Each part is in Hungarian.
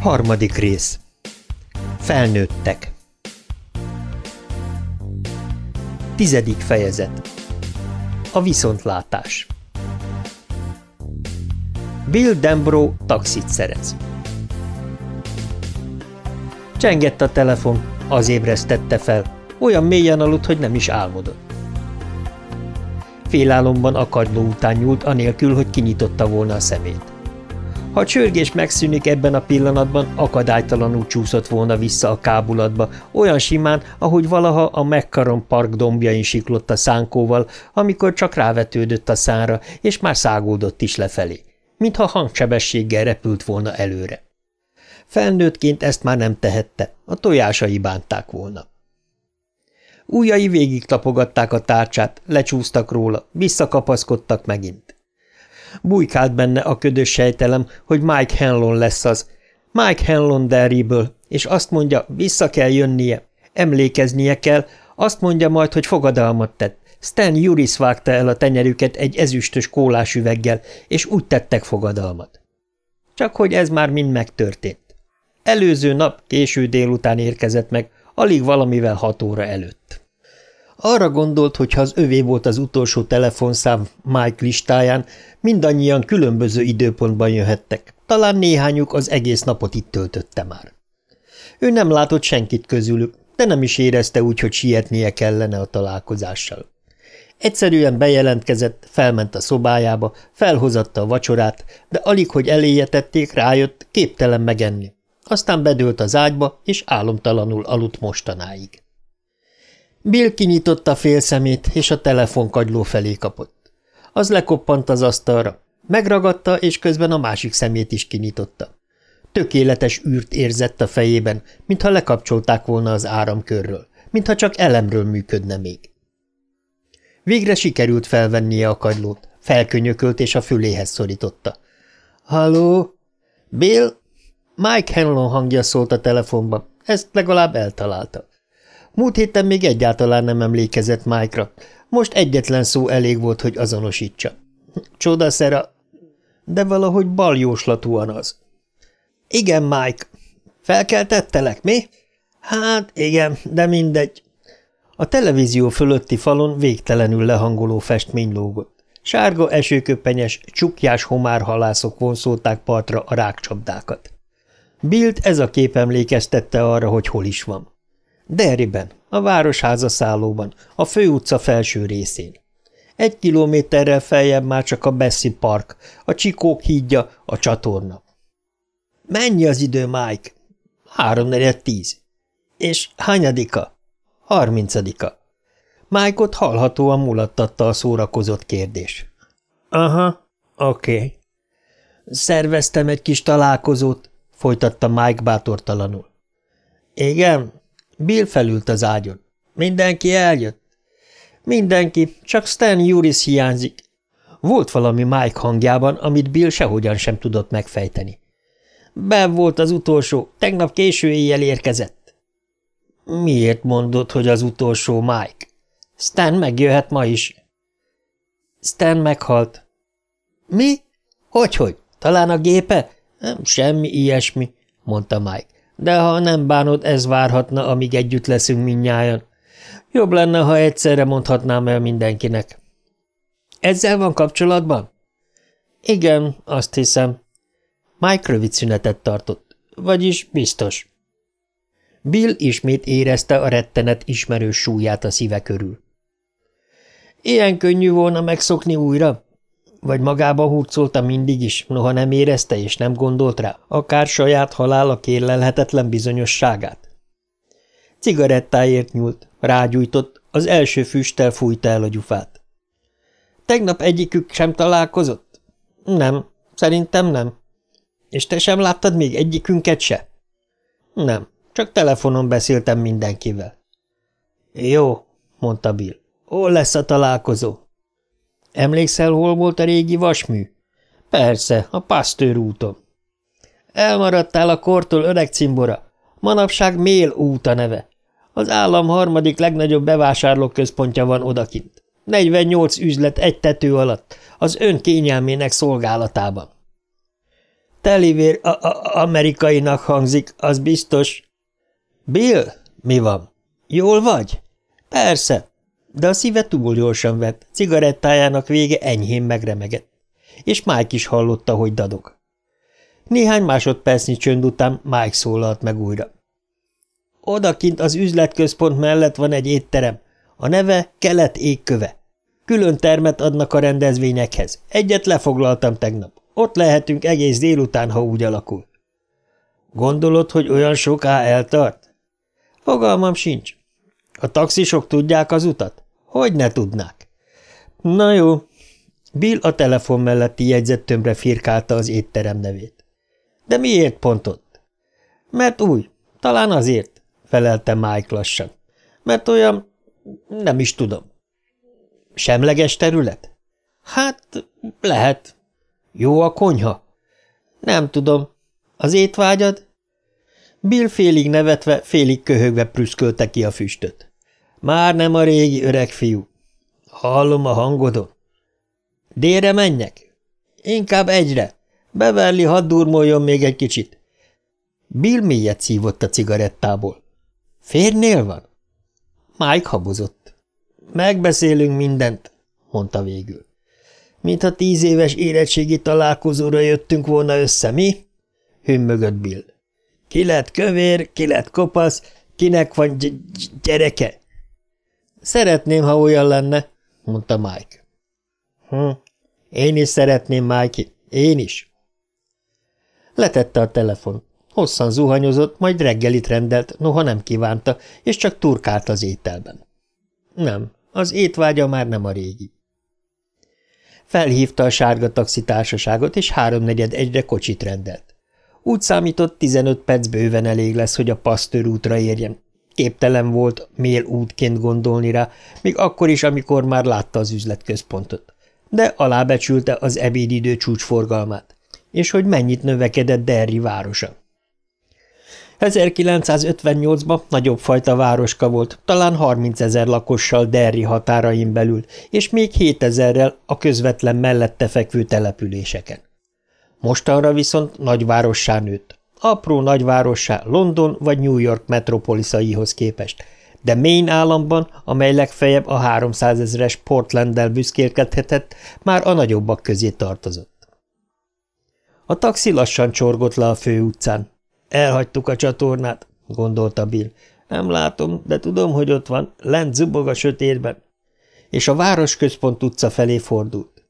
Harmadik rész Felnőttek Tizedik fejezet A viszontlátás Bill Dembro taxit szerez. Csengett a telefon, az ébresztette fel. Olyan mélyen aludt, hogy nem is álmodott. Félálomban akadló után nyúlt, anélkül, hogy kinyitotta volna a szemét. Ha a csörgés megszűnik ebben a pillanatban, akadálytalanul csúszott volna vissza a kábulatba, olyan simán, ahogy valaha a McCarron Park dombjain siklott a szánkóval, amikor csak rávetődött a szánra, és már szágódott is lefelé, mintha hangsebességgel repült volna előre. Felnőttként ezt már nem tehette, a tojásai bánták volna. Újai végig tapogatták a tárcsát, lecsúsztak róla, visszakapaszkodtak megint. Bújkált benne a ködös sejtelem, hogy Mike Henlon lesz az. Mike Henlon Derryből, és azt mondja, vissza kell jönnie, emlékeznie kell, azt mondja majd, hogy fogadalmat tett. Stan Juris vágta el a tenyerüket egy ezüstös kólás üveggel, és úgy tettek fogadalmat. Csak hogy ez már mind megtörtént. Előző nap késő délután érkezett meg, alig valamivel hat óra előtt. Arra gondolt, hogy ha az övé volt az utolsó telefonszám Mike listáján, mindannyian különböző időpontban jöhettek, talán néhányuk az egész napot itt töltötte már. Ő nem látott senkit közülük, de nem is érezte úgy, hogy sietnie kellene a találkozással. Egyszerűen bejelentkezett, felment a szobájába, felhozatta a vacsorát, de alig, hogy eléje tették, rájött, képtelen megenni. Aztán bedőlt az ágyba, és álomtalanul aludt mostanáig. Bill kinyitotta fél szemét, és a telefonkagyló felé kapott. Az lekoppant az asztalra. Megragadta, és közben a másik szemét is kinyitotta. Tökéletes űrt érzett a fejében, mintha lekapcsolták volna az áramkörről, mintha csak elemről működne még. Végre sikerült felvennie a kagylót, felkönyökölt és a füléhez szorította. – Halló? – Bill? Mike Henlon hangja szólt a telefonba, ezt legalább eltalálta. Múlt héten még egyáltalán nem emlékezett Mike-ra. Most egyetlen szó elég volt, hogy azonosítsa. Csodaszera, de valahogy baljóslatúan az. Igen, Mike. Felkeltettelek, mi? Hát, igen, de mindegy. A televízió fölötti falon végtelenül lehangoló festmény lógott. Sárga esőköpenyes, csukjás homárhalászok vonszolták partra a rákcsapdákat. Bilt ez a kép emlékeztette arra, hogy hol is van. Derriben, a városháza szállóban, a főutca felső részén. Egy kilométerrel feljebb már csak a Bessie Park, a Csikók hídja, a csatorna. Mennyi az idő, Mike? Háromnegyed tíz. És hányadika? Harmincadika. Mike ott hallhatóan mulattatta a szórakozott kérdés. Aha, oké. Okay. Szerveztem egy kis találkozót, folytatta Mike bátortalanul. Igen, Bill felült az ágyon. Mindenki eljött? Mindenki, csak Stan Juris hiányzik. Volt valami Mike hangjában, amit Bill sehogyan sem tudott megfejteni. Ben volt az utolsó, tegnap késő éjjel érkezett. Miért mondod, hogy az utolsó Mike? Stan megjöhet ma is. Stan meghalt. Mi? Hogyhogy? Talán a gépe? Nem, semmi ilyesmi, mondta Mike de ha nem bánod, ez várhatna, amíg együtt leszünk minnyáján. Jobb lenne, ha egyszerre mondhatnám el mindenkinek. Ezzel van kapcsolatban? Igen, azt hiszem. Mike rövid szünetet tartott, vagyis biztos. Bill ismét érezte a rettenet ismerős súlyát a szíve körül. Ilyen könnyű volna megszokni újra? Vagy magába hurcolta mindig is, noha nem érezte és nem gondolt rá, akár saját halála kérlelhetetlen bizonyosságát? Cigarettáért nyúlt, rágyújtott, az első füsttel fújta el a gyufát. Tegnap egyikük sem találkozott? Nem, szerintem nem. És te sem láttad még egyikünket se? Nem, csak telefonon beszéltem mindenkivel. Jó, mondta Bill. Hol lesz a találkozó? Emlékszel, hol volt a régi vasmű? Persze, a Pasteur úton. Elmaradtál a kortól, öreg cimbora. Manapság Mél út neve. Az állam harmadik legnagyobb bevásárlóközpontja van odakint. 48 üzlet egy tető alatt, az ön kényelmének szolgálatában. Telivér a -a amerikainak hangzik, az biztos. Bill, mi van? Jól vagy? Persze, de a szíve túl gyorsan vett, cigarettájának vége enyhén megremegett, és Mike is hallotta, hogy dadog. Néhány másodpercnyi csönd után Mike szólalt meg újra. Odakint az üzletközpont mellett van egy étterem. A neve Kelet égköve. Külön termet adnak a rendezvényekhez. Egyet lefoglaltam tegnap. Ott lehetünk egész délután, ha úgy alakul. Gondolod, hogy olyan soká eltart? Fogalmam sincs. A taxisok tudják az utat? Hogy ne tudnák? Na jó. Bill a telefon melletti jegyzettömbre firkálta az étterem nevét. De miért pont ott? Mert új. Talán azért, felelte Mike lassan. Mert olyan... nem is tudom. Semleges terület? Hát, lehet. Jó a konyha? Nem tudom. Az étvágyad? Bill félig nevetve, félig köhögve prüszkölte ki a füstöt. Már nem a régi öreg fiú. Hallom a hangodon. Délre menjek? Inkább egyre. Beverli, hadd durmoljon még egy kicsit. Bill mélyet szívott a cigarettából. Férnél van? Mike habozott. Megbeszélünk mindent, mondta végül. Mintha tíz éves érettségi találkozóra jöttünk volna össze, mi? Hümmögött Bill. Ki lett kövér, ki lett kopasz, kinek van gyereke? Szeretném, ha olyan lenne, mondta Mike. Hm, én is szeretném, Mike, én is. Letette a telefon. Hosszan zuhanyozott, majd reggelit rendelt, noha nem kívánta, és csak turkált az ételben. Nem, az étvágya már nem a régi. Felhívta a sárga taxi társaságot, és háromnegyed egyre kocsit rendelt. Úgy számított, 15 perc bőven elég lesz, hogy a Pasztőr útra érjen. Képtelen volt mél útként gondolni rá, még akkor is, amikor már látta az üzletközpontot. De alábecsülte az ebédidő csúcsforgalmát, és hogy mennyit növekedett Derry városa. 1958-ban nagyobb fajta városka volt, talán 30 ezer lakossal Derry határain belül, és még 7 ezerrel a közvetlen mellette fekvő településeken. Mostanra viszont nagyvárossá nőtt. Apró nagyvárossá London vagy New York metropoliszaihoz képest, de Maine államban, amely legfeljebb a 300 ezeres Portlanddel büszkélkedhetett, már a nagyobbak közé tartozott. A taxi lassan csorgott le a főutcán. Elhagytuk a csatornát, gondolta Bill. Nem látom, de tudom, hogy ott van, lent zubog a sötétben. És a városközpont utca felé fordult.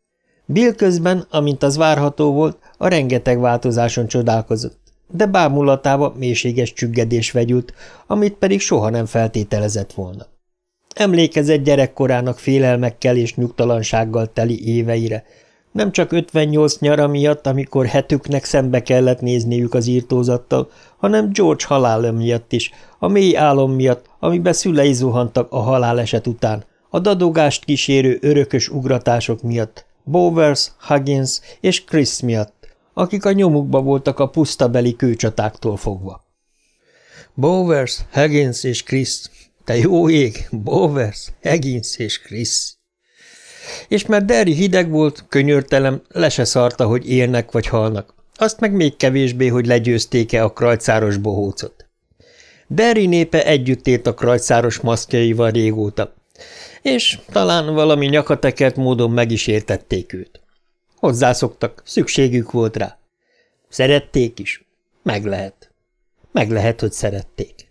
Bill közben, amint az várható volt, a rengeteg változáson csodálkozott, de bámulatába mélységes csüggedés vegyült, amit pedig soha nem feltételezett volna. Emlékezett gyerekkorának félelmekkel és nyugtalansággal teli éveire, nem csak 58 nyara miatt, amikor hetüknek szembe kellett nézniük az írtózattal, hanem George halála miatt is, a mély álom miatt, amiben szülei zuhantak a haláleset után, a dadogást kísérő örökös ugratások miatt, Bowers, Huggins és Chris miatt, akik a nyomukba voltak a pusztabeli kőcsatáktól fogva. Bowers, Huggins és Chris, te jó ég, Bowers, Huggins és Chris. És mert Derry hideg volt, könyörtelem, le se szarta, hogy élnek vagy halnak. Azt meg még kevésbé, hogy legyőzték-e a krajcáros bohócot. Derry népe együtt élt a krajcáros maszkjaival régóta, és talán valami nyakatekert módon meg is értették őt. Hozzászoktak, szükségük volt rá. Szerették is. Meg lehet. Meg lehet, hogy szerették.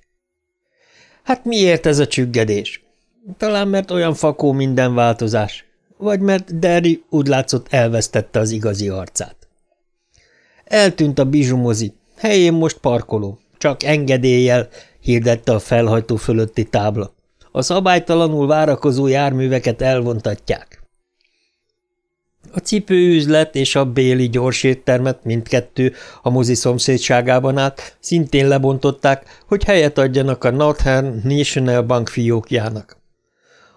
Hát miért ez a csüggedés? Talán mert olyan fakó minden változás vagy mert Derry úgy látszott elvesztette az igazi arcát. Eltűnt a bizsumozi, helyén most parkoló, csak engedéllyel, hirdette a felhajtó fölötti tábla. A szabálytalanul várakozó járműveket elvontatják. A cipőüzlet és a béli gyorséttermet mindkettő a mozi szomszédságában állt, szintén lebontották, hogy helyet adjanak a Northern National Bank fiókjának.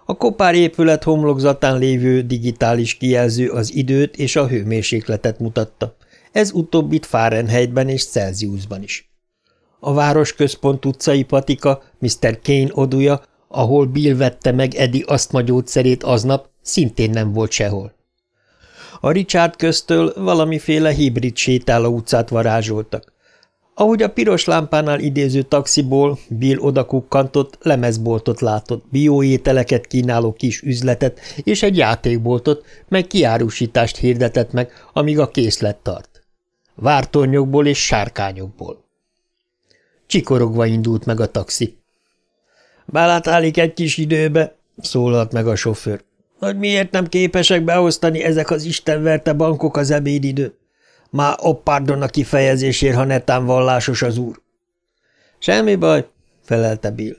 A kopár épület homlokzatán lévő digitális kijelző az időt és a hőmérsékletet mutatta. Ez utóbbit Fahrenheitben és Celsiusban is. A városközpont utcai patika, Mr. Kane oduja, ahol Bill vette meg Edi asztmagyógyszerét aznap, szintén nem volt sehol. A Richard köztől valamiféle hibrid sétáló utcát varázsoltak. Ahogy a piros lámpánál idéző taxiból Bill odakukkantott, lemezboltot látott, bióételeket kínáló kis üzletet és egy játékboltot, meg kiárusítást hirdetett meg, amíg a készlet tart. Vártornyokból és sárkányokból. Csikorogva indult meg a taxi. – Belátálik egy kis időbe – szólalt meg a sofőr. – Hogy miért nem képesek beosztani ezek az istenverte bankok az ebédidőt? Már oppárdon a kifejezésért, ha netán vallásos az úr. Semmi baj, felelte Bill.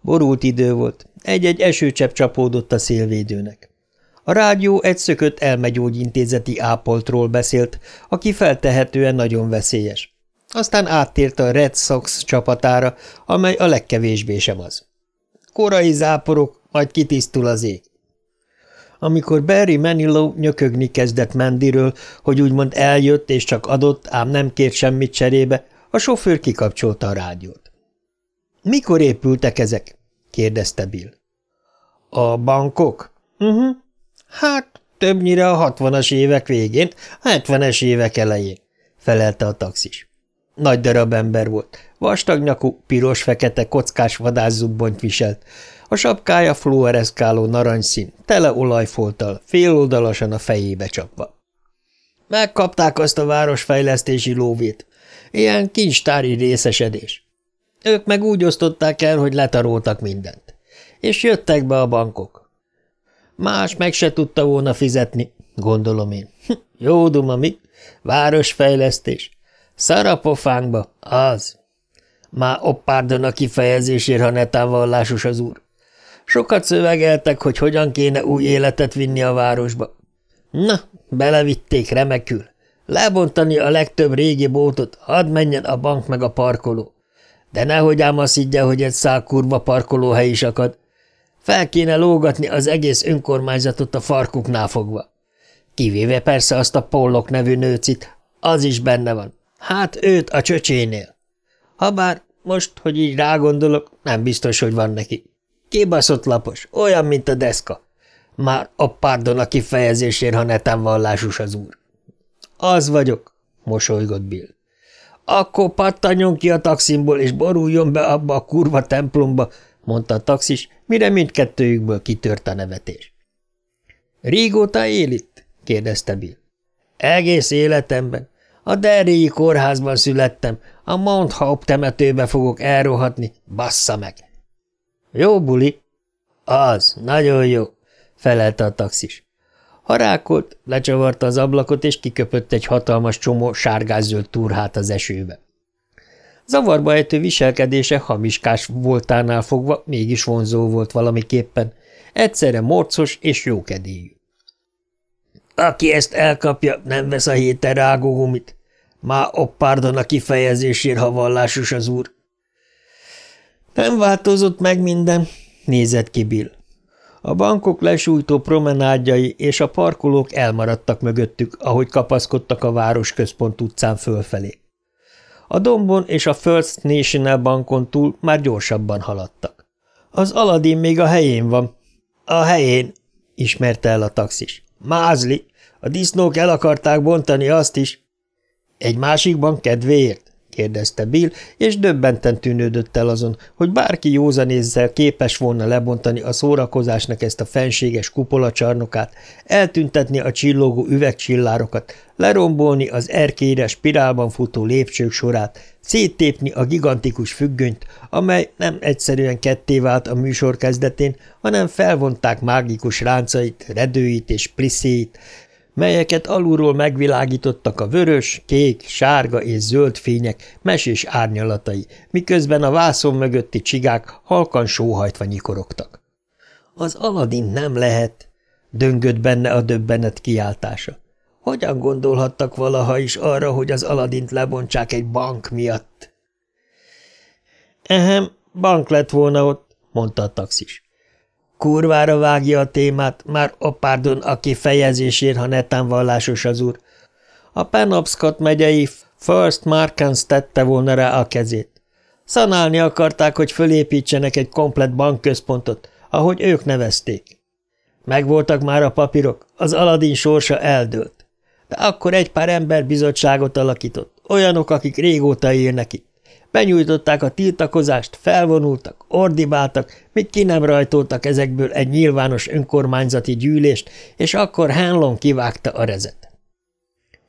Borult idő volt. Egy-egy esőcsepp csapódott a szélvédőnek. A rádió egy szökött elmegyógyintézeti ápoltról beszélt, aki feltehetően nagyon veszélyes. Aztán áttért a Red Sox csapatára, amely a legkevésbé sem az. Korai záporok, majd kitisztul az ég. Amikor Barry Manilow nyökögni kezdett Mendiről, hogy úgymond eljött és csak adott, ám nem kért semmit cserébe, a sofőr kikapcsolta a rádiót. – Mikor épültek ezek? – kérdezte Bill. – A bankok? Uh. -huh. Hát, többnyire a hatvanas évek végén, hetvenes évek elején – felelte a taxis. Nagy darab ember volt, vastagnyakú, piros-fekete kockás vadászzubbont viselt, a sapkája fluoreszkáló narancsszín, tele olajfolttal, féloldalasan a fejébe csapva. Megkapták azt a városfejlesztési lóvét. Ilyen kincstári részesedés. Ők meg úgy osztották el, hogy letaroltak mindent. És jöttek be a bankok. Más meg se tudta volna fizetni, gondolom én. Jó duma mi? Városfejlesztés. Szarapofánkba, az. Már oppárdon a kifejezésért, ha netán vallásos az úr. Sokat szövegeltek, hogy hogyan kéne új életet vinni a városba. Na, belevitték remekül. Lebontani a legtöbb régi bótot, hadd menjen a bank meg a parkoló. De nehogy ám azt higgye, hogy egy szál kurva parkolóhely is akad. Fel kéne lógatni az egész önkormányzatot a farkuknál fogva. Kivéve persze azt a Pollok nevű nőcit, az is benne van. Hát őt a csöcsénél. Habár most, hogy így rágondolok, nem biztos, hogy van neki. Kibaszott lapos, olyan, mint a deszka. Már a pardon a kifejezésért, ha netán vallásos az úr. Az vagyok, mosolygott Bill. Akkor pattanjon ki a taximból, és boruljon be abba a kurva templomba, mondta a taxis, mire mindkettőjükből kitört a nevetés. Régóta él itt? kérdezte Bill. Egész életemben. A Derryi kórházban születtem, a Mount Hope temetőbe fogok elrohatni, bassza meg! Jó buli? Az, nagyon jó, felelte a taxis. Harákolt, lecsavarta az ablakot, és kiköpött egy hatalmas csomó sárgázzöld turhát az esőbe. Zavarba ejtő viselkedése hamiskás voltánál fogva mégis vonzó volt valamiképpen, egyszerre morcos és jókedélyű. Aki ezt elkapja, nem vesz a héten rágógumit. Má oppárdon a kifejezésért, ha vallásos az úr. Nem változott meg minden, nézett ki Bill. A bankok lesújtó promenádjai és a parkolók elmaradtak mögöttük, ahogy kapaszkodtak a városközpont utcán fölfelé. A dombon és a First National bankon túl már gyorsabban haladtak. Az Aladdin még a helyén van. A helyén, ismerte el a taxis. Mázli, a disznók el akarták bontani azt is. Egy másikban kedvéért? Kérdezte Bill, és döbbenten tűnődött el azon, hogy bárki józanézzel képes volna lebontani a szórakozásnak ezt a fenséges kupolacsarnokát, eltüntetni a csillogó üvegcsillárokat, lerombolni az erkélyre spirálban futó lépcsők sorát, széttépni a gigantikus függönyt, amely nem egyszerűen ketté vált a műsor kezdetén, hanem felvonták mágikus ráncait, redőit és pliszéit, melyeket alulról megvilágítottak a vörös, kék, sárga és zöld fények mesés árnyalatai, miközben a vászon mögötti csigák halkan sóhajtva nyikorogtak. Az Aladin nem lehet, döngött benne a döbbenet kiáltása. Hogyan gondolhattak valaha is arra, hogy az Aladint lebontsák egy bank miatt? Ehem, bank lett volna ott, mondta a taxis. Kurvára vágja a témát, már a párdon, aki fejezésért, ha netán vallásos az úr. A Penobscot megyei First Markans tette volna rá a kezét. Szanálni akarták, hogy fölépítsenek egy komplet bankközpontot, ahogy ők nevezték. Megvoltak már a papírok, az Aladin sorsa eldőlt. de akkor egy pár ember bizottságot alakított, olyanok, akik régóta élnek itt. Benyújtották a tiltakozást, felvonultak, ordibáltak, míg ki nem rajtoltak ezekből egy nyilvános önkormányzati gyűlést, és akkor Hanlon kivágta a rezet.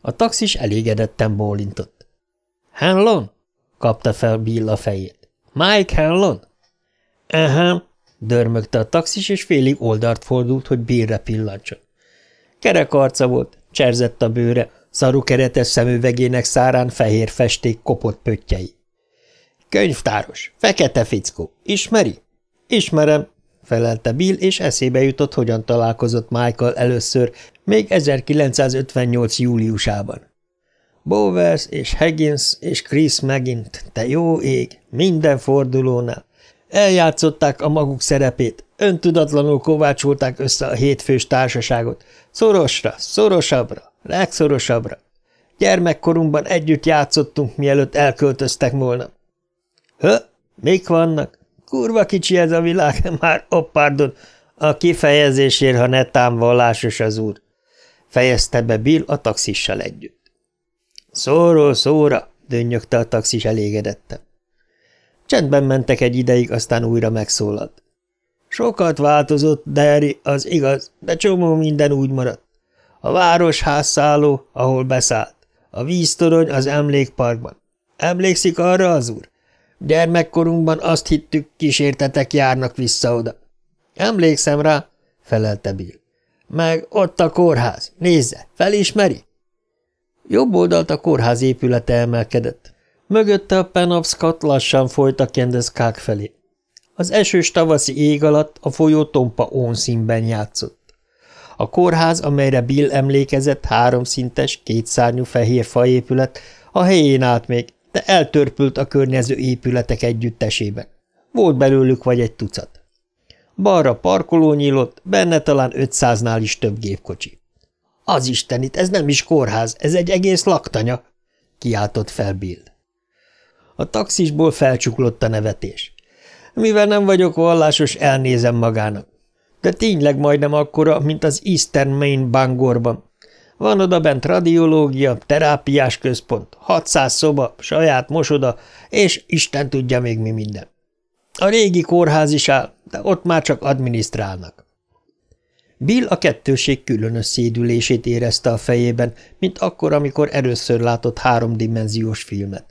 A taxis elégedetten bólintott. – Hanlon? – kapta fel Bill a fejét. – Mike Hanlon? – Ehem – dörmögte a taxis, és félig oldalt fordult, hogy Billre pillancson. Kerek arca volt, cserzett a bőre, szarukeretes szemüvegének szárán fehér festék kopott pöttyei. Könyvtáros, fekete fickó, ismeri? Ismerem, felelte Bill, és eszébe jutott, hogyan találkozott Michael először, még 1958. júliusában. Bowers és Higgins és Chris megint, te jó ég, minden fordulónál. Eljátszották a maguk szerepét, öntudatlanul kovácsolták össze a hétfős társaságot. Szorosra, szorosabbra, legszorosabbra. Gyermekkorunkban együtt játszottunk, mielőtt elköltöztek volna. Hö, mik vannak? Kurva kicsi ez a világ, már oppárdon. A kifejezésért, ha netán vallásos az úr. Fejezte be Bill a taxissal együtt. Szóról szóra, dönnyögte a taxis elégedetten. Csendben mentek egy ideig, aztán újra megszólalt. Sokat változott, Derry, az igaz, de csomó minden úgy maradt. A városházszálló, ahol beszállt. A víztorony az emlékparkban. Emlékszik arra az úr? Gyermekkorunkban azt hittük, kísértetek járnak vissza oda. Emlékszem rá, felelte Bill. Meg ott a kórház. Nézze, felismeri? Jobb oldalt a kórház épülete emelkedett. Mögötte a Penobscot lassan folyt a kendeszkák felé. Az esős tavaszi ég alatt a folyó tompa ónszínben játszott. A kórház, amelyre Bill emlékezett, háromszintes, kétszárnyú fehér faépület, a helyén állt még, de eltörpült a környező épületek együttesében. Volt belőlük vagy egy tucat. Balra parkoló nyílott, benne talán ötszáznál is több gépkocsi. Az istenit, ez nem is kórház, ez egy egész laktanya, kiáltott fel Bill. A taxisból felcsuklott a nevetés. Mivel nem vagyok vallásos, elnézem magának. De tényleg majdnem akkora, mint az Eastern Main Bangorban. Van oda bent radiológia, terápiás központ, 600 szoba, saját mosoda, és Isten tudja még mi minden. A régi kórház is áll, de ott már csak adminisztrálnak. Bill a kettőség különös szédülését érezte a fejében, mint akkor, amikor először látott háromdimenziós filmet.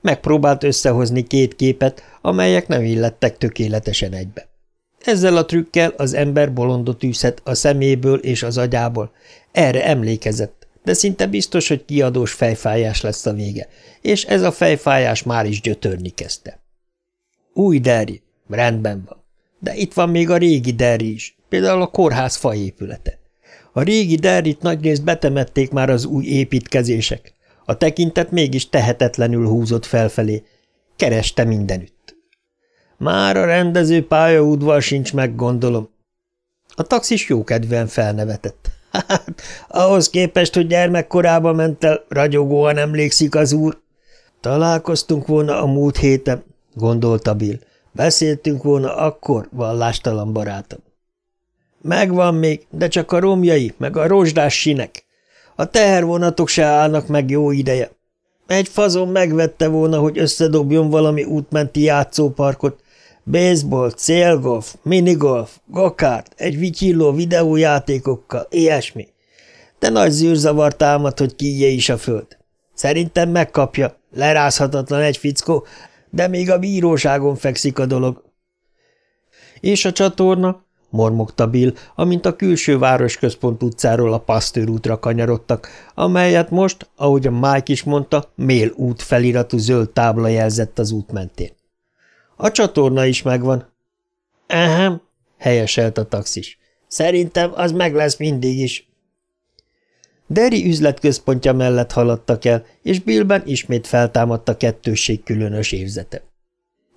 Megpróbált összehozni két képet, amelyek nem illettek tökéletesen egybe. Ezzel a trükkel az ember bolondot űzhet a szeméből és az agyából. Erre emlékezett, de szinte biztos, hogy kiadós fejfájás lesz a vége, és ez a fejfájás már is gyötörni kezdte. Új Derry, rendben van. De itt van még a régi Derry is, például a kórház faépülete. A régi Derrit nagyrészt betemették már az új építkezések. A tekintet mégis tehetetlenül húzott felfelé. Kereste mindenütt. Már a rendező pályaudvar sincs meg, gondolom. A taxis jókedvűen felnevetett. Hát, ahhoz képest, hogy gyermekkorában ment el, ragyogóan emlékszik az úr. Találkoztunk volna a múlt héten, gondolta Bill. Beszéltünk volna akkor, vallástalan barátom. Megvan még, de csak a romjai, meg a rozsdás sinek. A tehervonatok se állnak meg jó ideje. Egy fazon megvette volna, hogy összedobjon valami útmenti játszóparkot. Baseball, célgolf, minigolf, gokárt, egy vityilló videójátékokkal, ilyesmi. De nagy zűrzavar támad, hogy kíje is a föld. Szerintem megkapja, lerázhatatlan egy fickó, de még a bíróságon fekszik a dolog. És a csatorna? mormogta Bill, amint a külső városközpont utcáról a Pasteur útra kanyarodtak, amelyet most, ahogy a Mike is mondta, Mél út feliratú zöld tábla jelzett az út mentén. A csatorna is megvan. Ehem, helyeselt a taxis. Szerintem az meg lesz mindig is. Derry üzletközpontja mellett haladtak el, és Billben ismét feltámadt a kettősség különös érzete.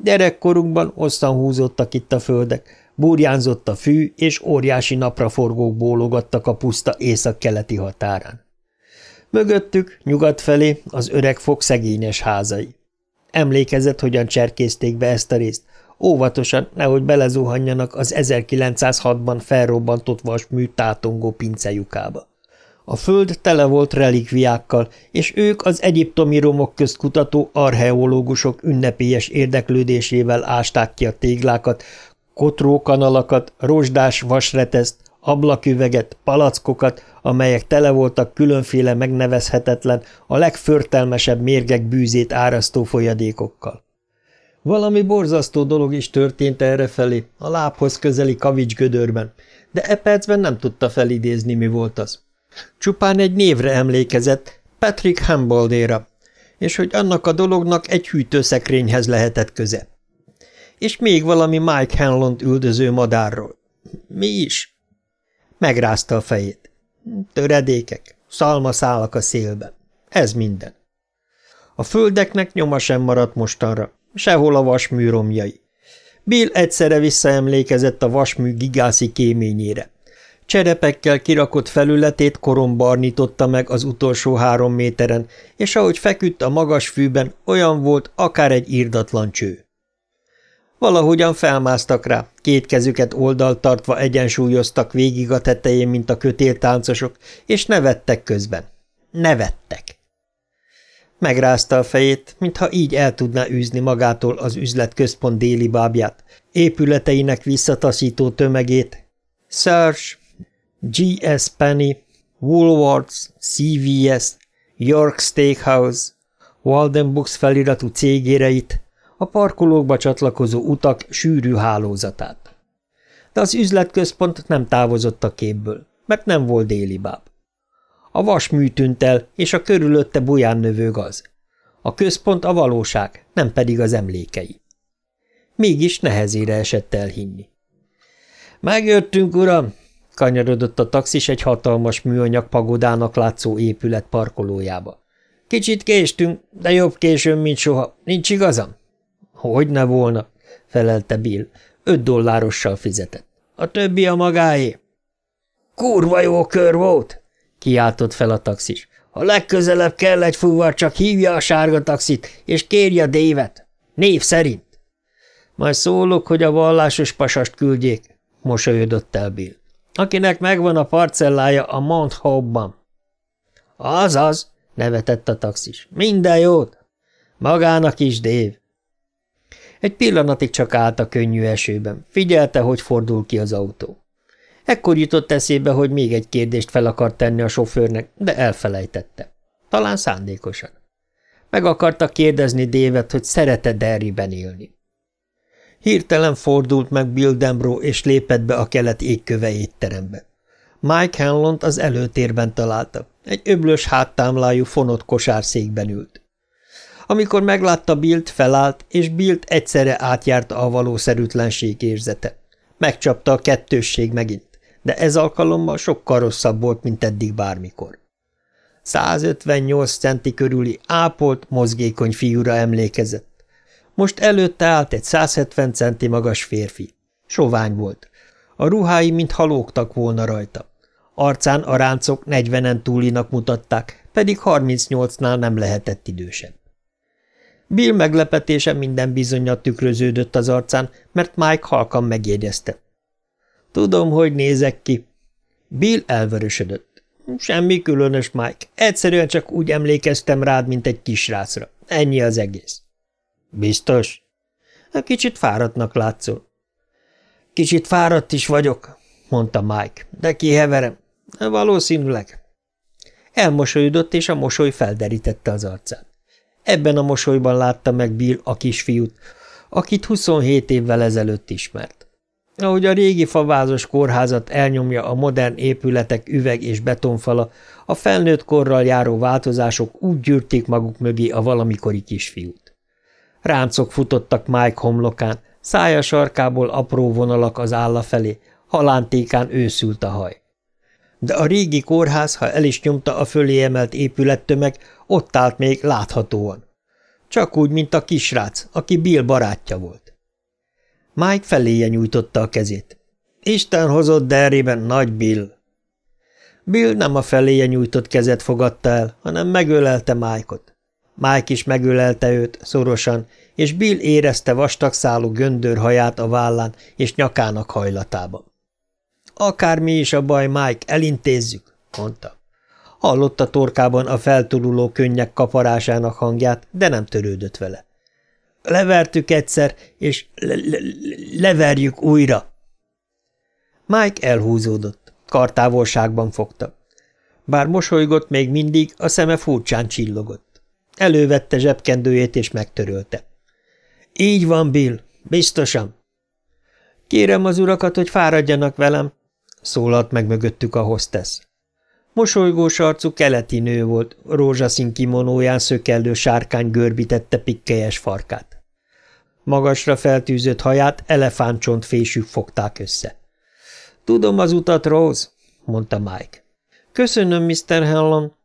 Gyerekkorunkban hosszan húzottak itt a földek, burjánzott a fű, és óriási napraforgók bólogattak a puszta észak-keleti határán. Mögöttük, nyugat felé az öreg fog szegényes házai. Emlékezett, hogyan cserkézték be ezt a részt, óvatosan, nehogy belezuhanjanak az 1906-ban felrobbantott vasmű tátongó pincejukába. A föld tele volt relikviákkal, és ők az egyiptomi romok közt kutató archeológusok ünnepélyes érdeklődésével ásták ki a téglákat, kotrókanalakat, rozsdás vasreteszt, ablaküveget, palackokat, amelyek tele voltak különféle megnevezhetetlen, a legförtelmesebb mérgek bűzét árasztó folyadékokkal. Valami borzasztó dolog is történt errefelé, a lábhoz közeli kavics gödörben, de e percben nem tudta felidézni, mi volt az. Csupán egy névre emlékezett, Patrick Hambaldéra, és hogy annak a dolognak egy hűtőszekrényhez lehetett köze. És még valami Mike Hanlon üldöző madárról. Mi is? Megrázta a fejét. Töredékek, szalmaszálak a szélben. Ez minden. A földeknek nyoma sem maradt mostanra, sehol a vasmű romjai. Bill egyszerre visszaemlékezett a vasmű gigászi kéményére. Cserepekkel kirakott felületét korombarnította meg az utolsó három méteren, és ahogy feküdt a magas fűben, olyan volt, akár egy írdatlan cső. Valahogyan felmásztak rá, két kezüket oldalt tartva egyensúlyoztak végig a tetején, mint a kötéltáncosok, és nevettek közben. Nevettek. Megrázta a fejét, mintha így el tudná űzni magától az üzletközpont déli bábját, épületeinek visszataszító tömegét. Search, G.S. Penny, Woolworths, CVS, York Steakhouse, Walden Books feliratú cégéreit, a parkolókba csatlakozó utak sűrű hálózatát. De az üzletközpont nem távozott a képből, mert nem volt déli báb. A vasmű tűnt el, és a körülötte buján növő gaz. A központ a valóság, nem pedig az emlékei. Mégis nehezére esett elhinni. – Megjöttünk, uram! – kanyarodott a taxis egy hatalmas műanyag pagodának látszó épület parkolójába. – Kicsit késtünk, de jobb későn, mint soha. Nincs igazam? – Hogy ne volna! – felelte Bill. Öt dollárossal fizetett. – A többi a magáé. – Kurva jó kör volt! kiáltott fel a taxis. Ha legközelebb kell egy fuvar, csak hívja a sárga taxit, és kérje Dévet. Név szerint. Majd szólok, hogy a vallásos pasast küldjék, mosolyodott el Bill. Akinek megvan a parcellája a Mount Hope-ban. Azaz, nevetett a taxis. Minden jót. Magának is, Dév. Egy pillanatig csak állt a könnyű esőben. Figyelte, hogy fordul ki az autó. Ekkor jutott eszébe, hogy még egy kérdést fel akart tenni a sofőrnek, de elfelejtette. Talán szándékosan. Meg akarta kérdezni Dévet, hogy szerete Derryben élni. Hirtelen fordult meg Bill Dembro, és lépett be a kelet égköve étterembe. Mike Hanlont az előtérben találta. Egy öblös háttámlájú fonott kosárszékben ült. Amikor meglátta Billt, felállt, és Billt egyszerre átjárta a valószerűtlenség érzete. Megcsapta a kettősség megint de ez alkalommal sokkal rosszabb volt, mint eddig bármikor. 158 centi körüli ápolt, mozgékony fiúra emlékezett. Most előtte állt egy 170 centi magas férfi. Sovány volt. A ruhái mint halógtak volna rajta. Arcán a ráncok 40-en túlinak mutatták, pedig 38-nál nem lehetett idősebb. Bill meglepetése minden bizonyat tükröződött az arcán, mert Mike halkan megjegyezte. Tudom, hogy nézek ki. Bill elvörösödött. Semmi különös, Mike. Egyszerűen csak úgy emlékeztem rád, mint egy kisrácra. Ennyi az egész. Biztos? Kicsit fáradtnak látszol. Kicsit fáradt is vagyok, mondta Mike, de kiheverem. Valószínűleg. Elmosolyodott, és a mosoly felderítette az arcát. Ebben a mosolyban látta meg Bill a kisfiút, akit 27 évvel ezelőtt ismert. Ahogy a régi favázos kórházat elnyomja a modern épületek üveg és betonfala, a felnőtt korral járó változások úgy gyűrték maguk mögé a valamikori kisfiút. Ráncok futottak Mike homlokán, szája sarkából apró vonalak az álla felé, halántékán őszült a haj. De a régi kórház, ha el is nyomta a fölé emelt épülettömeg, ott állt még láthatóan. Csak úgy, mint a kisrác, aki Bill barátja volt. Mike feléje nyújtotta a kezét. Isten hozott Derryben nagy Bill. Bill nem a feléje nyújtott kezet fogadta el, hanem megölelte Mike-ot. Mike is megölelte őt szorosan, és Bill érezte vastagszálú göndör haját a vállán és nyakának hajlatában. Akármi is a baj, Mike, elintézzük, mondta. Hallotta torkában a felturuló könnyek kaparásának hangját, de nem törődött vele. Levertük egyszer, és le le leverjük újra. Mike elhúzódott, kartávolságban fogta. Bár mosolygott még mindig, a szeme furcsán csillogott. Elővette zsebkendőjét és megtörölte. Így van, Bill, biztosan. Kérem az urakat, hogy fáradjanak velem, szólalt meg mögöttük a hostess. Mosolygós arcú keleti nő volt, rózsaszín kimonóján szökellő sárkány görbítette pikkelyes farkát. Magasra feltűzött haját elefántcsontfésük fogták össze. – Tudom az utat, Rose – mondta Mike. – Köszönöm, Mr. Hellon.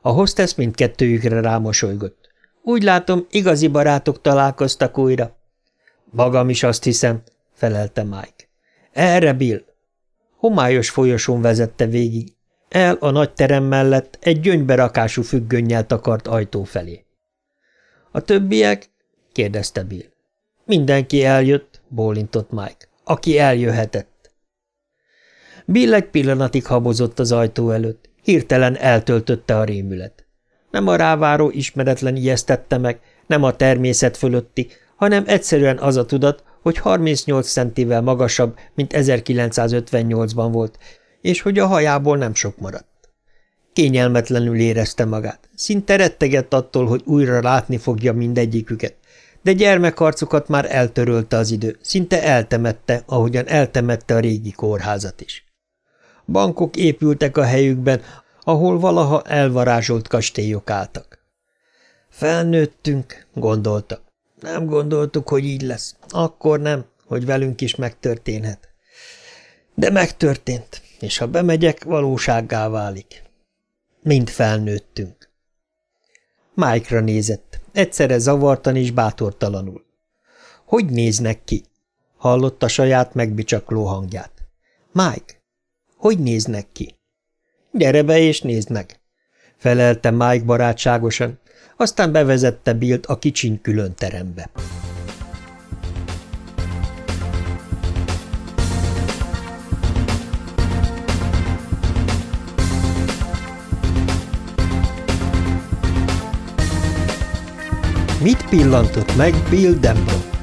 A hostess mindkettőjükre rámosolygott. Úgy látom, igazi barátok találkoztak újra. – Magam is azt hiszem – felelte Mike. – Erre, Bill! Homályos folyosón vezette végig, el a nagy terem mellett egy gyöngyberakású függönnyel takart ajtó felé. – A többiek? – kérdezte Bill. – Mindenki eljött – bólintott Mike. – Aki eljöhetett. Bill egy pillanatig habozott az ajtó előtt, hirtelen eltöltötte a rémület. Nem a ráváró ismeretlen ijesztette meg, nem a természet fölötti, hanem egyszerűen az a tudat, hogy 38 centivel magasabb, mint 1958-ban volt, és hogy a hajából nem sok maradt. Kényelmetlenül érezte magát, szinte rettegett attól, hogy újra látni fogja mindegyiküket, de gyermekarcukat már eltörölte az idő, szinte eltemette, ahogyan eltemette a régi kórházat is. Bankok épültek a helyükben, ahol valaha elvarázsolt kastélyok álltak. Felnőttünk, gondolta. Nem gondoltuk, hogy így lesz. Akkor nem, hogy velünk is megtörténhet. De megtörtént és ha bemegyek, valósággá válik. Mind felnőttünk. Mike-ra nézett, egyszerre zavartan és bátortalanul. Hogy néznek ki? Hallotta saját megbicsakló hangját. Mike, hogy néznek ki? Gyere be és nézd meg, felelte Mike barátságosan, aztán bevezette Bilt a kicsiny külön terembe. Mit pillantott meg Bill Denbrough?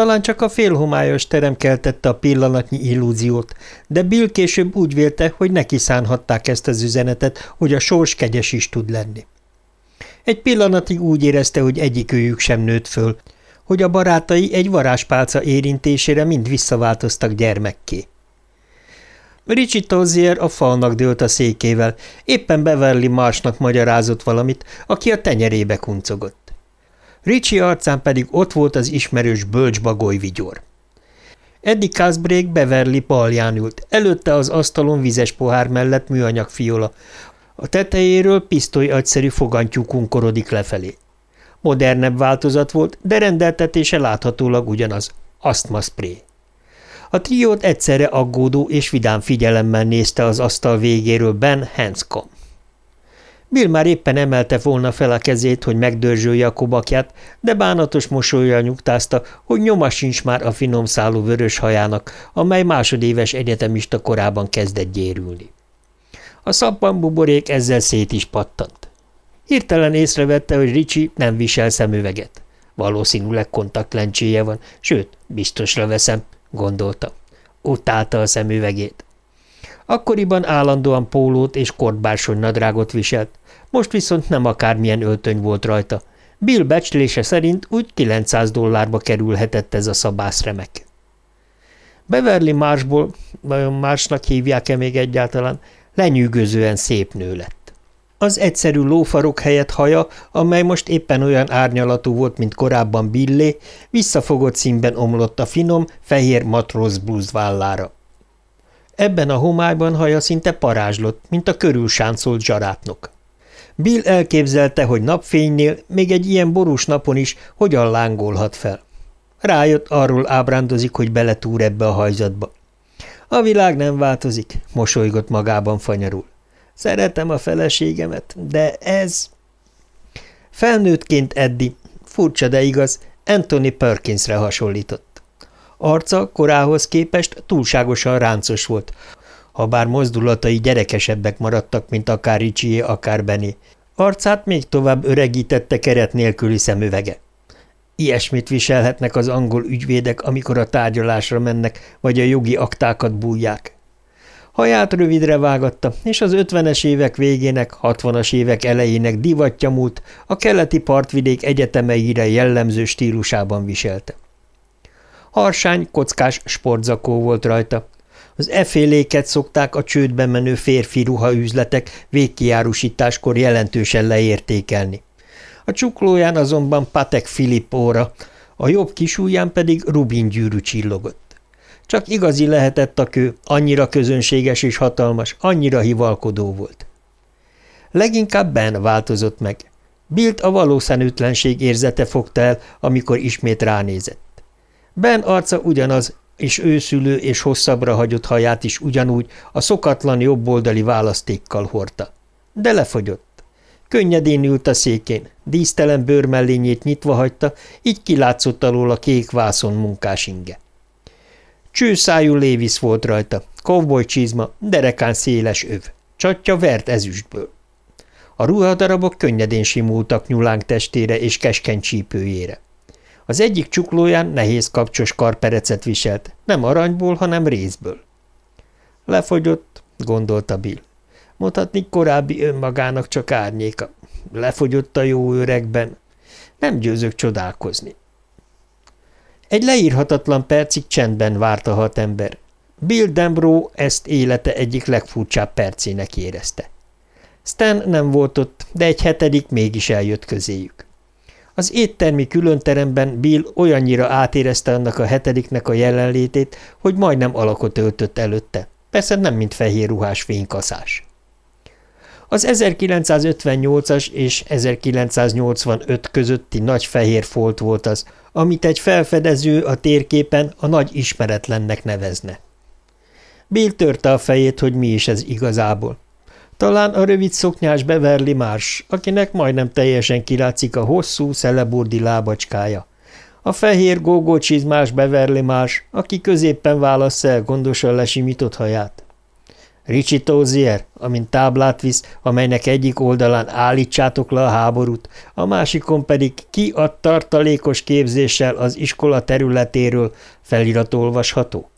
Talán csak a félhomályos terem keltette a pillanatnyi illúziót, de Bill később úgy vélte, hogy neki szánhatták ezt az üzenetet, hogy a sors kegyes is tud lenni. Egy pillanatig úgy érezte, hogy egyikőjük sem nőtt föl, hogy a barátai egy varázspálca érintésére mind visszaváltoztak gyermekké. Richie Tozier a falnak dőlt a székével, éppen Beverly Marsnak magyarázott valamit, aki a tenyerébe kuncogott. Richie arcán pedig ott volt az ismerős bölcsbagoly vigyor. Eddie Casbrake Beverly palján ült, előtte az asztalon vizes pohár mellett műanyag fiola, a tetejéről pisztoly agyszerű fogantyú kunkorodik lefelé. Modernebb változat volt, de rendeltetése láthatólag ugyanaz, asztma spray. A triót egyszerre aggódó és vidám figyelemmel nézte az asztal végéről Ben Hanscom. Bill már éppen emelte volna fel a kezét, hogy megdörzsölje a kobakját, de bánatos mosolyjal nyugtázta, hogy nyoma sincs már a finom szálú vörös hajának, amely másodéves egyetemista korában kezdett gyérülni. A szappan buborék ezzel szét is pattant. Hirtelen észrevette, hogy Ricsi nem visel szemüveget. Valószínűleg kontaktlencséje van, sőt, biztosra veszem, gondolta. Utálta a szemüvegét. Akkoriban állandóan pólót és kortbársony nadrágot viselt, most viszont nem akármilyen öltöny volt rajta. Bill becslése szerint úgy 900 dollárba kerülhetett ez a szabászremek. Beverly Marsból, vajon Marsnak hívják-e még egyáltalán, lenyűgözően szép nő lett. Az egyszerű lófarok helyett haja, amely most éppen olyan árnyalatú volt, mint korábban Billé, visszafogott színben omlott a finom, fehér matróz blúz vállára. Ebben a homályban haja szinte parázslott, mint a körülsáncolt zsarátnok. Bill elképzelte, hogy napfénynél, még egy ilyen borús napon is hogyan lángolhat fel. Rájött, arról ábrándozik, hogy beletúr ebbe a hajzatba. A világ nem változik, mosolygott magában fanyarul. Szeretem a feleségemet, de ez... Felnőttként Eddi, furcsa, de igaz, Anthony Perkinsre hasonlított. Arca korához képest túlságosan ráncos volt, ha bár mozdulatai gyerekesebbek maradtak, mint akár Ricsié, akár Benny. Arcát még tovább öregítette keret nélküli szemüvege. Ilyesmit viselhetnek az angol ügyvédek, amikor a tárgyalásra mennek, vagy a jogi aktákat bújják. Haját rövidre vágatta, és az ötvenes évek végének, hatvanas évek elejének divatja múlt, a keleti partvidék egyetemeire jellemző stílusában viselte. Harsány, kockás sportzakó volt rajta. Az eféléket szokták a csődbe menő férfi ruhaüzletek végkiárusításkor jelentősen leértékelni. A csuklóján azonban Patek Filippóra, a jobb kisújján pedig Rubin gyűrű csillogott. Csak igazi lehetett a kő, annyira közönséges és hatalmas, annyira hivalkodó volt. Leginkább Ben változott meg. Bilt a valószínűtlenség érzete fogta el, amikor ismét ránézett. Ben arca ugyanaz, és őszülő és hosszabbra hagyott haját is ugyanúgy a szokatlan jobboldali választékkal hordta. De lefogyott. Könnyedén ült a székén, dísztelen bőrmellényét nyitva hagyta, így kilátszott alól a kék vászon munkás inge. Csőszájú Lévisz volt rajta, kovboly csizma, derekán széles öv, csatja vert ezüstből. A ruhadarabok könnyedén simultak nyulánk testére és keskeny csípőjére. Az egyik csuklóján nehéz kapcsos karperecet viselt, nem aranyból, hanem részből. Lefogyott, gondolta Bill. Mondhatni korábbi önmagának csak árnyéka. Lefogyott a jó öregben. Nem győzök csodálkozni. Egy leírhatatlan percig csendben várt a hat ember. Bill Dembro ezt élete egyik legfurcsább percének érezte. Stan nem volt ott, de egy hetedik mégis eljött közéjük. Az éttermi különteremben Bill olyannyira átérezte annak a hetediknek a jelenlétét, hogy majdnem alakot öltött előtte. Persze nem mint fehér ruhás fénykaszás. Az 1958-as és 1985 közötti nagy fehér folt volt az, amit egy felfedező a térképen a nagy ismeretlennek nevezne. Bill törte a fejét, hogy mi is ez igazából. Talán a rövid szoknyás Beverly Mars, akinek majdnem teljesen kilátszik a hosszú, szeleburdi lábacskája. A fehér gógócsizmás Beverly Mars, aki középpen válasz el gondosan lesimított haját. Ricsi Tozier, amint táblát visz, amelynek egyik oldalán állítsátok le a háborút, a másikon pedig ki a tartalékos képzéssel az iskola területéről felirat olvasható.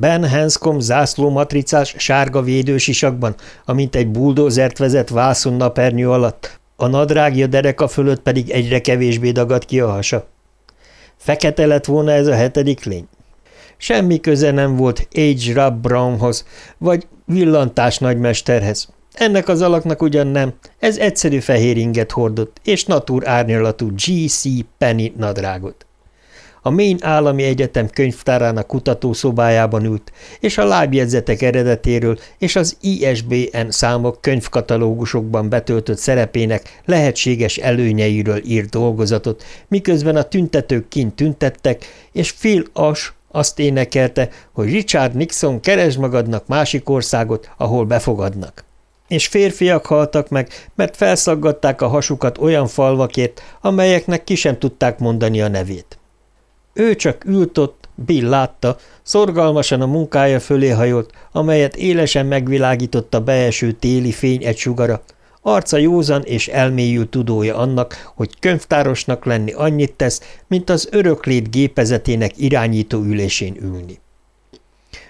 Ben Hanscom zászlómatricás sárga védősisakban, amint egy buldózert vezet vászon napernyő alatt, a nadrágja dereka fölött pedig egyre kevésbé dagad ki a hasa. Fekete lett volna ez a hetedik lény? Semmi köze nem volt H. Rub Brownhoz, vagy villantás nagymesterhez. Ennek az alaknak ugyan nem, ez egyszerű fehér inget hordott, és natúr árnyalatú G.C. Penny nadrágot. A Maine Állami Egyetem könyvtárának kutatószobájában ült, és a lábjegyzetek eredetéről és az ISBN számok könyvkatalógusokban betöltött szerepének lehetséges előnyeiről írt dolgozatot, miközben a tüntetők kint tüntettek, és Phil Ash azt énekelte, hogy Richard Nixon keres magadnak másik országot, ahol befogadnak. És férfiak haltak meg, mert felszaggatták a hasukat olyan falvakért, amelyeknek ki sem tudták mondani a nevét. Ő csak ült ott, Bill látta, szorgalmasan a munkája fölé hajolt, amelyet élesen megvilágította beeső téli fény egy sugara, Arca józan és elmélyült tudója annak, hogy könyvtárosnak lenni annyit tesz, mint az öröklét gépezetének irányító ülésén ülni.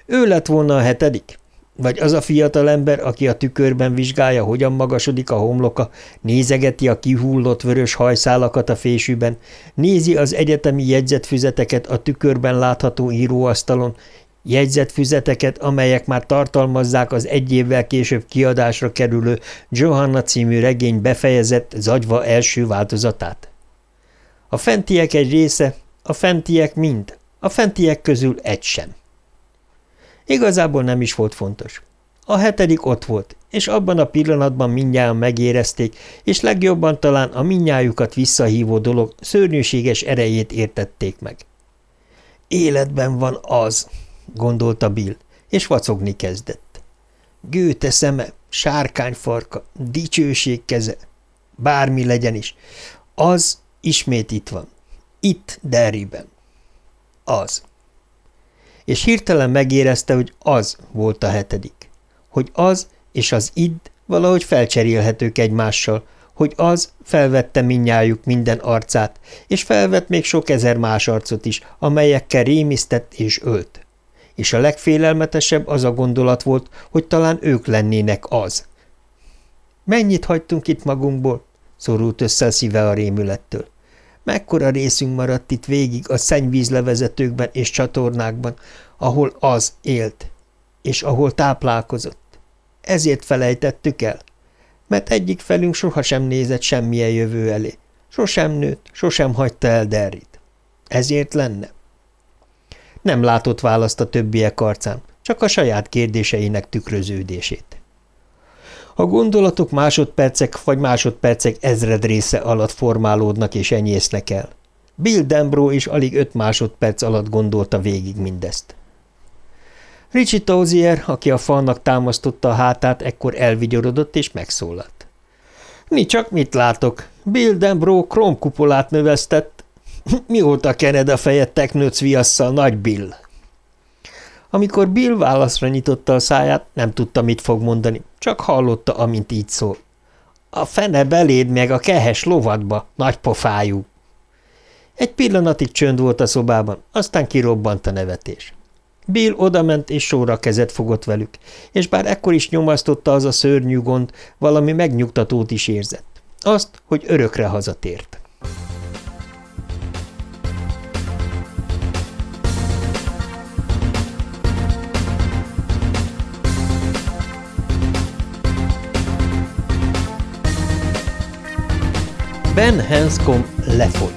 Ő lett volna a hetedik? Vagy az a fiatal ember, aki a tükörben vizsgálja, hogyan magasodik a homloka, nézegeti a kihullott vörös hajszálakat a fésűben, nézi az egyetemi jegyzetfüzeteket a tükörben látható íróasztalon, jegyzetfüzeteket, amelyek már tartalmazzák az egy évvel később kiadásra kerülő Johanna című regény befejezett, zagyva első változatát. A fentiek egy része, a fentiek mind, a fentiek közül egy sem. Igazából nem is volt fontos. A hetedik ott volt, és abban a pillanatban mindjárt megérezték, és legjobban talán a mindnyájukat visszahívó dolog szörnyűséges erejét értették meg. Életben van az, gondolta Bill, és vacogni kezdett. Gőte szeme, sárkányfarka, dicsőség keze, bármi legyen is, az, Ismét itt van. Itt, Derryben. Az. És hirtelen megérezte, hogy az volt a hetedik. Hogy az és az id valahogy felcserélhetők egymással, hogy az felvette minnyájuk minden arcát, és felvett még sok ezer más arcot is, amelyekkel rémisztett és ölt. És a legfélelmetesebb az a gondolat volt, hogy talán ők lennének az. Mennyit hagytunk itt magunkból? szorult össze a szíve a rémülettől. Mekkora részünk maradt itt végig a szennyvízlevezetőkben és csatornákban, ahol az élt, és ahol táplálkozott. Ezért felejtettük el mert egyik felünk sohasem nézett semmilyen jövő elé. Sosem nőtt, sosem hagyta el Derrit. Ezért lenne? Nem látott választ a többiek arcán, csak a saját kérdéseinek tükröződését. A gondolatok másodpercek vagy másodpercek ezred része alatt formálódnak és enyésznek el. Bill Dembro is alig öt másodperc alatt gondolta végig mindezt. Richie Tozier, aki a falnak támasztotta a hátát, ekkor elvigyorodott és megszólalt. – Mi csak mit látok? Bill Denbro kromkupolát növesztett. Mióta kened a fejed teknőc viasszal, nagy Bill? Amikor Bill válaszra nyitotta a száját, nem tudta, mit fog mondani, csak hallotta, amint így szól. A fene beléd meg a kehes lovadba, nagy pofájú. Egy pillanatig csönd volt a szobában, aztán kirobbant a nevetés. Bill odament és sorra kezet fogott velük, és bár ekkor is nyomasztotta az a szörnyű gond, valami megnyugtatót is érzett. Azt, hogy örökre hazatért. Ben Hanscom lefogy.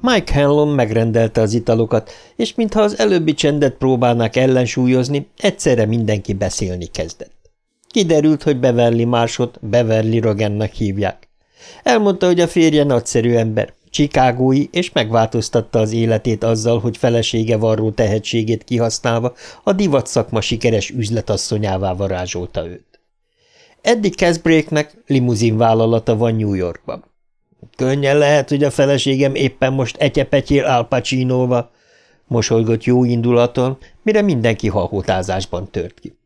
Mike Hanlon megrendelte az italokat, és mintha az előbbi csendet próbálnák ellensúlyozni, egyszerre mindenki beszélni kezdett. Kiderült, hogy Beverly Marsot Beverly Rogennak hívják. Elmondta, hogy a férje nagyszerű ember, csikágói, és megváltoztatta az életét azzal, hogy felesége varró tehetségét kihasználva a divat szakma sikeres üzletasszonyává varázsolta őt. Eddie Casbreaknek limuzin vállalata van New Yorkban. Könnyen lehet, hogy a feleségem éppen most etyepetyél Al Pacinoval, mosolygott jó indulaton, mire mindenki hahotázásban tört ki.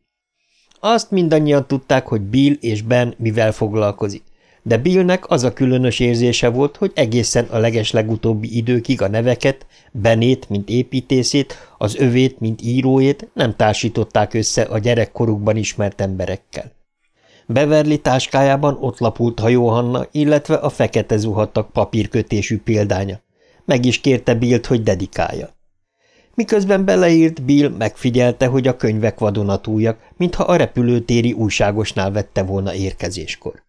Azt mindannyian tudták, hogy Bill és Ben mivel foglalkozik, de Billnek az a különös érzése volt, hogy egészen a legeslegutóbbi időkig a neveket, Benét, mint építészét, az övét, mint íróét nem társították össze a gyerekkorukban ismert emberekkel. Beverly táskájában ott lapult hajóhanna, illetve a fekete zuhattak papírkötésű példánya. Meg is kérte Billt, hogy dedikálja. Miközben beleírt, Bill megfigyelte, hogy a könyvek vadonatújak, mintha a repülőtéri újságosnál vette volna érkezéskor.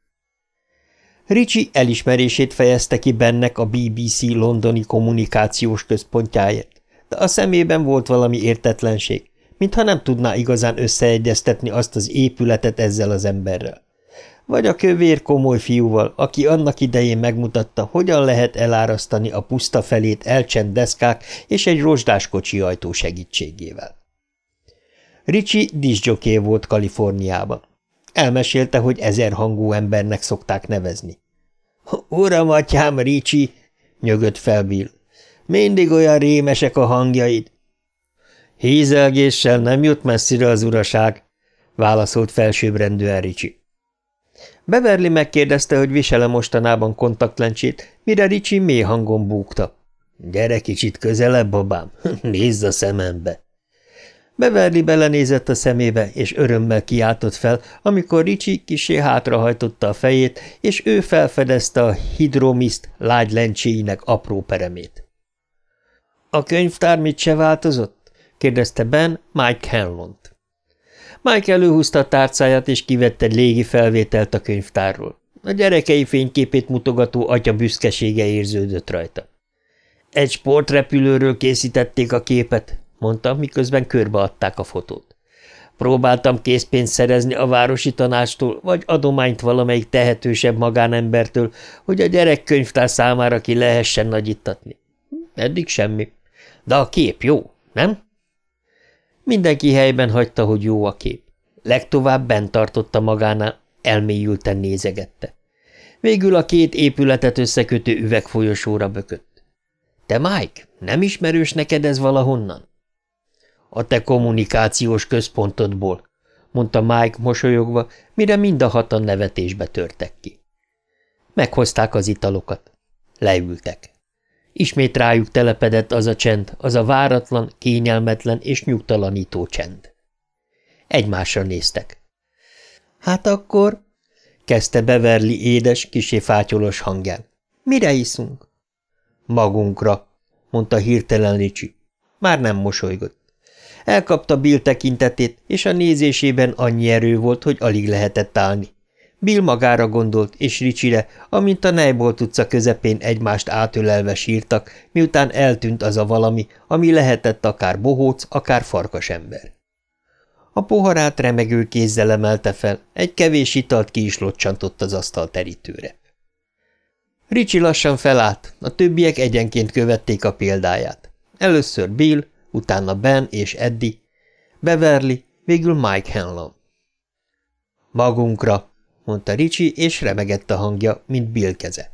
Ricsi elismerését fejezte ki bennek a BBC londoni kommunikációs központjáért, de a szemében volt valami értetlenség mintha nem tudná igazán összeegyeztetni azt az épületet ezzel az emberrel. Vagy a kövér komoly fiúval, aki annak idején megmutatta, hogyan lehet elárasztani a puszta felét elcsend deszkák és egy rozsdás kocsi ajtó segítségével. Ricsi disjoké volt Kaliforniában. Elmesélte, hogy ezer hangú embernek szokták nevezni. – Uram, atyám, Ricsi! – nyögött fel Bill. – Mindig olyan rémesek a hangjaid. Hízelgéssel nem jut messzire az uraság, válaszolt felsőbbrendűen Ricsi. Beverly megkérdezte, hogy visele mostanában kontaktlencsét, mire Ricsi mély hangon búgta. Gyere kicsit közelebb, babám, nézz a szemembe. Beverly belenézett a szemébe, és örömmel kiáltott fel, amikor Ricsi kisé hátrahajtotta a fejét, és ő felfedezte a hidromiszt lágy lencséinek apró peremét. – A könyvtár mit se változott? kérdezte Ben Mike Hanlont. Mike előhúzta a tárcáját, és kivett egy légi felvételt a könyvtárról. A gyerekei fényképét mutogató atya büszkesége érződött rajta. Egy sportrepülőről készítették a képet, mondta, miközben körbeadták a fotót. Próbáltam készpénzt szerezni a városi tanástól, vagy adományt valamelyik tehetősebb magánembertől, hogy a gyerekkönyvtár számára ki lehessen nagyítatni. Eddig semmi. De a kép jó, nem? Mindenki helyben hagyta, hogy jó a kép. Legtovább bent tartotta magánál, elmélyülten nézegette. Végül a két épületet összekötő üvegfolyosóra bökött. – Te, Mike, nem ismerős neked ez valahonnan? – A te kommunikációs központodból – mondta Mike mosolyogva, mire mind a hatan nevetésbe törtek ki. Meghozták az italokat. Leültek. Ismét rájuk telepedett az a csend, az a váratlan, kényelmetlen és nyugtalanító csend. Egymásra néztek. – Hát akkor kezdte Beverly édes, kisé fátyolos hangján. Mire iszunk? Magunkra, mondta hirtelen Ricsi. Már nem mosolygott. Elkapta Bill tekintetét, és a nézésében annyi erő volt, hogy alig lehetett állni. Bill magára gondolt, és Ricsire, amint a Neibolt utca közepén egymást átölelve sírtak, miután eltűnt az a valami, ami lehetett akár bohóc, akár farkasember. A poharát remegő kézzel emelte fel, egy kevés italt ki is locsantott az asztal terítőre. Ricsi lassan felállt, a többiek egyenként követték a példáját. Először Bill, utána Ben és Eddie, Beverly, végül Mike Hanlon. Magunkra, mondta Ricsi, és remegett a hangja, mint Bill keze.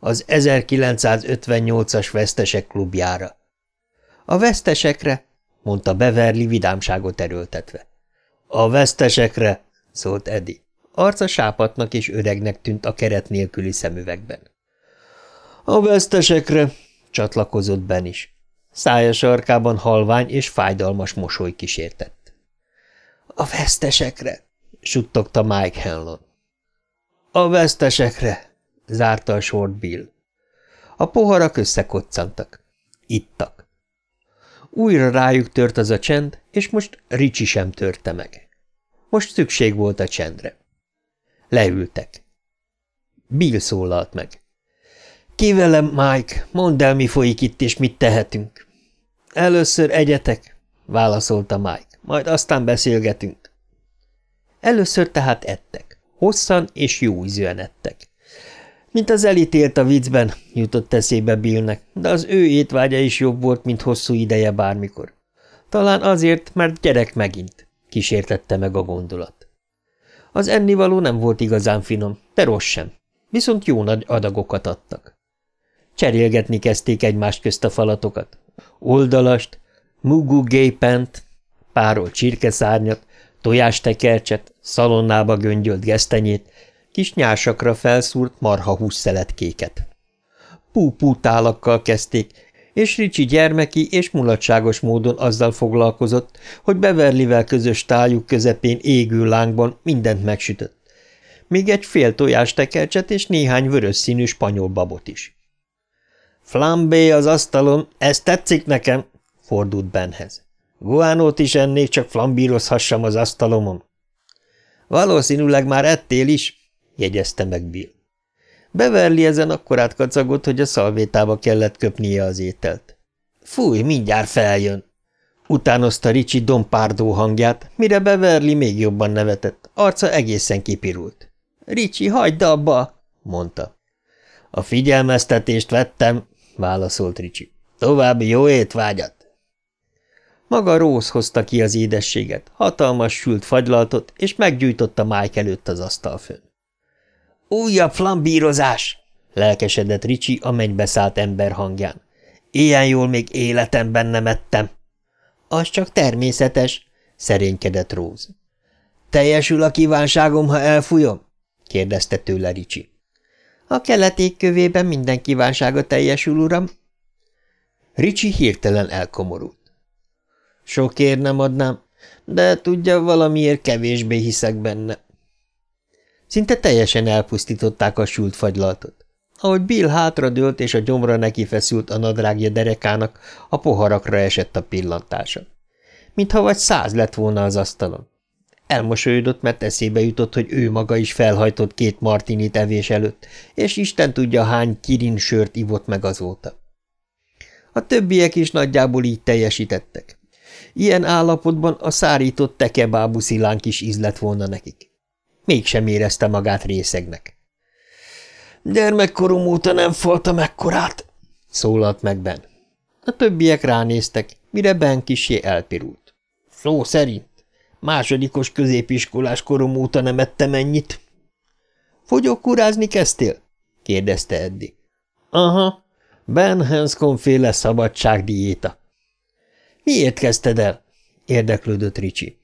Az 1958-as vesztesek klubjára. A vesztesekre, mondta Beverly vidámságot erőltetve. A vesztesekre, szólt Eddie. Arca sápatnak és öregnek tűnt a keret nélküli szemüvegben. A vesztesekre, csatlakozott Ben is. Szája sarkában halvány és fájdalmas mosoly kísértett. A vesztesekre, suttogta Mike Hanlon. A vesztesekre, zárta a sort Bill. A poharak összekoccantak. Ittak. Újra rájuk tört az a csend, és most Ricsi sem törte meg. Most szükség volt a csendre. Leültek. Bill szólalt meg. Ki velem, Mike, mondd el, mi folyik itt, és mit tehetünk. Először egyetek, válaszolta Mike, majd aztán beszélgetünk. Először tehát ettek. Hosszan és jó ízűen ettek. Mint az elítélt a viccben, jutott eszébe Billnek, de az ő étvágya is jobb volt, mint hosszú ideje bármikor. Talán azért, mert gyerek megint, kísértette meg a gondolat. Az ennivaló nem volt igazán finom, de rossz sem, viszont jó nagy adagokat adtak. Cserélgetni kezdték egymást közt a falatokat. Oldalast, mugu gépent, párol csirkeszárnyat, tojástekercset, szalonnába göngyölt gesztenyét, kis nyásakra felszúrt marha hússzeletkéket. Pú-pú tálakkal kezdték, és Ricsi gyermeki és mulatságos módon azzal foglalkozott, hogy Beverlivel közös tájuk közepén égő lángban mindent megsütött. Még egy fél tojás tekercset és néhány vörös színű spanyol babot is. – Flambé az asztalon, ez tetszik nekem! – fordult Benhez. – Guánót is ennék, csak flambírozhassam az asztalomon. – Valószínűleg már ettél is – jegyezte meg Bill. Beverly ezen akkorát kacagott, hogy a szalvétába kellett köpnie az ételt. Fúj, mindjárt feljön! Utánozta Ricsi dompárdó hangját, mire Beverly még jobban nevetett, arca egészen kipirult. Ricsi, hagyd abba! mondta. A figyelmeztetést vettem, válaszolt Ricsi. További jó étvágyat! Maga Rose hozta ki az édességet, hatalmas sült fagylaltot, és meggyújtotta Mike előtt az asztal fönn. Újabb flambírozás! lelkesedett Ricsi a mennybe ember hangján. Ilyen jól még életemben nem ettem. Az csak természetes, szerénykedett Róz. Teljesül a kívánságom, ha elfújom? kérdezte tőle Ricsi. A keleték kövében minden kívánsága teljesül, uram. Ricsi hirtelen elkomorult. Sokért nem adnám, de tudja, valamiért kevésbé hiszek benne. Szinte teljesen elpusztították a sült fagylaltot. Ahogy Bill hátradőlt és a gyomra neki feszült a nadrágja derekának, a poharakra esett a pillantása. Mintha vagy száz lett volna az asztalon. Elmosolyodott, mert eszébe jutott, hogy ő maga is felhajtott két martinit evés előtt, és Isten tudja hány kirin sört ivott meg azóta. A többiek is nagyjából így teljesítettek. Ilyen állapotban a szárított tekebábu szilánk is ízlett volna nekik. Mégsem érezte magát részegnek. Gyermekkorom óta nem foltam ekkorát, szólalt meg Ben. A többiek ránéztek, mire Ben kisé elpirult. Szó szerint. Másodikos középiskolás korom óta nem ettem ennyit. Fogyókúrázni kezdtél? kérdezte Eddi. Aha, Ben Hanscom féle szabadságdiéta. Miért kezdted el? érdeklődött Ricsi.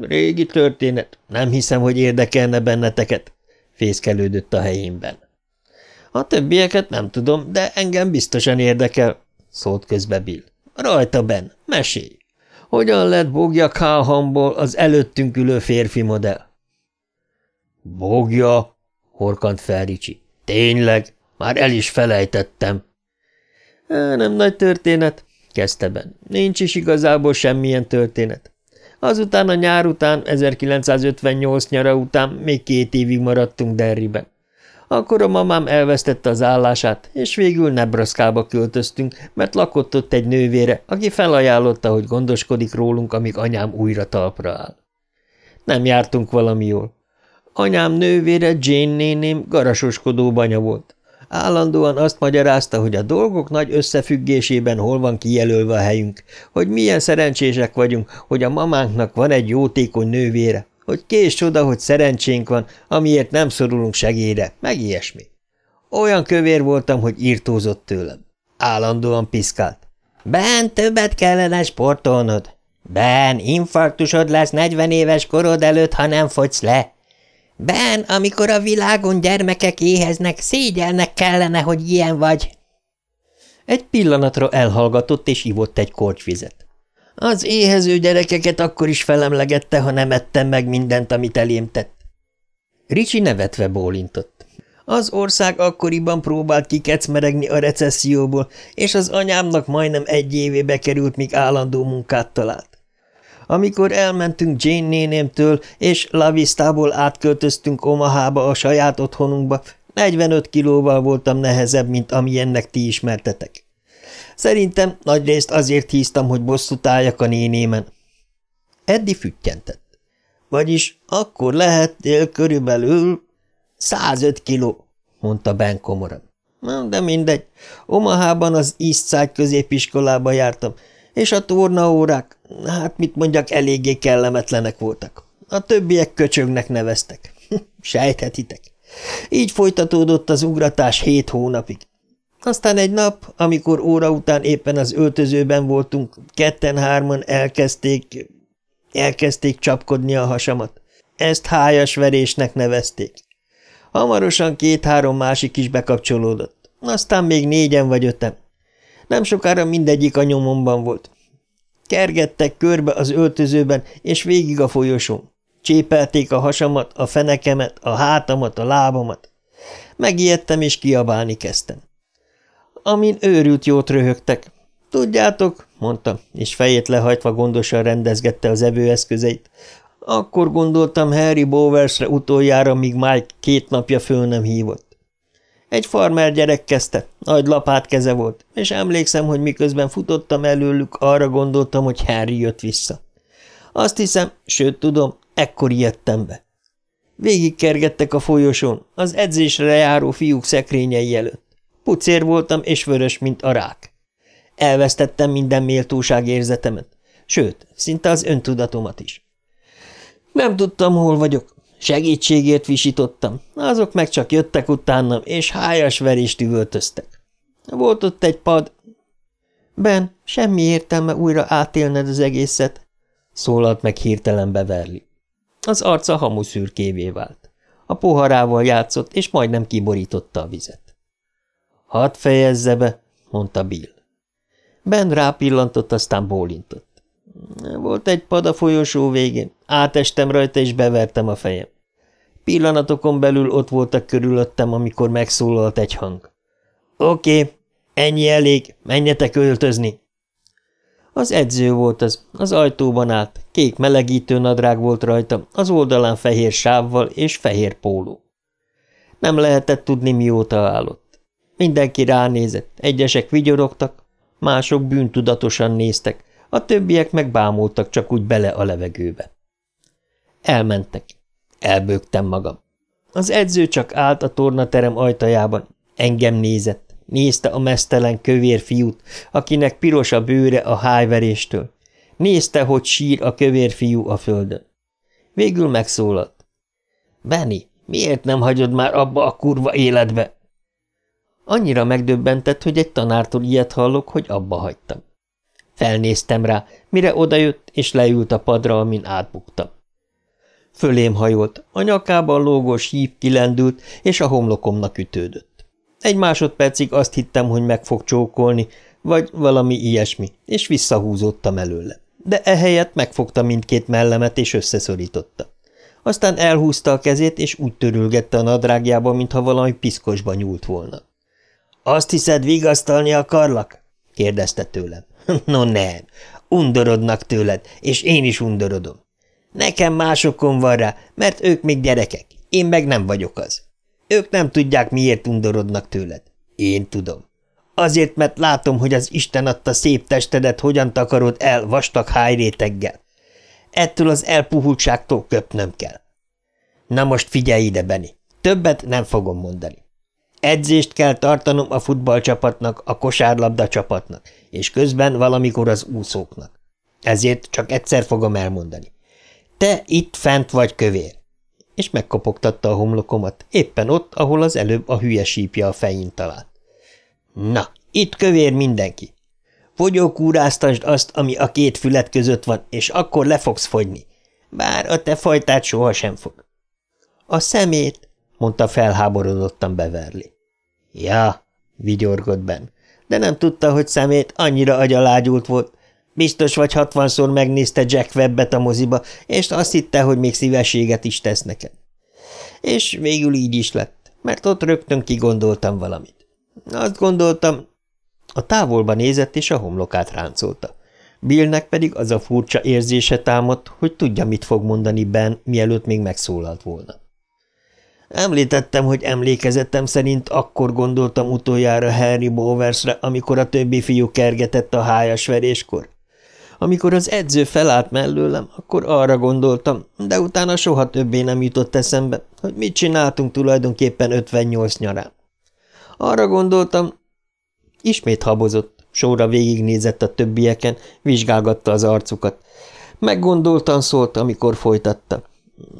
Régi történet. Nem hiszem, hogy érdekelne benneteket, fészkelődött a helyénben. A többieket nem tudom, de engem biztosan érdekel, szólt közbe Bill. Rajta, Ben, mesélj! Hogyan lett Bogja Calhamból az előttünk ülő férfi modell? Bogja? horkant fel Ricsi. Tényleg? Már el is felejtettem. Nem nagy történet, kezdte Ben. Nincs is igazából semmilyen történet. Azután a nyár után, 1958 nyara után még két évig maradtunk Derriben. Akkor a mamám elvesztette az állását, és végül Nebraska-ba költöztünk, mert lakott ott egy nővére, aki felajánlotta, hogy gondoskodik rólunk, amíg anyám újra talpra áll. Nem jártunk valami jól. Anyám nővére, Jane néném garasoskodó banya volt. Állandóan azt magyarázta, hogy a dolgok nagy összefüggésében hol van kijelölve a helyünk, hogy milyen szerencsések vagyunk, hogy a mamánknak van egy jótékony nővére, hogy kés csoda, hogy szerencsénk van, amiért nem szorulunk segélyre, meg ilyesmi. Olyan kövér voltam, hogy írtózott tőlem. Állandóan piszkált. Ben, többet kellene sportolnod. Ben, infarktusod lesz 40 éves korod előtt, ha nem fogysz le. Ben, amikor a világon gyermekek éheznek, szégyelnek kellene, hogy ilyen vagy. Egy pillanatra elhallgatott és ivott egy kortyvizet. Az éhező gyerekeket akkor is felemlegette, ha nem ettem meg mindent, amit elém tett. Ricsi nevetve bólintott. Az ország akkoriban próbált kikecmeregni a recesszióból, és az anyámnak majdnem egy évébe került, míg állandó munkát talált. Amikor elmentünk Jane nénémtől, és Lavistából átköltöztünk Omahába a saját otthonunkba, 45 kilóval voltam nehezebb, mint amilyennek ti ismertetek. Szerintem nagyrészt azért híztam, hogy bosszút álljak a nénémen. Eddi füttyentett. Vagyis akkor lehettél körülbelül 105 kiló, mondta Ben komoran. De mindegy, Omahában az Eastside középiskolába jártam, és a tornaórák, hát mit mondjak, eléggé kellemetlenek voltak. A többiek köcsögnek neveztek. Sejthetitek. Így folytatódott az ugratás hét hónapig. Aztán egy nap, amikor óra után éppen az öltözőben voltunk, ketten-hárman elkezdték, elkezdték csapkodni a hasamat. Ezt hájas verésnek nevezték. Hamarosan két-három másik is bekapcsolódott. Aztán még négyen vagy öten. Nem sokára mindegyik a nyomomban volt. Kergettek körbe az öltözőben, és végig a folyosón. Csépelték a hasamat, a fenekemet, a hátamat, a lábamat. Megijedtem, és kiabálni kezdtem. Amin őrült jót röhögtek. Tudjátok, mondta, és fejét lehajtva gondosan rendezgette az evőeszközeit. Akkor gondoltam Harry Bowersre utoljára, míg Mike két napja föl nem hívott. Egy farmer gyerek kezdte, nagy lapát keze volt, és emlékszem, hogy miközben futottam előlük, arra gondoltam, hogy Harry jött vissza. Azt hiszem, sőt tudom, ekkor ijedtem be. Végigkergettek a folyosón, az edzésre járó fiúk szekrényei előtt. Pucér voltam, és vörös, mint a rák. Elvesztettem minden méltóság érzetemet, sőt, szinte az öntudatomat is. Nem tudtam, hol vagyok, Segítségért visítottam, azok meg csak jöttek utánam, és hájas verést üvöltöztek. Volt ott egy pad. Ben, semmi értelme újra átélned az egészet, szólalt meg hirtelen Beverly. Az arca hamuszürkévé vált. A poharával játszott, és majdnem kiborította a vizet. Hadd fejezze be, mondta Bill. Ben rápillantott, aztán bólintott. Volt egy pad a folyosó végén, átestem rajta, és bevertem a fejem. Pillanatokon belül ott voltak körülöttem, amikor megszólalt egy hang. Oké, okay, ennyi elég, menjetek öltözni. Az edző volt az, az ajtóban állt, kék melegítő nadrág volt rajta, az oldalán fehér sávval és fehér póló. Nem lehetett tudni, mióta állott. Mindenki ránézett, egyesek vigyorogtak, mások bűntudatosan néztek, a többiek meg bámultak csak úgy bele a levegőbe. Elmentek. Elbőgtem magam. Az edző csak állt a tornaterem ajtajában. Engem nézett. Nézte a mesztelen kövér fiút, akinek piros a bőre a hájveréstől. Nézte, hogy sír a kövér fiú a földön. Végül megszólalt. Benny, miért nem hagyod már abba a kurva életbe? Annyira megdöbbentett, hogy egy tanártól ilyet hallok, hogy abba hagytam. Felnéztem rá, mire odajött, és leült a padra, amin átbuktam. Fölém hajolt, a nyakában lógós hív kilendült, és a homlokomnak ütődött. Egy másodpercig azt hittem, hogy meg fog csókolni, vagy valami ilyesmi, és visszahúzódtam előle. De ehelyett megfogta mindkét mellemet, és összeszorította. Aztán elhúzta a kezét, és úgy törülgette a nadrágjába, mintha valami piszkosba nyúlt volna. – Azt hiszed, vigasztalni akarlak? – kérdezte tőlem. – No nem, undorodnak tőled, és én is undorodom. Nekem másokon van rá, mert ők még gyerekek, én meg nem vagyok az. Ők nem tudják, miért undorodnak tőled. Én tudom. Azért, mert látom, hogy az Isten adta szép testedet hogyan takarod el vastag hájréteggel. Ettől az elpuhultságtól köpnöm kell. Na most figyelj ide, Benni. Többet nem fogom mondani. Edzést kell tartanom a futballcsapatnak, a kosárlabda csapatnak, és közben valamikor az úszóknak. Ezért csak egyszer fogom elmondani. Te itt fent vagy kövér. És megkopogtatta a homlokomat, éppen ott, ahol az előbb a hülye sípja a fején talált. Na, itt kövér mindenki. Fogyókúráztasd azt, ami a két fület között van, és akkor le fogsz fogyni. Bár a te fajtát sohasem fog. A szemét, mondta felháborodottan Beverly. Ja, vigyorgott Ben, de nem tudta, hogy szemét annyira agyalágyult volt. Biztos vagy hatvanszor megnézte Jack Webbet a moziba, és azt hitte, hogy még szívességet is tesz neked. És végül így is lett, mert ott rögtön kigondoltam valamit. Azt gondoltam, a távolba nézett, és a homlokát ráncolta. Billnek pedig az a furcsa érzése támadt, hogy tudja, mit fog mondani Ben, mielőtt még megszólalt volna. Említettem, hogy emlékezetem szerint akkor gondoltam utoljára Harry Bowersre, amikor a többi fiú kergetett a hájas veréskor. Amikor az edző felállt mellőlem, akkor arra gondoltam, de utána soha többé nem jutott eszembe, hogy mit csináltunk tulajdonképpen 58 nyarán. Arra gondoltam, ismét habozott, sorra végignézett a többieken, vizsgálgatta az arcukat. Meggondoltan szólt, amikor folytatta.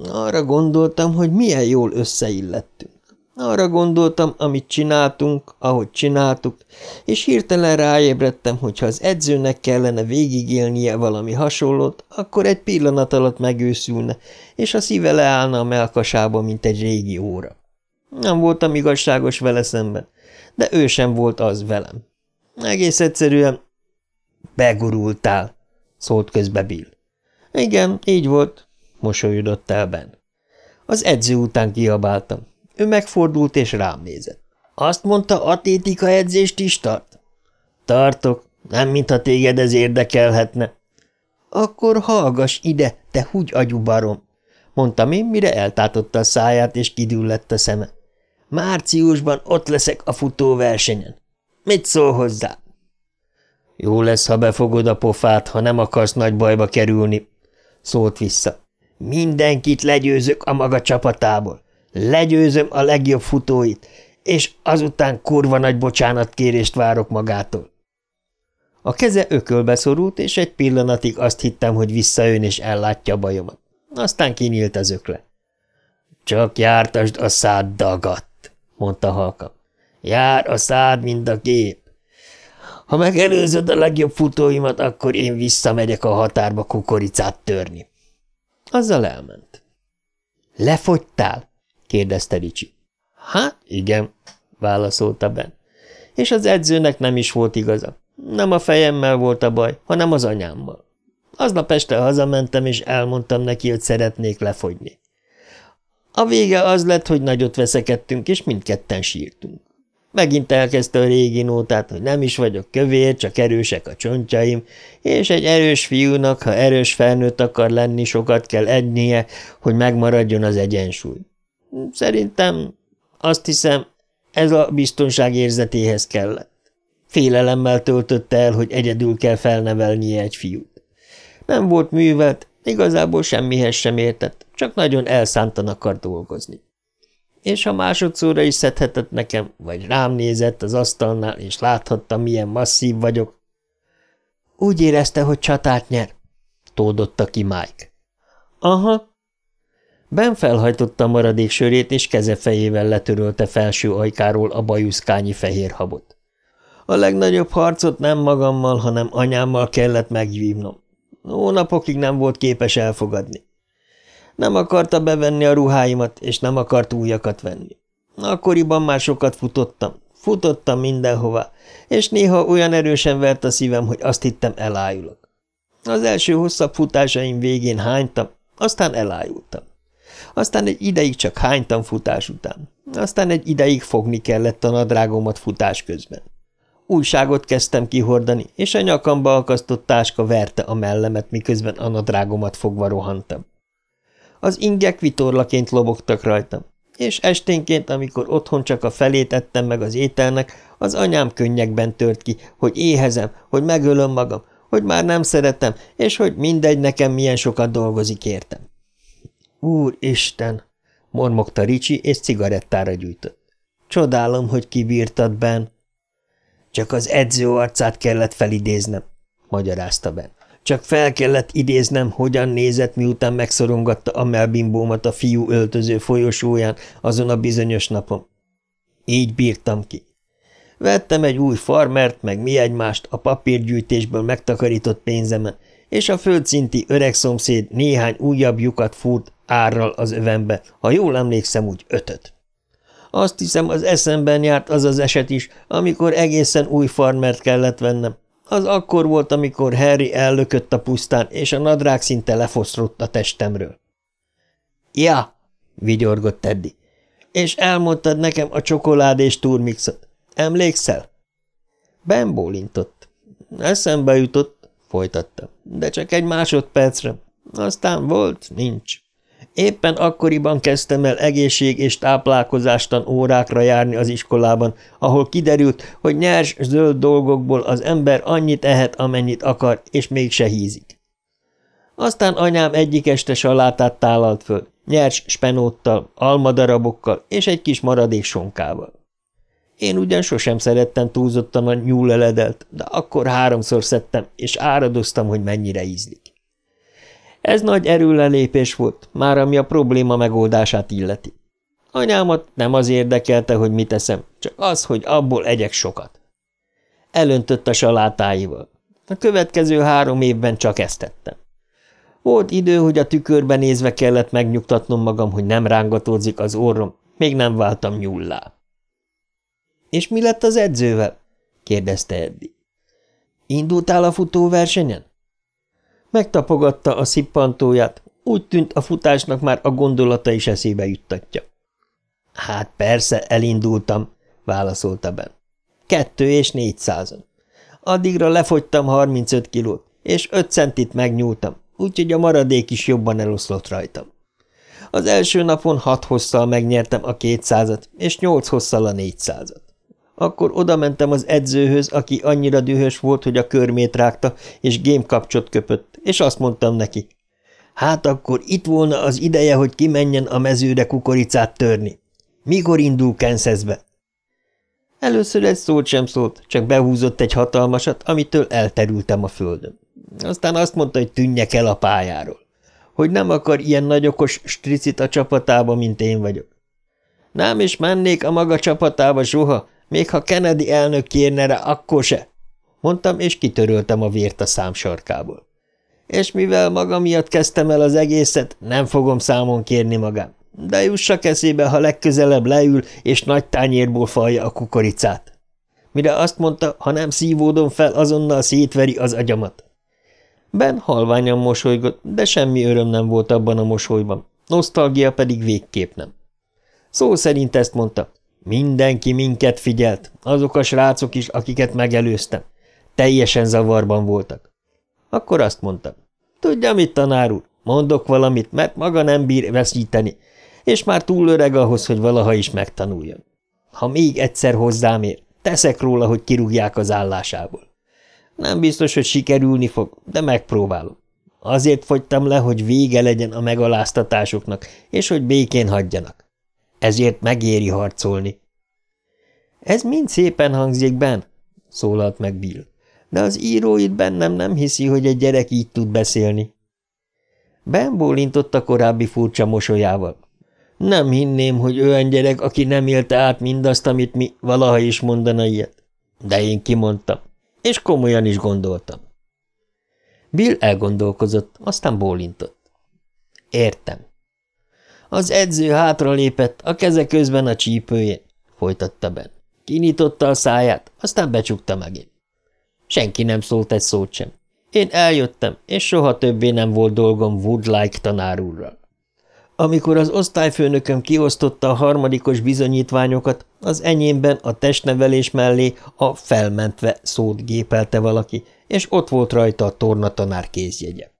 Arra gondoltam, hogy milyen jól összeillettünk. Arra gondoltam, amit csináltunk, ahogy csináltuk, és hirtelen ráébredtem, hogy ha az edzőnek kellene végigélnie valami hasonlót, akkor egy pillanat alatt megőszülne, és a szíve leállna a melkasába, mint egy régi óra. Nem voltam igazságos vele szemben, de ő sem volt az velem. Egész egyszerűen begurultál, szólt közbe Bill. Igen, így volt, mosolyodott el Ben. Az edző után kiabáltam. Ő megfordult és rám nézett. Azt mondta, atlétika edzést is tart? Tartok, nem mintha téged ez érdekelhetne. Akkor hallgass ide, te húgy agyubarom, mondtam én, mire eltátotta a száját és kidüllett a szeme. Márciusban ott leszek a futóversenyen. Mit szól hozzá? Jó lesz, ha befogod a pofát, ha nem akarsz nagy bajba kerülni, szólt vissza. Mindenkit legyőzök a maga csapatából. Legyőzöm a legjobb futóit, és azután kurva nagy bocsánatkérést várok magától. A keze ökölbe szorult, és egy pillanatig azt hittem, hogy visszajön és ellátja bajomat. Aztán kinyílt az ökle. Csak jártasd a szád dagat mondta halka. Jár a szád, mint a kép. Ha megelőzöd a legjobb futóimat, akkor én visszamegyek a határba kukoricát törni. Azzal elment. Lefogytál? kérdezte Ricsi. Hát, igen, válaszolta Ben. És az edzőnek nem is volt igaza. Nem a fejemmel volt a baj, hanem az anyámmal. Aznap este hazamentem, és elmondtam neki, hogy szeretnék lefogyni. A vége az lett, hogy nagyot veszekedtünk, és mindketten sírtunk. Megint elkezdte a régi nótát, hogy nem is vagyok kövér, csak erősek a csontjaim, és egy erős fiúnak, ha erős felnőtt akar lenni, sokat kell ednie, hogy megmaradjon az egyensúly. Szerintem, azt hiszem, ez a biztonság érzetéhez kellett. Félelemmel töltötte el, hogy egyedül kell felnevelnie egy fiút. Nem volt művelt, igazából semmihez sem értett, csak nagyon elszántan akar dolgozni. És ha másodszorra is szedhetett nekem, vagy rám nézett az asztalnál, és láthatta, milyen masszív vagyok, úgy érezte, hogy csatát nyer, tódotta ki Mike. Aha. Ben felhajtotta a maradék sörét, és keze fejével letörölte felső ajkáról a bajuszkányi fehér habot. A legnagyobb harcot nem magammal, hanem anyámmal kellett megvívnom. Hónapokig nem volt képes elfogadni. Nem akarta bevenni a ruháimat, és nem akart újakat venni. Akkoriban már sokat futottam, futottam mindenhova, és néha olyan erősen vert a szívem, hogy azt hittem elájulok. Az első hosszabb futásaim végén hánytam, aztán elájultam. Aztán egy ideig csak hánytam futás után. Aztán egy ideig fogni kellett a nadrágomat futás közben. Újságot kezdtem kihordani, és a nyakamba akasztott táska verte a mellemet, miközben a nadrágomat fogva rohantam. Az ingek vitorlaként lobogtak rajtam, és esténként, amikor otthon csak a felét ettem meg az ételnek, az anyám könnyekben tört ki, hogy éhezem, hogy megölöm magam, hogy már nem szeretem, és hogy mindegy nekem milyen sokat dolgozik értem. Úristen! mormogta Ricsi, és cigarettára gyújtott. Csodálom, hogy kibírtad, Ben. Csak az edző arcát kellett felidéznem, magyarázta Ben. Csak fel kellett idéznem, hogyan nézett, miután megszorongatta a melbimbómat a fiú öltöző folyosóján azon a bizonyos napon. Így bírtam ki. Vettem egy új farmert, meg mi egymást a papírgyűjtésből megtakarított pénzemen, és a földszinti öreg szomszéd néhány újabb lyukat fúrt árral az övembe, ha jól emlékszem, úgy ötöt. Azt hiszem, az eszemben járt az az eset is, amikor egészen új farmert kellett vennem. Az akkor volt, amikor Harry ellökött a pusztán, és a nadrág szinte lefoszrott a testemről. Ja, vigyorgott Teddy. És elmondtad nekem a csokolád turmixot. Emlékszel? Ben bólintott. Eszembe jutott, folytatta, de csak egy másodpercre. Aztán volt, nincs. Éppen akkoriban kezdtem el egészség- és táplálkozástan órákra járni az iskolában, ahol kiderült, hogy nyers, zöld dolgokból az ember annyit ehet, amennyit akar, és mégse hízik. Aztán anyám egyik este salátát tálalt föl, nyers spenóttal, almadarabokkal és egy kis maradék sonkával. Én ugyan sosem szerettem túlzottan a nyúleledelt, de akkor háromszor szedtem, és áradoztam, hogy mennyire ízlik. Ez nagy erőlelépés volt, már ami a probléma megoldását illeti. Anyámat nem az érdekelte, hogy mit eszem, csak az, hogy abból egyek sokat. Elöntött a salátáival. A következő három évben csak ezt tettem. Volt idő, hogy a tükörbe nézve kellett megnyugtatnom magam, hogy nem rángatódzik az orrom, még nem váltam nyullá. – És mi lett az edzővel? – kérdezte Eddi. – Indultál a futóversenyen? Megtapogatta a szippantóját, úgy tűnt a futásnak már a gondolata is eszébe juttatja. Hát persze, elindultam, válaszolta Ben. Kettő és négyszázon. Addigra lefogytam 35 kilót, és öt centit megnyúltam, úgyhogy a maradék is jobban eloszlott rajtam. Az első napon hat hosszal megnyertem a kétszázat, és nyolc hosszal a négyszázat. Akkor odamentem az edzőhöz, aki annyira dühös volt, hogy a körmét rágta, és gémkapcsot köpött, és azt mondtam neki. Hát akkor itt volna az ideje, hogy kimenjen a mezőre kukoricát törni. Mikor indul Kansasbe? Először egy szót sem szólt, csak behúzott egy hatalmasat, amitől elterültem a földön. Aztán azt mondta, hogy tűnjek el a pályáról. Hogy nem akar ilyen nagyokos stricit a csapatába, mint én vagyok. Nem is mennék a maga csapatába soha, még ha Kennedy elnök kérne rá, akkor se. Mondtam, és kitöröltem a vért a szám sarkából. És mivel maga miatt kezdtem el az egészet, nem fogom számon kérni magam. De jussak eszébe, ha legközelebb leül, és nagy tányérból falja a kukoricát. Mire azt mondta, ha nem szívódom fel, azonnal szétveri az agyamat. Ben halványan mosolygott, de semmi öröm nem volt abban a mosolyban, nosztalgia pedig végképp nem. Szó szerint ezt mondta, Mindenki minket figyelt, azok a srácok is, akiket megelőztem. Teljesen zavarban voltak. Akkor azt mondtam, tudja mit, tanár úr, mondok valamit, mert maga nem bír veszíteni, és már túl öreg ahhoz, hogy valaha is megtanuljon. Ha még egyszer hozzám ér, teszek róla, hogy kirúgják az állásából. Nem biztos, hogy sikerülni fog, de megpróbálom. Azért fogytam le, hogy vége legyen a megaláztatásoknak, és hogy békén hagyjanak. Ezért megéri harcolni. Ez mind szépen hangzik, Ben, szólalt meg Bill. De az író itt bennem nem hiszi, hogy egy gyerek így tud beszélni. Ben bólintott a korábbi furcsa mosolyával. Nem hinném, hogy olyan gyerek, aki nem élte át mindazt, amit mi valaha is mondana ilyet. De én kimondtam, és komolyan is gondoltam. Bill elgondolkozott, aztán bólintott. Értem. Az edző hátra lépett, a keze közben a csípőjén, folytatta Ben. Kinyitotta a száját, aztán becsukta megint. Senki nem szólt egy szót sem. Én eljöttem, és soha többé nem volt dolgom Woodlike tanár. Amikor az osztályfőnököm kiosztotta a harmadikos bizonyítványokat, az enyémben a testnevelés mellé a felmentve szót gépelte valaki, és ott volt rajta a tornatanár kézjegye.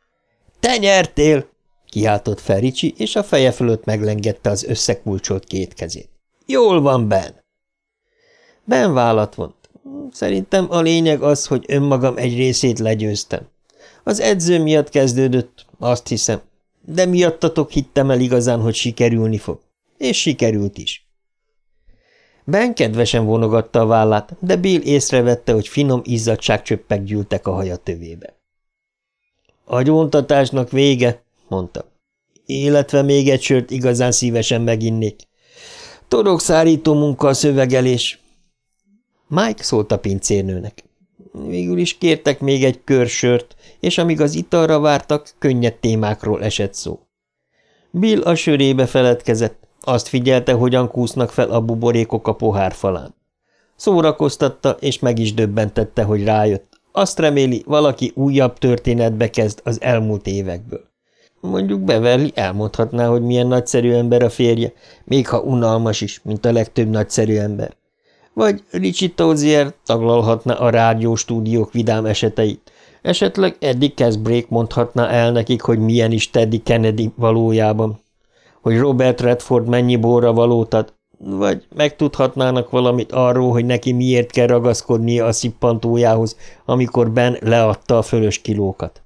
– Te nyertél! – kiáltott fel és a feje fölött meglengette az összekulcsolt két kezét. – Jól van, Ben! Ben vállat vont. Szerintem a lényeg az, hogy önmagam egy részét legyőztem. Az edző miatt kezdődött, azt hiszem, de miattatok hittem el igazán, hogy sikerülni fog. És sikerült is. Ben kedvesen vonogatta a vállát, de Bill észrevette, hogy finom izzadságcsöppek gyűltek a haja tövébe. Gyóntatásnak vége, mondta. Illetve még egy sört igazán szívesen meginnék. Torokszárító munka a szövegelés. Mike szólt a pincérnőnek. Végül is kértek még egy kör sört, és amíg az italra vártak, könnyed témákról esett szó. Bill a sörébe feledkezett, azt figyelte, hogyan kúsznak fel a buborékok a pohár falán. Szórakoztatta, és meg is döbbentette, hogy rájött. Azt reméli, valaki újabb történetbe kezd az elmúlt évekből. Mondjuk Beverly elmondhatná, hogy milyen nagyszerű ember a férje, még ha unalmas is, mint a legtöbb nagyszerű ember. Vagy Richie Tozier taglalhatna a rádióstúdiók vidám eseteit, Esetleg Eddie Casbrake mondhatná el nekik, hogy milyen is Teddy Kennedy valójában, hogy Robert Redford mennyi borra valót ad, vagy megtudhatnának valamit arról, hogy neki miért kell ragaszkodnia a szippantójához, amikor Ben leadta a fölös kilókat.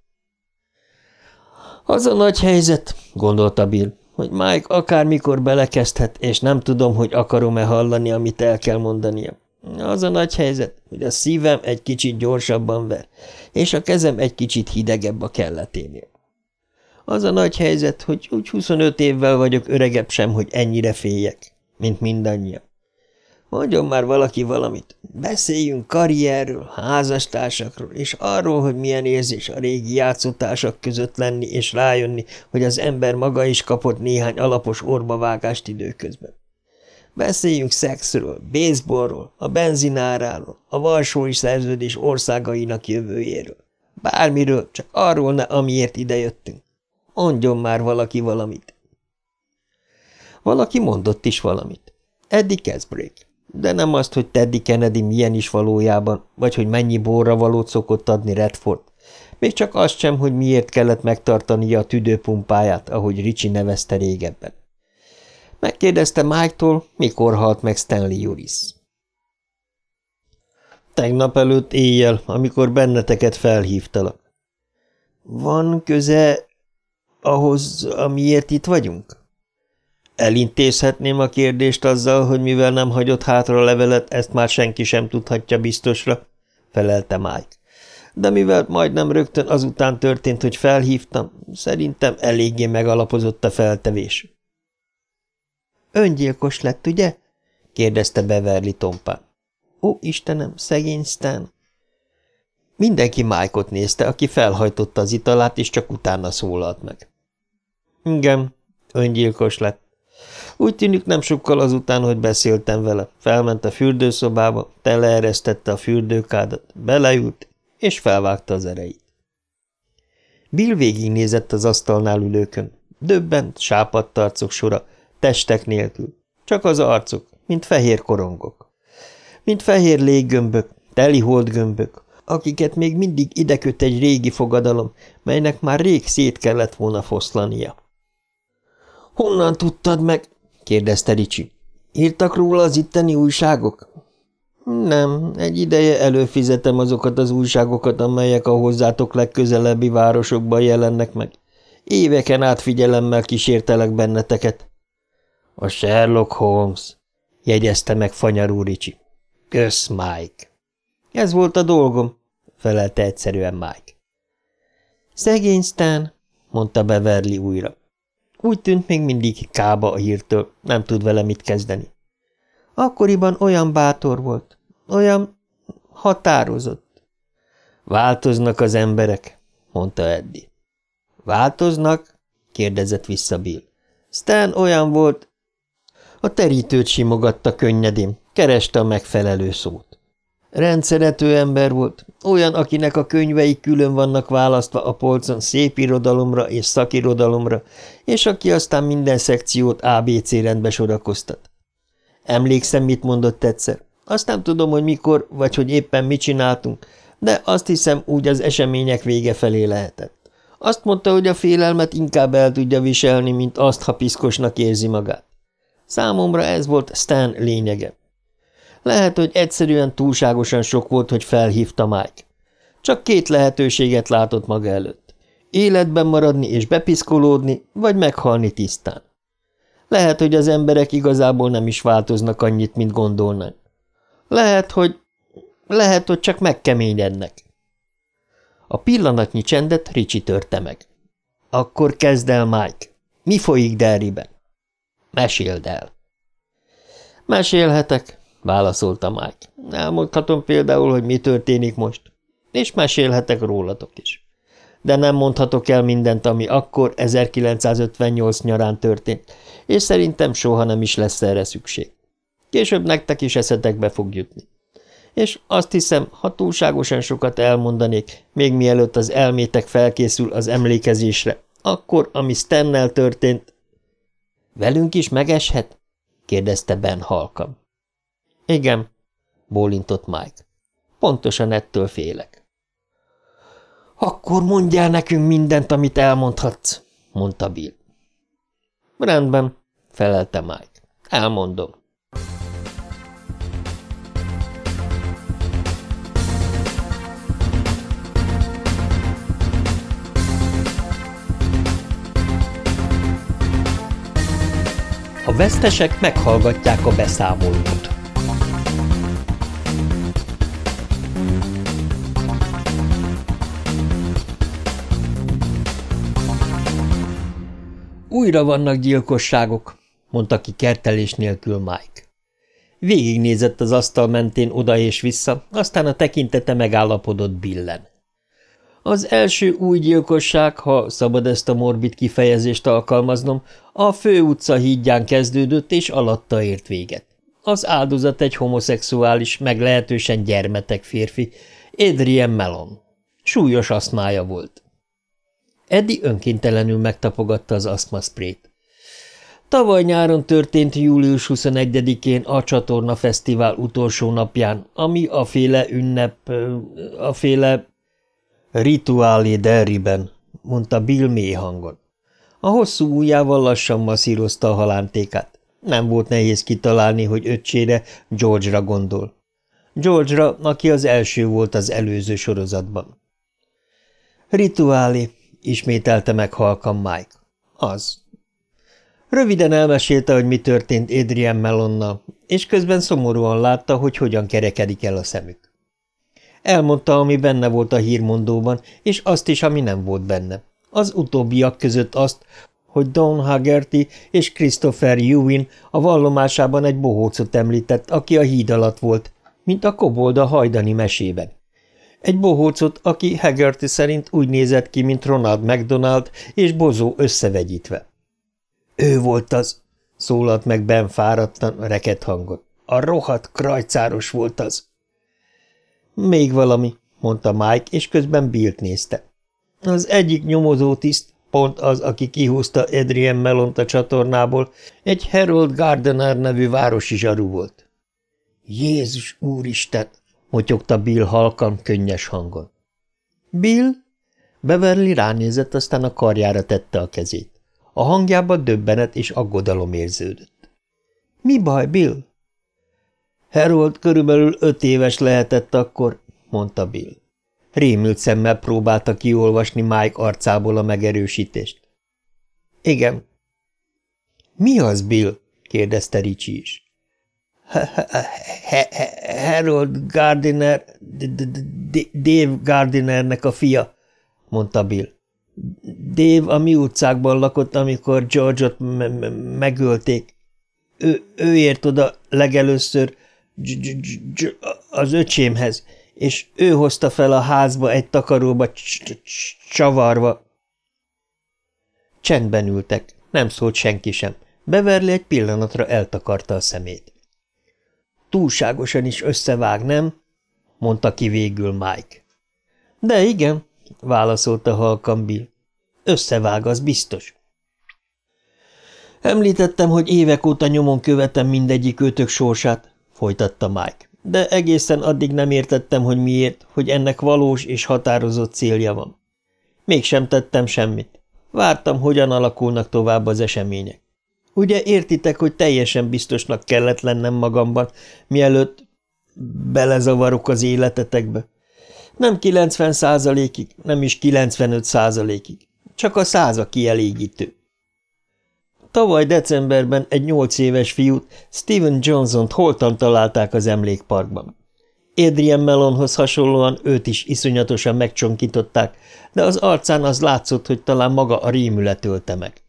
Az a nagy helyzet, gondolta Bill, hogy Mike akármikor belekezdhet, és nem tudom, hogy akarom-e hallani, amit el kell mondania. Az a nagy helyzet, hogy a szívem egy kicsit gyorsabban ver, és a kezem egy kicsit hidegebb a kelleténél. Az a nagy helyzet, hogy úgy 25 évvel vagyok öregebb sem, hogy ennyire féljek, mint mindannyian. Mondjon már valaki valamit. Beszéljünk karrierről, házastársakról, és arról, hogy milyen érzés a régi játszótársak között lenni, és rájönni, hogy az ember maga is kapott néhány alapos orbavágást időközben. Beszéljünk szexről, baseballról, a benzináráról, a Varsói Szerződés országainak jövőjéről. Bármiről, csak arról ne, amiért idejöttünk. Mondjon már valaki valamit. Valaki mondott is valamit. Eddie Casbrake. De nem azt, hogy Teddy Kennedy milyen is valójában, vagy hogy mennyi borra valót szokott adni Redford. Még csak azt sem, hogy miért kellett megtartania a tüdőpumpáját, ahogy Ricsi nevezte régebben. Megkérdezte Mike-tól, mikor halt meg Stanley Juris. Tegnap előtt éjjel, amikor benneteket felhívtalak. Van köze ahhoz, amiért itt vagyunk? Elintézhetném a kérdést azzal, hogy mivel nem hagyott hátra levelet, ezt már senki sem tudhatja biztosra, felelte Mike. De mivel majdnem rögtön azután történt, hogy felhívtam, szerintem eléggé megalapozott a feltevés. Öngyilkos lett, ugye? kérdezte Beverly tompán. Ó, Istenem, szegény Stan! Mindenki Mike-ot nézte, aki felhajtotta az italát, és csak utána szólalt meg. Igen, öngyilkos lett. Úgy tűnik nem sokkal azután, hogy beszéltem vele. Felment a fürdőszobába, teleeresztette a fürdőkádat, beleült, és felvágta az ereit. Bill végignézett az asztalnál ülőkön. Döbbent, sápadt arcok sora, testek nélkül, csak az arcuk, mint fehér korongok. Mint fehér léggömbök, teli holdgömbök, akiket még mindig ideköt egy régi fogadalom, melynek már rég szét kellett volna foszlania. – Honnan tudtad meg? – kérdezte Ricsi. – Írtak róla az itteni újságok? – Nem, egy ideje előfizetem azokat az újságokat, amelyek a hozzátok legközelebbi városokban jelennek meg. Éveken át figyelemmel kísértelek benneteket. A Sherlock Holmes, jegyezte meg fanyarú Ricsi. Kösz, Mike. Ez volt a dolgom, felelte egyszerűen Mike. Szegény Stan, mondta Beverly újra. Úgy tűnt még mindig kába a hírtől, nem tud vele mit kezdeni. Akkoriban olyan bátor volt, olyan határozott. Változnak az emberek, mondta Eddi. Változnak? kérdezett vissza Bill. Stan olyan volt... A terítőt simogatta könnyedén, kereste a megfelelő szót. Rendszerető ember volt, olyan, akinek a könyvei külön vannak választva a polcon szép irodalomra és szakirodalomra, és aki aztán minden szekciót ABC rendbe sorakoztat. Emlékszem, mit mondott egyszer. Azt nem tudom, hogy mikor, vagy hogy éppen mit csináltunk, de azt hiszem, úgy az események vége felé lehetett. Azt mondta, hogy a félelmet inkább el tudja viselni, mint azt, ha piszkosnak érzi magát. Számomra ez volt Stan lényege. Lehet, hogy egyszerűen túlságosan sok volt, hogy felhívta Mike. Csak két lehetőséget látott maga előtt. Életben maradni és bepiszkolódni, vagy meghalni tisztán. Lehet, hogy az emberek igazából nem is változnak annyit, mint gondolnánk. Lehet, hogy... Lehet, hogy csak megkeményednek. A pillanatnyi csendet Ricsi törte meg. Akkor kezd el, Mike. Mi folyik Derryben? Meséld el. Mesélhetek, válaszolta Mike. Elmondhatom például, hogy mi történik most. És mesélhetek rólatok is. De nem mondhatok el mindent, ami akkor 1958 nyarán történt, és szerintem soha nem is lesz erre szükség. Később nektek is eszetekbe fog jutni. És azt hiszem, ha túlságosan sokat elmondanék, még mielőtt az elmétek felkészül az emlékezésre, akkor, ami Stennel történt... – Velünk is megeshet? – kérdezte Ben halkam. – Igen – bólintott Mike. – Pontosan ettől félek. – Akkor mondjál nekünk mindent, amit elmondhatsz – mondta Bill. – Rendben – felelte Mike. – Elmondom. A vesztesek meghallgatják a beszámolót. Újra vannak gyilkosságok, mondta ki kertelés nélkül Mike. Végignézett az asztal mentén oda és vissza, aztán a tekintete megállapodott Billen. Az első új gyilkosság, ha szabad ezt a morbid kifejezést alkalmaznom, a főutca hídján kezdődött és alatta ért véget. Az áldozat egy homoszexuális, meglehetősen gyermetek férfi, Adrian Mellon. Súlyos aszmája volt. Eddi önkéntelenül megtapogatta az aszmaszprét. Tavaly nyáron történt július 21-én a Csatorna Fesztivál utolsó napján, ami a féle ünnep, a féle Rituálé Derriben, mondta Bill mély hangon. A hosszú ujjával lassan masszírozta a halántékát. Nem volt nehéz kitalálni, hogy öccsére, George-ra gondol. George-ra, aki az első volt az előző sorozatban. Rituálé, ismételte meg halkan Mike. Az. Röviden elmesélte, hogy mi történt Adrian Melonnal, és közben szomorúan látta, hogy hogyan kerekedik el a szemük. Elmondta, ami benne volt a hírmondóban, és azt is, ami nem volt benne. Az utóbbiak között azt, hogy Don Haggerty és Christopher Ewing a vallomásában egy bohócot említett, aki a híd alatt volt, mint a kobolda hajdani mesében. Egy bohócot, aki Haggerty szerint úgy nézett ki, mint Ronald McDonald és Bozó összevegyítve. Ő volt az, szólalt meg Ben fáradtan, reket hangot. A rohadt krajcáros volt az. Még valami, mondta Mike, és közben Billt nézte. Az egyik nyomozó tiszt, pont az, aki kihúzta Adrian Melont a csatornából, egy Harold Gardener nevű városi zsaru volt. Jézus úristen! Motyogta Bill halkan, könnyes hangon. Bill? Beverly ránézett, aztán a karjára tette a kezét. A hangjában döbbenet és aggodalom érződött. Mi baj, Bill? Harold körülbelül öt éves lehetett akkor, mondta Bill. Rémült szemmel próbálta kiolvasni Mike arcából a megerősítést. Igen. Mi az, Bill? kérdezte Ricsi is. Harold Gardiner, Dave Gardinernek a fia, mondta Bill. Dave a mi utcákban lakott, amikor George-ot megölték. Ő, ő ért oda legelőször az öcsémhez, és ő hozta fel a házba egy takaróba csavarva. Csendben ültek, nem szólt senki sem. Beverli egy pillanatra eltakarta a szemét. Túlságosan is összevág, nem? mondta ki végül Mike. De igen, válaszolta halkan Bill. Összevág, az biztos. Említettem, hogy évek óta nyomon követem mindegyik őtök sorsát, folytatta Mike, de egészen addig nem értettem, hogy miért, hogy ennek valós és határozott célja van. Mégsem tettem semmit. Vártam, hogyan alakulnak tovább az események. Ugye értitek, hogy teljesen biztosnak kellett lennem magamban, mielőtt belezavarok az életetekbe? Nem 90 százalékig, nem is 95 százalékig. Csak a száza kielégítő. Tavaly decemberben egy nyolc éves fiút, Steven Johnson-t holtan találták az emlékparkban. Adrian Melonhoz hasonlóan őt is iszonyatosan megcsonkították, de az arcán az látszott, hogy talán maga a rémület ölte meg. –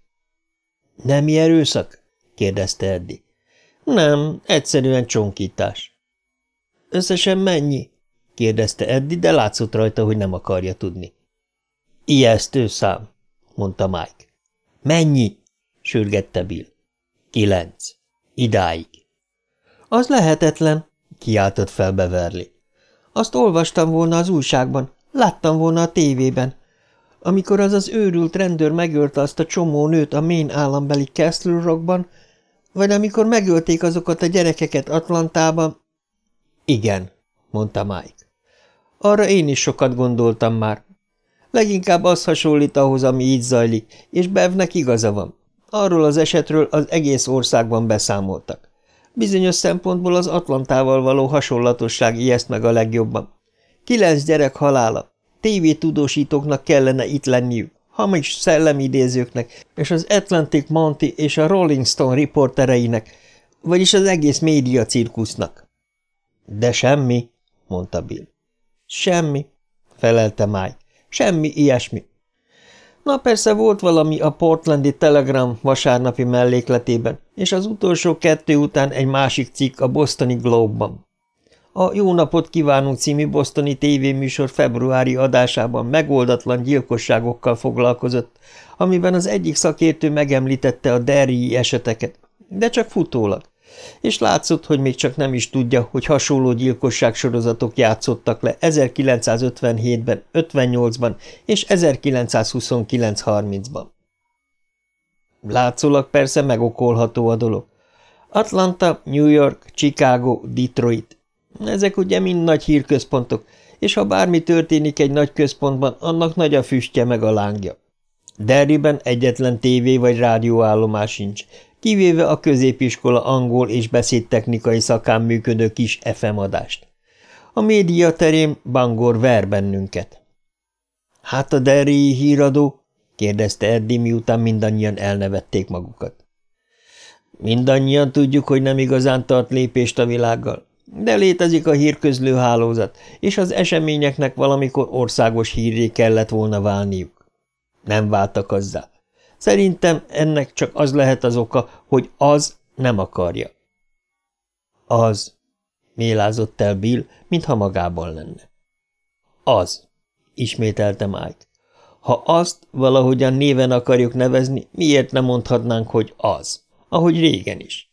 Nem erőszak? – kérdezte Eddi. – Nem, egyszerűen csonkítás. – Összesen mennyi? – kérdezte Eddi, de látszott rajta, hogy nem akarja tudni. – Ijesztő szám – mondta Mike. – Mennyi? – sürgette Bill. – Kilenc. Idáig. – Az lehetetlen – kiáltott fel Beverly. – Azt olvastam volna az újságban, láttam volna a tévében. Amikor az az őrült rendőr megölte azt a csomó nőt a Maine állambeli Castle Rockban, vagy amikor megölték azokat a gyerekeket Atlantában. Igen, mondta Mike. Arra én is sokat gondoltam már. Leginkább az hasonlít ahhoz, ami így zajlik, és Bevnek igaza van. Arról az esetről az egész országban beszámoltak. Bizonyos szempontból az Atlantával való hasonlatosság ijeszt meg a legjobban. Kilenc gyerek halála, tévétudósítóknak kellene itt lenniük, hamis szellemidézőknek, és az Atlantic Monty és a Rolling Stone riportereinek, vagyis az egész média cirkusznak. De semmi, mondta Bill. Semmi, felelte Mike. Semmi ilyesmi. Na persze volt valami a Portlandi Telegram vasárnapi mellékletében, és az utolsó kettő után egy másik cikk a Bostoni Globe-ban. A Jó napot kívánunk című bosztoni tévéműsor februári adásában megoldatlan gyilkosságokkal foglalkozott, amiben az egyik szakértő megemlítette a derrii eseteket, de csak futólag, és látszott, hogy még csak nem is tudja, hogy hasonló gyilkosságsorozatok játszottak le 1957-ben, 58-ban és 1929-30-ban. Látszólag persze megokolható a dolog. Atlanta, New York, Chicago, Detroit, ezek ugye mind nagy hírközpontok, és ha bármi történik egy nagy központban, annak nagy a füstje meg a lángja. Derriben egyetlen tévé vagy rádióállomás sincs, kivéve a középiskola angol és beszédtechnikai szakán működő kis FM adást. A média terén Bangor ver bennünket. – Hát a Derry híradó? – kérdezte Eddi, miután mindannyian elnevették magukat. – Mindannyian tudjuk, hogy nem igazán tart lépést a világgal. De létezik a hírközlő hálózat, és az eseményeknek valamikor országos hírré kellett volna válniuk. Nem váltak azzá. Szerintem ennek csak az lehet az oka, hogy az nem akarja. Az, mélázott el Bill, mintha magában lenne. Az, ismételte Mike. Ha azt valahogyan néven akarjuk nevezni, miért nem mondhatnánk, hogy az, ahogy régen is.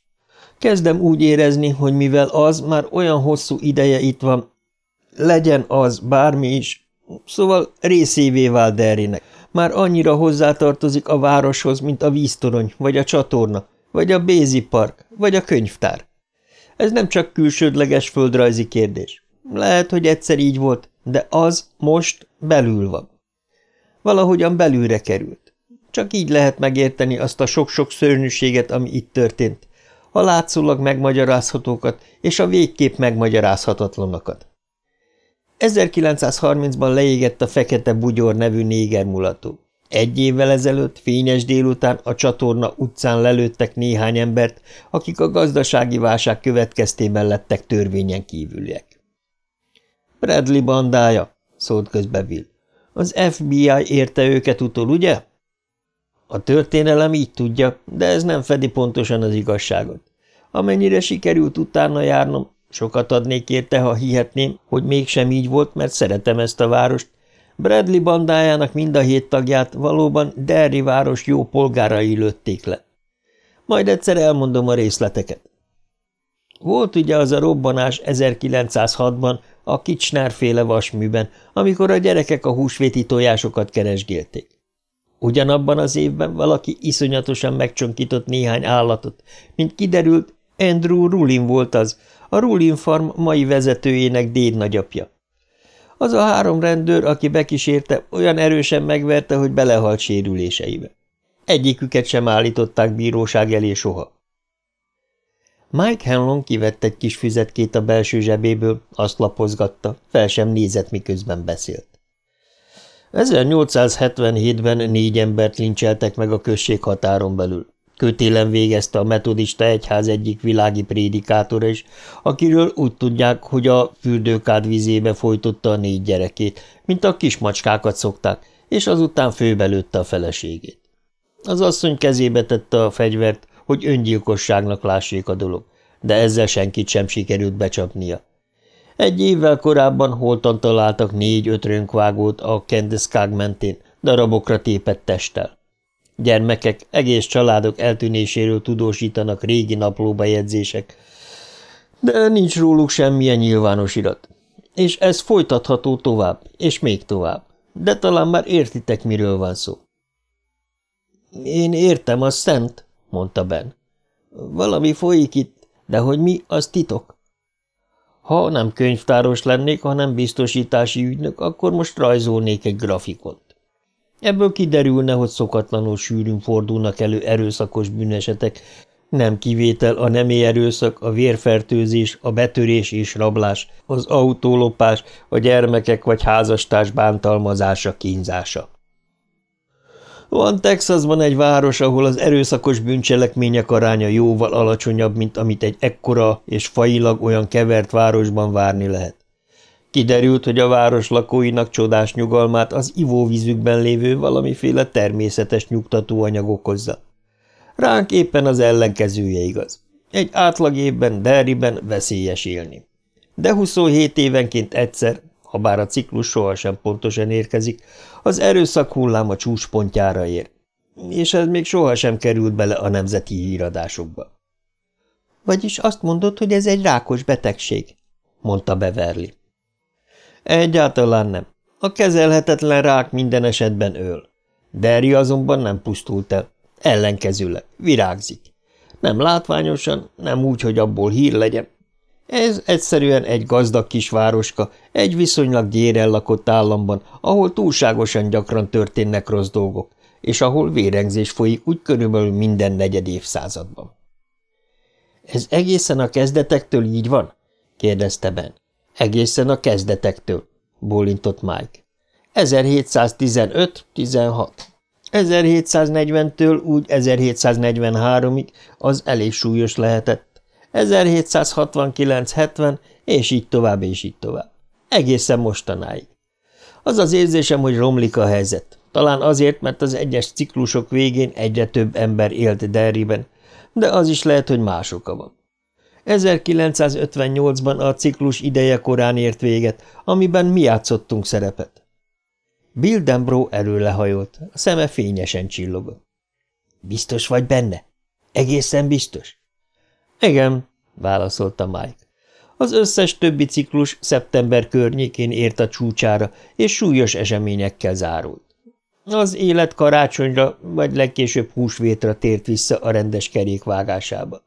Kezdem úgy érezni, hogy mivel az már olyan hosszú ideje itt van, legyen az bármi is, szóval részévé vált Derrynek. Már annyira hozzátartozik a városhoz, mint a víztorony, vagy a csatorna, vagy a Bézi Park, vagy a könyvtár. Ez nem csak külsődleges földrajzi kérdés. Lehet, hogy egyszer így volt, de az most belül van. Valahogyan belülre került. Csak így lehet megérteni azt a sok-sok szörnyűséget, ami itt történt, a látszólag megmagyarázhatókat és a végképp megmagyarázhatatlanokat. 1930-ban leégett a Fekete Bugyor nevű négermulató. Egy évvel ezelőtt, fényes délután a csatorna utcán lelőttek néhány embert, akik a gazdasági válság következtében lettek törvényen kívüliek. Bradley bandája, szólt közbe Bill. Az FBI érte őket utol, ugye? A történelem így tudja, de ez nem fedi pontosan az igazságot. Amennyire sikerült utána járnom, sokat adnék érte, ha hihetném, hogy mégsem így volt, mert szeretem ezt a várost. Bradley bandájának mind a hét tagját valóban Derry város jó polgárai lőtték le. Majd egyszer elmondom a részleteket. Volt ugye az a robbanás 1906-ban a Kicsnár féle vasműben, amikor a gyerekek a húsvéti tojásokat keresgélték. Ugyanabban az évben valaki iszonyatosan megcsonkított néhány állatot. Mint kiderült, Andrew Rulin volt az, a Rulin Farm mai vezetőjének déd nagyapja. Az a három rendőr, aki bekísérte, olyan erősen megverte, hogy belehalt sérüléseibe. Egyiküket sem állították bíróság elé soha. Mike Hanlon kivett egy kis füzetkét a belső zsebéből, azt lapozgatta, fel sem nézett, miközben beszélt. 1877-ben négy embert lincseltek meg a község határon belül. Kötélen végezte a metodista egyház egyik világi prédikátora is, akiről úgy tudják, hogy a fürdőkád vizébe folytotta a négy gyerekét, mint a kismacskákat szokták, és azután főbelőtte a feleségét. Az asszony kezébe tette a fegyvert, hogy öngyilkosságnak lássék a dolog, de ezzel senkit sem sikerült becsapnia. Egy évvel korábban holtan találtak négy-öt rönkvágót a Kendeskag mentén, darabokra tépett testtel. Gyermekek, egész családok eltűnéséről tudósítanak régi naplóbejegyzések, de nincs róluk semmilyen nyilvános irat. És ez folytatható tovább, és még tovább. De talán már értitek, miről van szó. Én értem, a szent, mondta Ben. Valami folyik itt, de hogy mi, az titok. Ha nem könyvtáros lennék, hanem biztosítási ügynök, akkor most rajzolnék egy grafikont. Ebből kiderülne, hogy szokatlanul sűrűn fordulnak elő erőszakos bűnesetek, nem kivétel a nemi erőszak, a vérfertőzés, a betörés és rablás, az autólopás, a gyermekek vagy házastárs bántalmazása, kínzása. Van Texasban egy város, ahol az erőszakos bűncselekmények aránya jóval alacsonyabb, mint amit egy ekkora és failag olyan kevert városban várni lehet. Kiderült, hogy a város lakóinak csodás nyugalmát az ivóvízükben lévő valamiféle természetes nyugtatóanyag okozza. Ránk éppen az ellenkezője igaz. Egy átlag évben Derryben veszélyes élni. De 27 évenként egyszer, ha bár a ciklus sohasem pontosan érkezik, az erőszak hullám a csúcspontjára ér. És ez még sohasem került bele a nemzeti híradásokba. – Vagyis azt mondod, hogy ez egy rákos betegség? – mondta Beverly. Egyáltalán nem. A kezelhetetlen rák minden esetben öl. Derry azonban nem pusztult el. Ellenkezőleg, virágzik. Nem látványosan, nem úgy, hogy abból hír legyen. Ez egyszerűen egy gazdag kisvároska, egy viszonylag gyéren lakott államban, ahol túlságosan gyakran történnek rossz dolgok, és ahol vérengzés folyik úgy körülbelül minden negyed évszázadban. – Ez egészen a kezdetektől így van? – kérdezte Ben. Egészen a kezdetektől, bólintott Mike. 1715-16. 1740-től úgy 1743-ig az elég súlyos lehetett. 1769-70, és így tovább, és így tovább. Egészen mostanáig. Az az érzésem, hogy romlik a helyzet. Talán azért, mert az egyes ciklusok végén egyre több ember élt Derryben, de az is lehet, hogy más oka van. 1958-ban a ciklus ideje korán ért véget, amiben mi játszottunk szerepet. Bill Dembro előlehajolt, a szeme fényesen csillogott. Biztos vagy benne? Egészen biztos? Igen, válaszolta Mike. Az összes többi ciklus szeptember környékén ért a csúcsára, és súlyos eseményekkel zárult. Az élet karácsonyra, vagy legkésőbb húsvétra tért vissza a rendes kerékvágásába.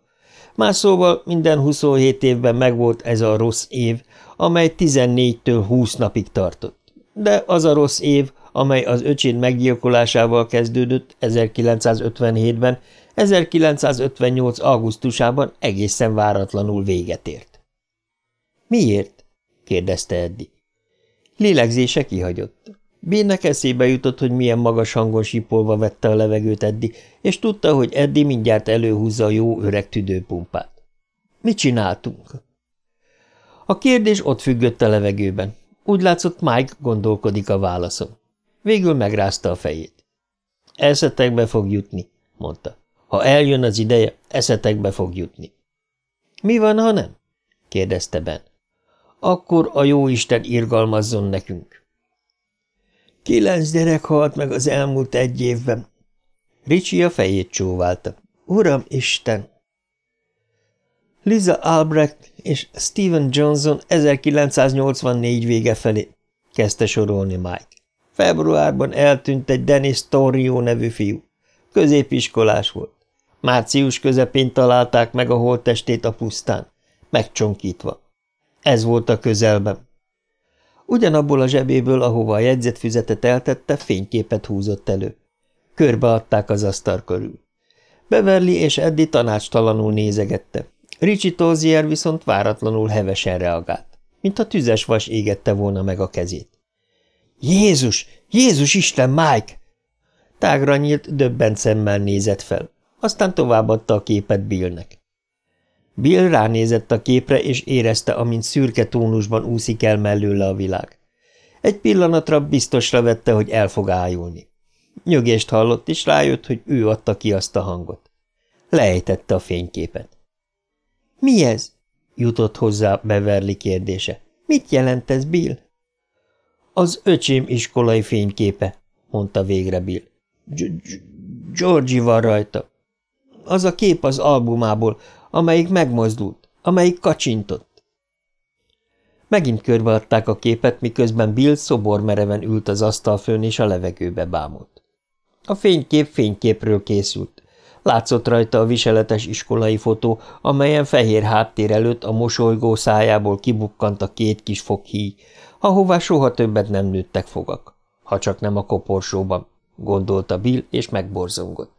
Más szóval minden 27 évben megvolt ez a rossz év, amely 14-től 20 napig tartott. De az a rossz év, amely az öcsén meggyilkolásával kezdődött 1957-ben, 1958. augusztusában egészen váratlanul véget ért. – Miért? – kérdezte Eddi. Lélegzése kihagyott. Bénnek eszébe jutott, hogy milyen magas hangon sipolva vette a levegőt Eddi, és tudta, hogy Eddi mindjárt előhúzza a jó öreg tüdőpumpát. Mit csináltunk? A kérdés ott függött a levegőben. Úgy látszott, Mike gondolkodik a válaszon. Végül megrázta a fejét. Eszetekbe fog jutni, mondta. Ha eljön az ideje, eszetekbe fog jutni. Mi van, ha nem? kérdezte Ben. Akkor a jóisten irgalmazzon nekünk. Kilenc gyerek halt meg az elmúlt egy évben. Ricsi a fejét csóválta. Uram Isten! Liza Albrecht és Stephen Johnson 1984 vége felé, kezdte sorolni Mike. Februárban eltűnt egy Dennis Torrio nevű fiú. Középiskolás volt. Március közepén találták meg a holttestét a pusztán, megcsonkítva. Ez volt a közelben. Ugyanabból a zsebéből, ahova a jegyzetfüzetet eltette, fényképet húzott elő. Körbeadták az asztal körül. Beverly és Eddie tanácstalanul nézegette. Ricsi Tozier viszont váratlanul hevesen reagált, mintha tüzes vas égette volna meg a kezét. – Jézus! Jézus Isten, Mike! Tágra nyílt, döbbent szemmel nézett fel, aztán továbbadta a képet Billnek. Bill ránézett a képre, és érezte, amint szürke tónusban úszik el mellőle a világ. Egy pillanatra biztosra vette, hogy el fog ájulni. Nyögést hallott, és rájött, hogy ő adta ki azt a hangot. Lejtette a fényképet. – Mi ez? – jutott hozzá Beverly kérdése. – Mit jelent ez, Bill? – Az öcsém iskolai fényképe – mondta végre Bill. – Georgie van rajta. Az a kép az albumából, amelyik megmozdult, amelyik kacsintott. Megint körbeadták a képet, miközben Bill szobormereven ült az asztal főn és a levegőbe bámult. A fénykép fényképről készült. Látszott rajta a viseletes iskolai fotó, amelyen fehér háttér előtt a mosolygó szájából kibukkant a két kis foghíj, ahová soha többet nem nőttek fogak, ha csak nem a koporsóban, gondolta Bill, és megborzongott.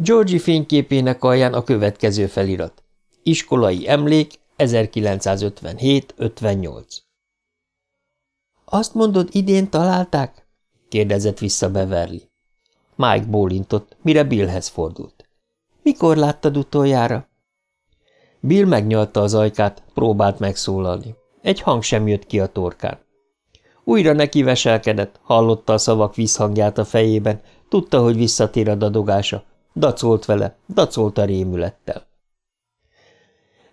Georgi fényképének alján a következő felirat. Iskolai emlék 1957-58. Azt mondod, idén találták? kérdezett vissza Beverly. Mike bólintott, mire Billhez fordult. Mikor láttad utoljára? Bill megnyalta az ajkát, próbált megszólalni. Egy hang sem jött ki a torkán. Újra neki veselkedett, hallotta a szavak vízhangját a fejében, tudta, hogy visszatér a dadogása. Dacolt vele, dacolt a rémülettel.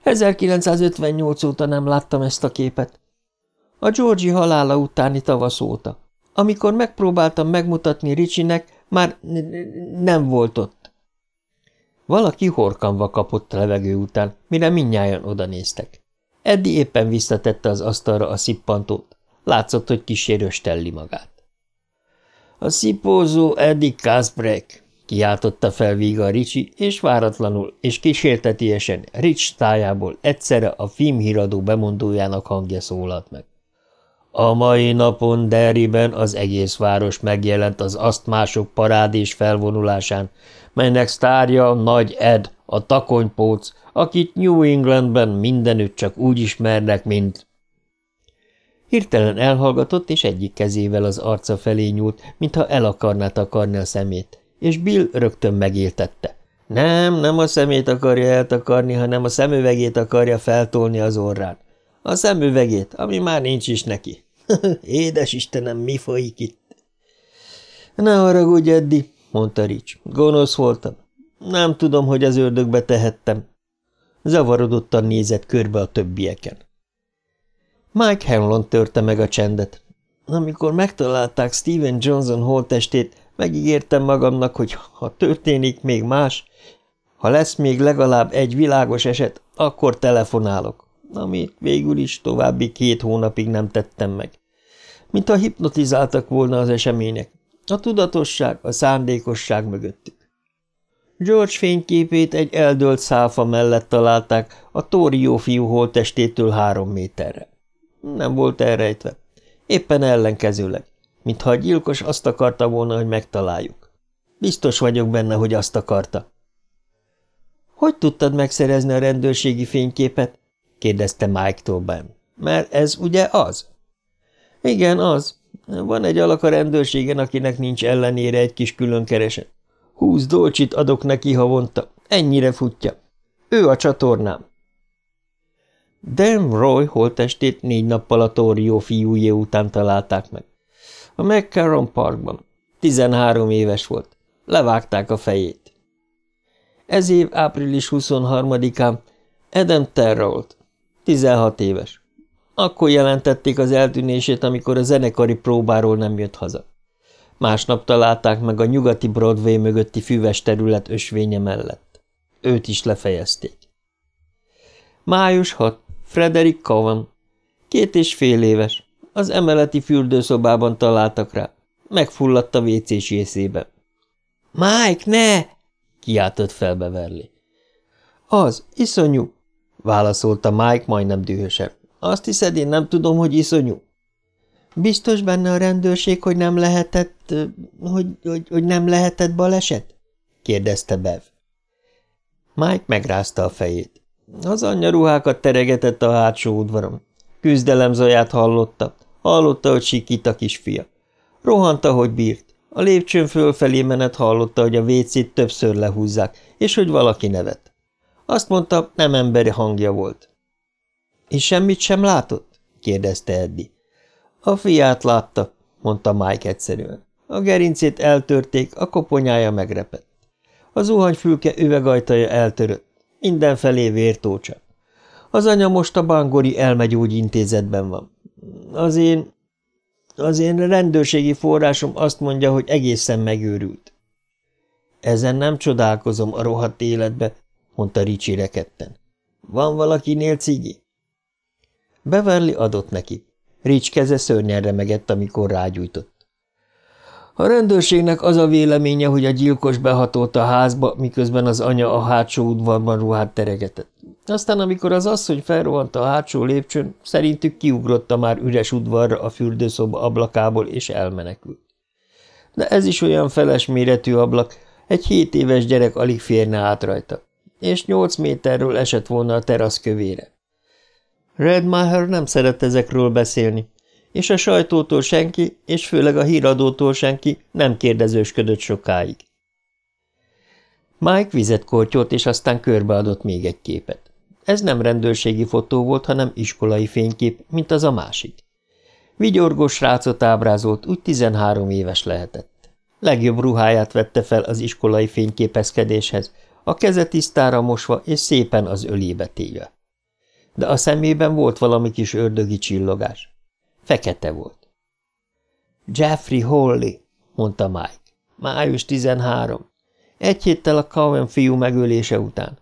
1958 óta nem láttam ezt a képet. A Georgi halála utáni tavasz óta. Amikor megpróbáltam megmutatni Ricsinek, már nem volt ott. Valaki horkanva kapott levegő után, mire mindnyájan oda néztek. Eddi éppen visszatette az asztalra a szippantót. Látszott, hogy kísérős telli magát. A szipózó Eddie Kasbrek, kiáltotta fel víga Ricsi, és váratlanul és kísértetiesen Rich tájából egyszerre a filmhíradó bemondójának hangja szólalt meg. A mai napon Derryben az egész város megjelent az asztmások parádés felvonulásán, melynek sztárja Nagy Ed, a takonypóc, akit New Englandben mindenütt csak úgy ismernek, mint... Hirtelen elhallgatott, és egyik kezével az arca felé nyúlt, mintha el akarná takarni a szemét, és Bill rögtön megéltette. Nem, nem a szemét akarja eltakarni, hanem a szemüvegét akarja feltolni az orrán. A szemüvegét, ami már nincs is neki. Édes Istenem, mi folyik itt? Ne haragudj, Eddi, mondta Rich. Gonosz voltam. Nem tudom, hogy az ördögbe tehettem. Zavarodottan nézett körbe a többieken. Mike Hanlon törte meg a csendet. Amikor megtalálták Steven Johnson holttestét, megígértem magamnak, hogy ha történik még más, ha lesz még legalább egy világos eset, akkor telefonálok amit végül is további két hónapig nem tettem meg. Mint ha hipnotizáltak volna az események. A tudatosság, a szándékosság mögöttük. George fényképét egy eldölt szálfa mellett találták a Tórió fiú holttestétől három méterre. Nem volt elrejtve. Éppen ellenkezőleg, mintha a gyilkos azt akarta volna, hogy megtaláljuk. Biztos vagyok benne, hogy azt akarta. – Hogy tudtad megszerezni a rendőrségi fényképet? kérdezte Mike-tól Ben. Mert ez ugye az? Igen, az. Van egy alak a rendőrségen, akinek nincs ellenére egy kis különkereset. Húsz dolcsit adok neki havonta. Ennyire futja. Ő a csatornám. Dan Roy holtestét négy nappal a Torio fiújé után találták meg. A McCarron Parkban. Tizenhárom éves volt. Levágták a fejét. Ez év április 23-án Adam Terrolt, 16 éves. Akkor jelentették az eltűnését, amikor a zenekari próbáról nem jött haza. Másnap találták meg a nyugati Broadway mögötti füves terület ösvénye mellett. Őt is lefejezték. Május 6. Frederick Cowan. Két és fél éves. Az emeleti fürdőszobában találtak rá. Megfulladt a vécés észébe. – Mike, ne! – kiáltott fel Beverly. – Az, iszonyú! – válaszolta Mike majdnem dühösen. – Azt hiszed, én nem tudom, hogy iszonyú? Biztos benne a rendőrség, hogy nem lehetett, hogy, hogy, hogy nem lehetett baleset? kérdezte Bev. Mike megrázta a fejét. Az anyja ruhákat teregetett a hátsó udvaron. Küzdelem zaját hallotta, hallotta, hogy sikít a kisfia. Rohant, ahogy bírt. A lépcsőn fölfelé menet hallotta, hogy a vécét többször lehúzzák, és hogy valaki nevet. Azt mondta, nem emberi hangja volt. – És semmit sem látott? – kérdezte Eddi. A fiát látta, mondta Mike egyszerűen. A gerincét eltörték, a koponyája megrepett. A zuhanyfülke üvegajtaja eltörött, mindenfelé vértócsa. Az anya most a Bangori elmegyógyintézetben van. Az én... az én rendőrségi forrásom azt mondja, hogy egészen megőrült. Ezen nem csodálkozom a rohadt életbe, mondta Ricsi reketten. Van valakinél cigi? Beverly adott neki. Rich keze szörnyen remegett, amikor rágyújtott. A rendőrségnek az a véleménye, hogy a gyilkos behatolt a házba, miközben az anya a hátsó udvarban ruhát teregetett. Aztán, amikor az asszony felrohant a hátsó lépcsőn, szerintük kiugrott a már üres udvarra a fürdőszoba ablakából, és elmenekült. De ez is olyan feles méretű ablak, egy hét éves gyerek alig férne át rajta, és nyolc méterről esett volna a terasz kövére. Redmaher nem szeret ezekről beszélni, és a sajtótól senki, és főleg a híradótól senki nem kérdezősködött sokáig. Mike vizet kortyolt, és aztán körbeadott még egy képet. Ez nem rendőrségi fotó volt, hanem iskolai fénykép, mint az a másik. Vigyorgós srácot ábrázolt, úgy 13 éves lehetett. Legjobb ruháját vette fel az iskolai fényképezkedéshez, a keze tisztára mosva és szépen az ölébe téve de a szemében volt valami kis ördögi csillogás. Fekete volt. Jeffrey Holly, mondta Mike. Május 13. Egy héttel a Cowen fiú megölése után.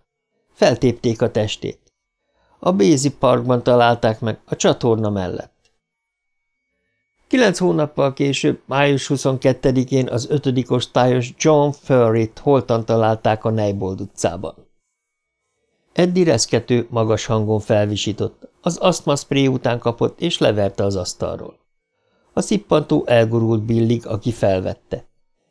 Feltépték a testét. A Bézi parkban találták meg, a csatorna mellett. Kilenc hónappal később, május 22-én az ötödik osztályos John Furry-t holtan találták a Neibold utcában. Eddi reszkető, magas hangon felvisított, az asztmaszpré után kapott, és leverte az asztalról. A szippantó elgurult Billig, aki felvette.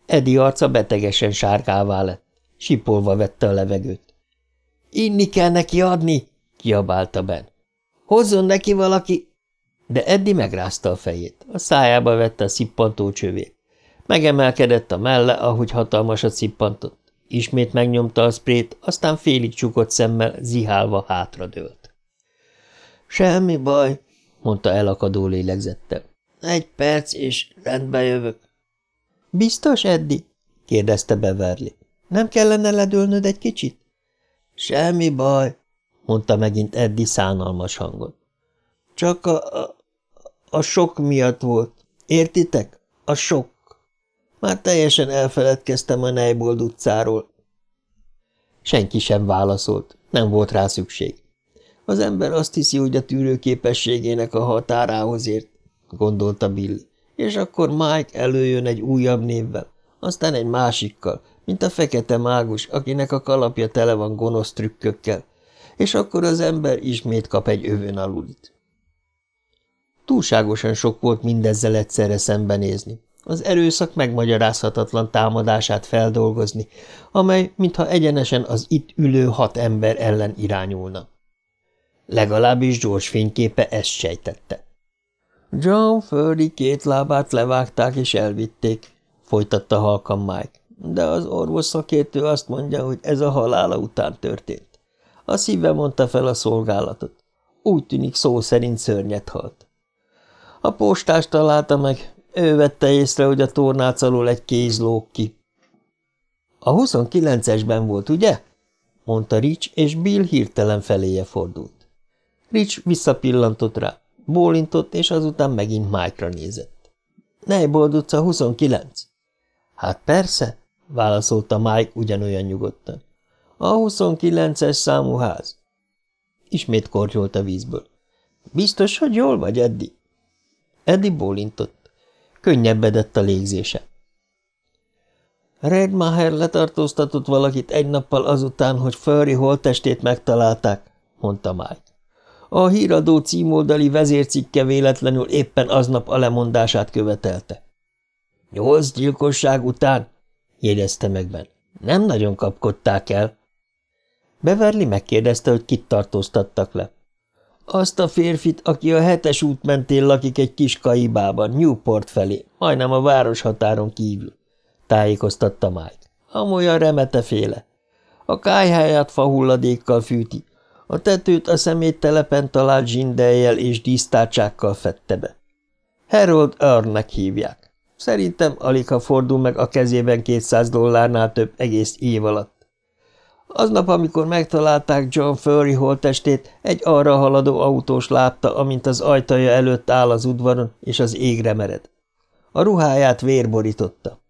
Eddi arca betegesen sárgává lett. Sipolva vette a levegőt. – Inni kell neki adni! – kiabálta Ben. – Hozzon neki valaki! De Eddi megrázta a fejét. A szájába vette a szippantó csövét. Megemelkedett a melle, ahogy hatalmasat szippantott. Ismét megnyomta a sprét, aztán félig csukott szemmel, zihálva hátradőlt. Semmi baj, mondta elakadó lélegzettel. Egy perc, és rendbe jövök. Biztos, Eddi? kérdezte Beverly. Nem kellene ledőlnöd egy kicsit? Semmi baj, mondta megint Eddi szánalmas hangon. Csak a, a, a sok miatt volt. Értitek? A sok. Már teljesen elfeledkeztem a Neibold utcáról. Senki sem válaszolt, nem volt rá szükség. Az ember azt hiszi, hogy a tűrőképességének a határához ért, gondolta Bill, és akkor Mike előjön egy újabb névvel, aztán egy másikkal, mint a fekete mágus, akinek a kalapja tele van gonosz trükkökkel, és akkor az ember ismét kap egy övön alulit. Túlságosan sok volt mindezzel egyszerre szembenézni, az erőszak megmagyarázhatatlan támadását feldolgozni, amely mintha egyenesen az itt ülő hat ember ellen irányulna. Legalábbis George fényképe ezt sejtette. John Furry két lábát levágták és elvitték, folytatta halkan Mike, de az orvos szakértő azt mondja, hogy ez a halála után történt. A szíve mondta fel a szolgálatot. Úgy tűnik szó szerint szörnyet halt. A postás találta meg, Ő vette észre, hogy a tornác alól egy kéz lóg ki. A 29-esben volt, ugye? mondta Rich, és Bill hirtelen feléje fordult. Rich visszapillantott rá, bólintott, és azután megint Mike-ra nézett. Neibold utca 29. Hát persze, válaszolta Mike ugyanolyan nyugodtan. A 29-es számú ház. Ismét kortyolt a vízből. Biztos, hogy jól vagy, Eddi? Eddi bólintott. Könnyebbedett a légzése. Redmaher letartóztatott valakit egy nappal azután, hogy Furry holttestét megtalálták, mondta Mike. A híradó címoldali vezércikke véletlenül éppen aznap a lemondását követelte. Nyolc gyilkosság után? jegyezte meg Ben. Nem nagyon kapkodták el. Beverly megkérdezte, hogy kit tartóztattak le. Azt a férfit, aki a hetes út mentén lakik egy kis kaibában, Newport felé, majdnem a város határon kívül, tájékoztatta Mike. Amolyan remeteféle. A kájháját fahulladékkal fűti, a tetőt a szeméttelepen talált zsindelyjel és dísztárcsákkal fette be. Harold Earnnek hívják. Szerintem alig ha fordul meg a kezében 200 dollárnál több egész év alatt. Aznap, amikor megtalálták John Furry holtestét, egy arra haladó autós látta, amint az ajtaja előtt áll az udvaron, és az égre mered. A ruháját vérborította.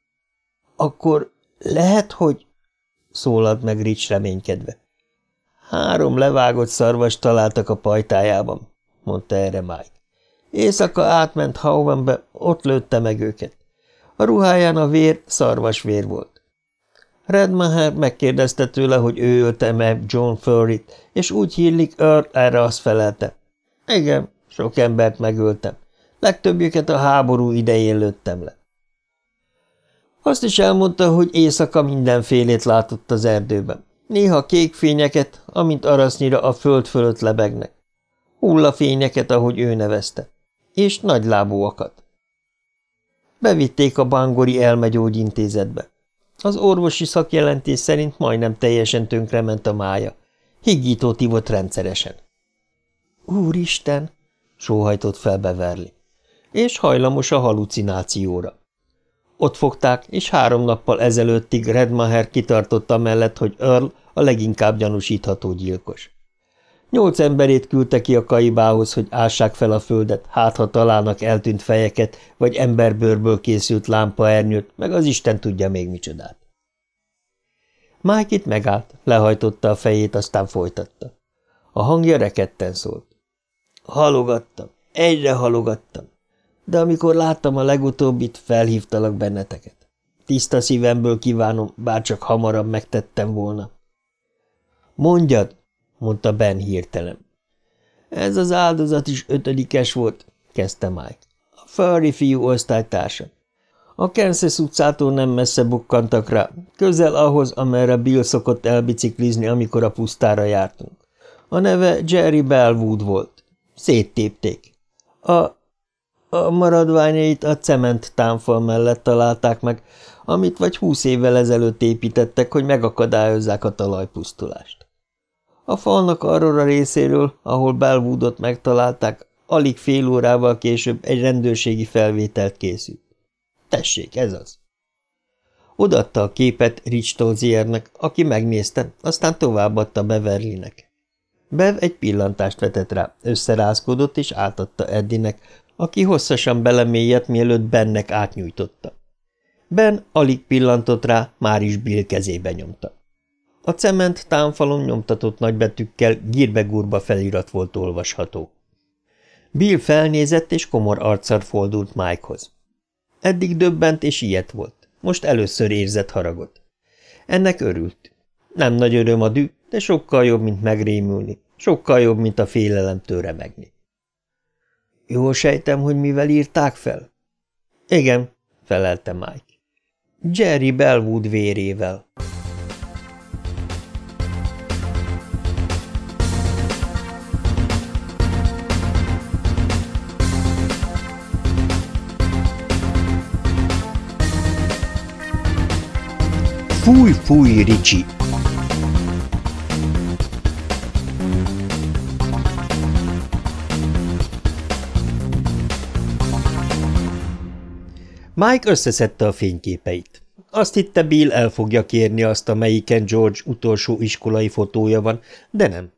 – Akkor lehet, hogy… – szólalt meg Rich reménykedve. – Három levágott szarvas találtak a pajtájában – mondta erre Mike. Éjszaka átment Hauvenbe, ott lőtte meg őket. A ruháján a vér szarvasvér volt. Redmaher megkérdezte tőle, hogy ő ölte meg John Furry-t, és úgy hírlik Earl erre azt felelte. Igen, sok embert megöltem. Legtöbbjüket a háború idején lőttem le. Azt is elmondta, hogy éjszaka mindenfélét látott az erdőben. Néha kék fényeket, amint arasznyira a föld fölött lebegnek. Hullafényeket, ahogy ő nevezte és nagylábúakat. Bevitték a Bangori elmegyógyintézetbe. Az orvosi szakjelentés szerint majdnem teljesen tönkrement a mája. Higgítót ivott rendszeresen. Úristen! sóhajtott fel Beverly. És hajlamos a halucinációra. Ott fogták, és három nappal ezelőttig Redmaher kitartotta mellett, hogy Earl a leginkább gyanúsítható gyilkos. Nyolc emberét küldte ki a kaibához, hogy ássák fel a földet, hát ha találnak eltűnt fejeket, vagy emberbőrből készült lámpaernyőt, meg az Isten tudja még micsodát. Mike itt megállt, lehajtotta a fejét, aztán folytatta. A hangja reketten szólt. Halogattam, egyre halogattam, de amikor láttam a legutóbbit, felhívtalak benneteket. Tiszta szívemből kívánom, bárcsak hamarabb megtettem volna. Mondjad, mondta Ben hirtelen. Ez az áldozat is ötödikes volt, kezdte Mike. A Furry fiú osztálytársa. A Kansas utcától nem messze bukkantak rá, közel ahhoz, amerre Bill szokott elbiciklizni, amikor a pusztára jártunk. A neve Jerry Bellwood volt. Széttépték. A, a maradványait a cement támfal mellett találták meg, amit vagy húsz évvel ezelőtt építettek, hogy megakadályozzák a talajpusztulást. A falnak arról a részéről, ahol Belwoodot megtalálták, alig fél órával később egy rendőrségi felvételt készült. Tessék, ez az. Odatta a képet Rich Toziernek, aki megnézte, aztán továbbadta Beverlynek. Bev egy pillantást vetett rá, összerázkodott és átadta Eddinek, aki hosszasan belemélyedt, mielőtt Bennek átnyújtotta. Ben alig pillantott rá, már is Bill kezébe nyomta. A cement támfalon nyomtatott nagybetűkkel gírbe-gurba felirat volt olvasható. Bill felnézett, és komor arccal fordult Mikehoz. Eddig döbbent és ilyet volt. Most először érzett haragot. Ennek örült. Nem nagy öröm a dű, de sokkal jobb, mint megrémülni. Sokkal jobb, mint a félelemtől remegni. Jól sejtem, hogy mivel írták fel? Igen, felelte Mike. Jerry Bellwood vérével. Fúj, fúj, Ricsi! Mike összeszedte a fényképeit. Azt hitte Bill el fogja kérni azt, amelyiken George utolsó iskolai fotója van, de nem.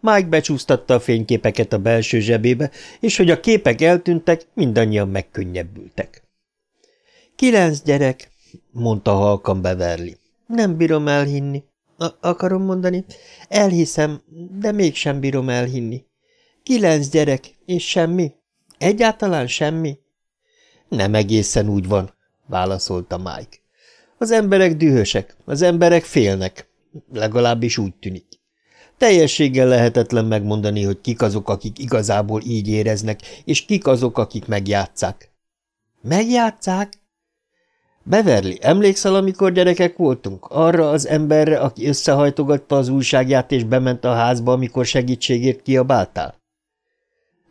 Mike becsúsztatta a fényképeket a belső zsebébe, és hogy a képek eltűntek, mindannyian megkönnyebbültek. Kilenc gyerek, mondta halkan Beverly. Nem bírom elhinni. A akarom mondani, elhiszem, de mégsem bírom elhinni. Kilenc gyerek, és semmi? Egyáltalán semmi? Nem egészen úgy van, válaszolta Mike. Az emberek dühösek, az emberek félnek, legalábbis úgy tűnik. Teljességgel lehetetlen megmondani, hogy kik azok, akik igazából így éreznek, és kik azok, akik megjátszák. Megjátszák? Beverly, emlékszel, amikor gyerekek voltunk? Arra az emberre, aki összehajtogatta az újságját és bement a házba, amikor segítségért kiabáltál?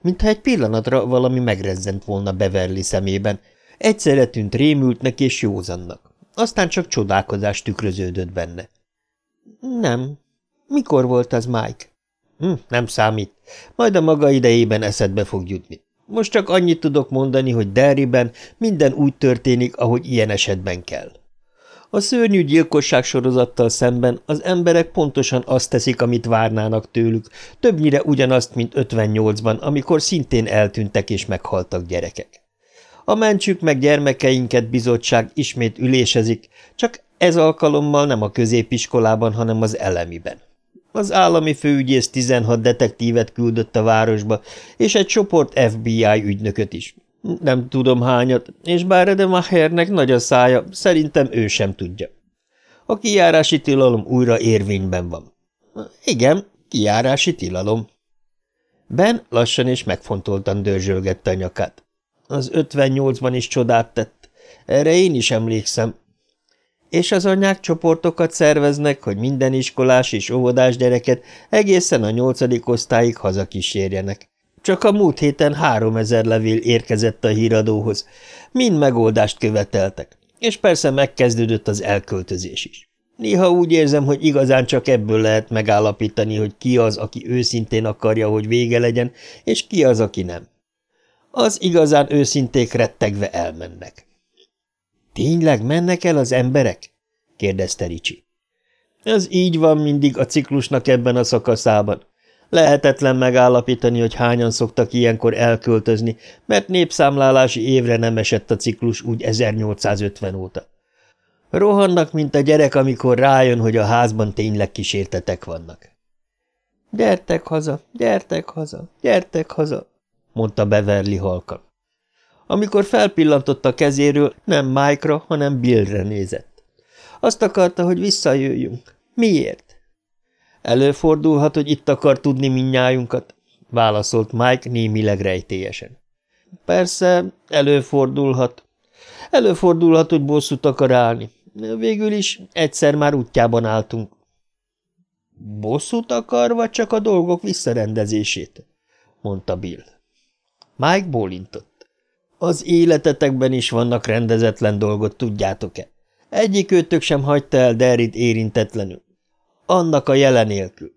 Mintha egy pillanatra valami megrezzent volna Beverly szemében. Egyszerre tűnt rémültnek és józannak. Aztán csak csodálkozás tükröződött benne. Nem. Mikor volt az, Mike? Hm, nem számít. Majd a maga idejében eszedbe fog jutni. Most csak annyit tudok mondani, hogy Derryben minden úgy történik, ahogy ilyen esetben kell. A szörnyű gyilkosság sorozattal szemben az emberek pontosan azt teszik, amit várnának tőlük, többnyire ugyanazt, mint 58-ban, amikor szintén eltűntek és meghaltak gyerekek. A Mentsük meg gyermekeinket bizottság ismét ülésezik, csak ez alkalommal nem a középiskolában, hanem az elemiben. Az állami főügyész 16 detektívet küldött a városba, és egy csoport FBI ügynököt is. Nem tudom hányat, és bár Redemachernek nagy a szája, szerintem ő sem tudja. A kijárási tilalom újra érvényben van. Igen, kijárási tilalom. Ben lassan és megfontoltan dörzsölgette a nyakát. Az 58-ban is csodát tett. Erre én is emlékszem, és az anyák csoportokat szerveznek, hogy minden iskolás és óvodás gyereket egészen a nyolcadik osztályig hazakísérjenek. Csak a múlt héten három ezer levél érkezett a híradóhoz. Mind megoldást követeltek. És persze megkezdődött az elköltözés is. Néha úgy érzem, hogy igazán csak ebből lehet megállapítani, hogy ki az, aki őszintén akarja, hogy vége legyen, és ki az, aki nem. Az igazán őszinték rettegve elmennek. Tényleg mennek el az emberek? kérdezte Ricsi. Ez így van mindig a ciklusnak ebben a szakaszában. Lehetetlen megállapítani, hogy hányan szoktak ilyenkor elköltözni, mert népszámlálási évre nem esett a ciklus úgy 1850 óta. Rohannak, mint a gyerek, amikor rájön, hogy a házban tényleg kísértetek vannak. Gyertek haza, gyertek haza, gyertek haza, mondta Beverly halkan. Amikor felpillantott a kezéről, nem Mike-ra, hanem Billre nézett. Azt akarta, hogy visszajöjjünk. Miért? Előfordulhat, hogy itt akar tudni minnyájunkat, válaszolt Mike némileg rejtélyesen. Persze, előfordulhat. Előfordulhat, hogy bosszút akar állni. Végül is egyszer már útjában álltunk. Bosszút akar, vagy csak a dolgok visszarendezését? mondta Bill. Mike bólintott. Az életetekben is vannak rendezetlen dolgot, tudjátok-e? Egyik őtök sem hagyta el Derrit érintetlenül. Annak a jelenélkül.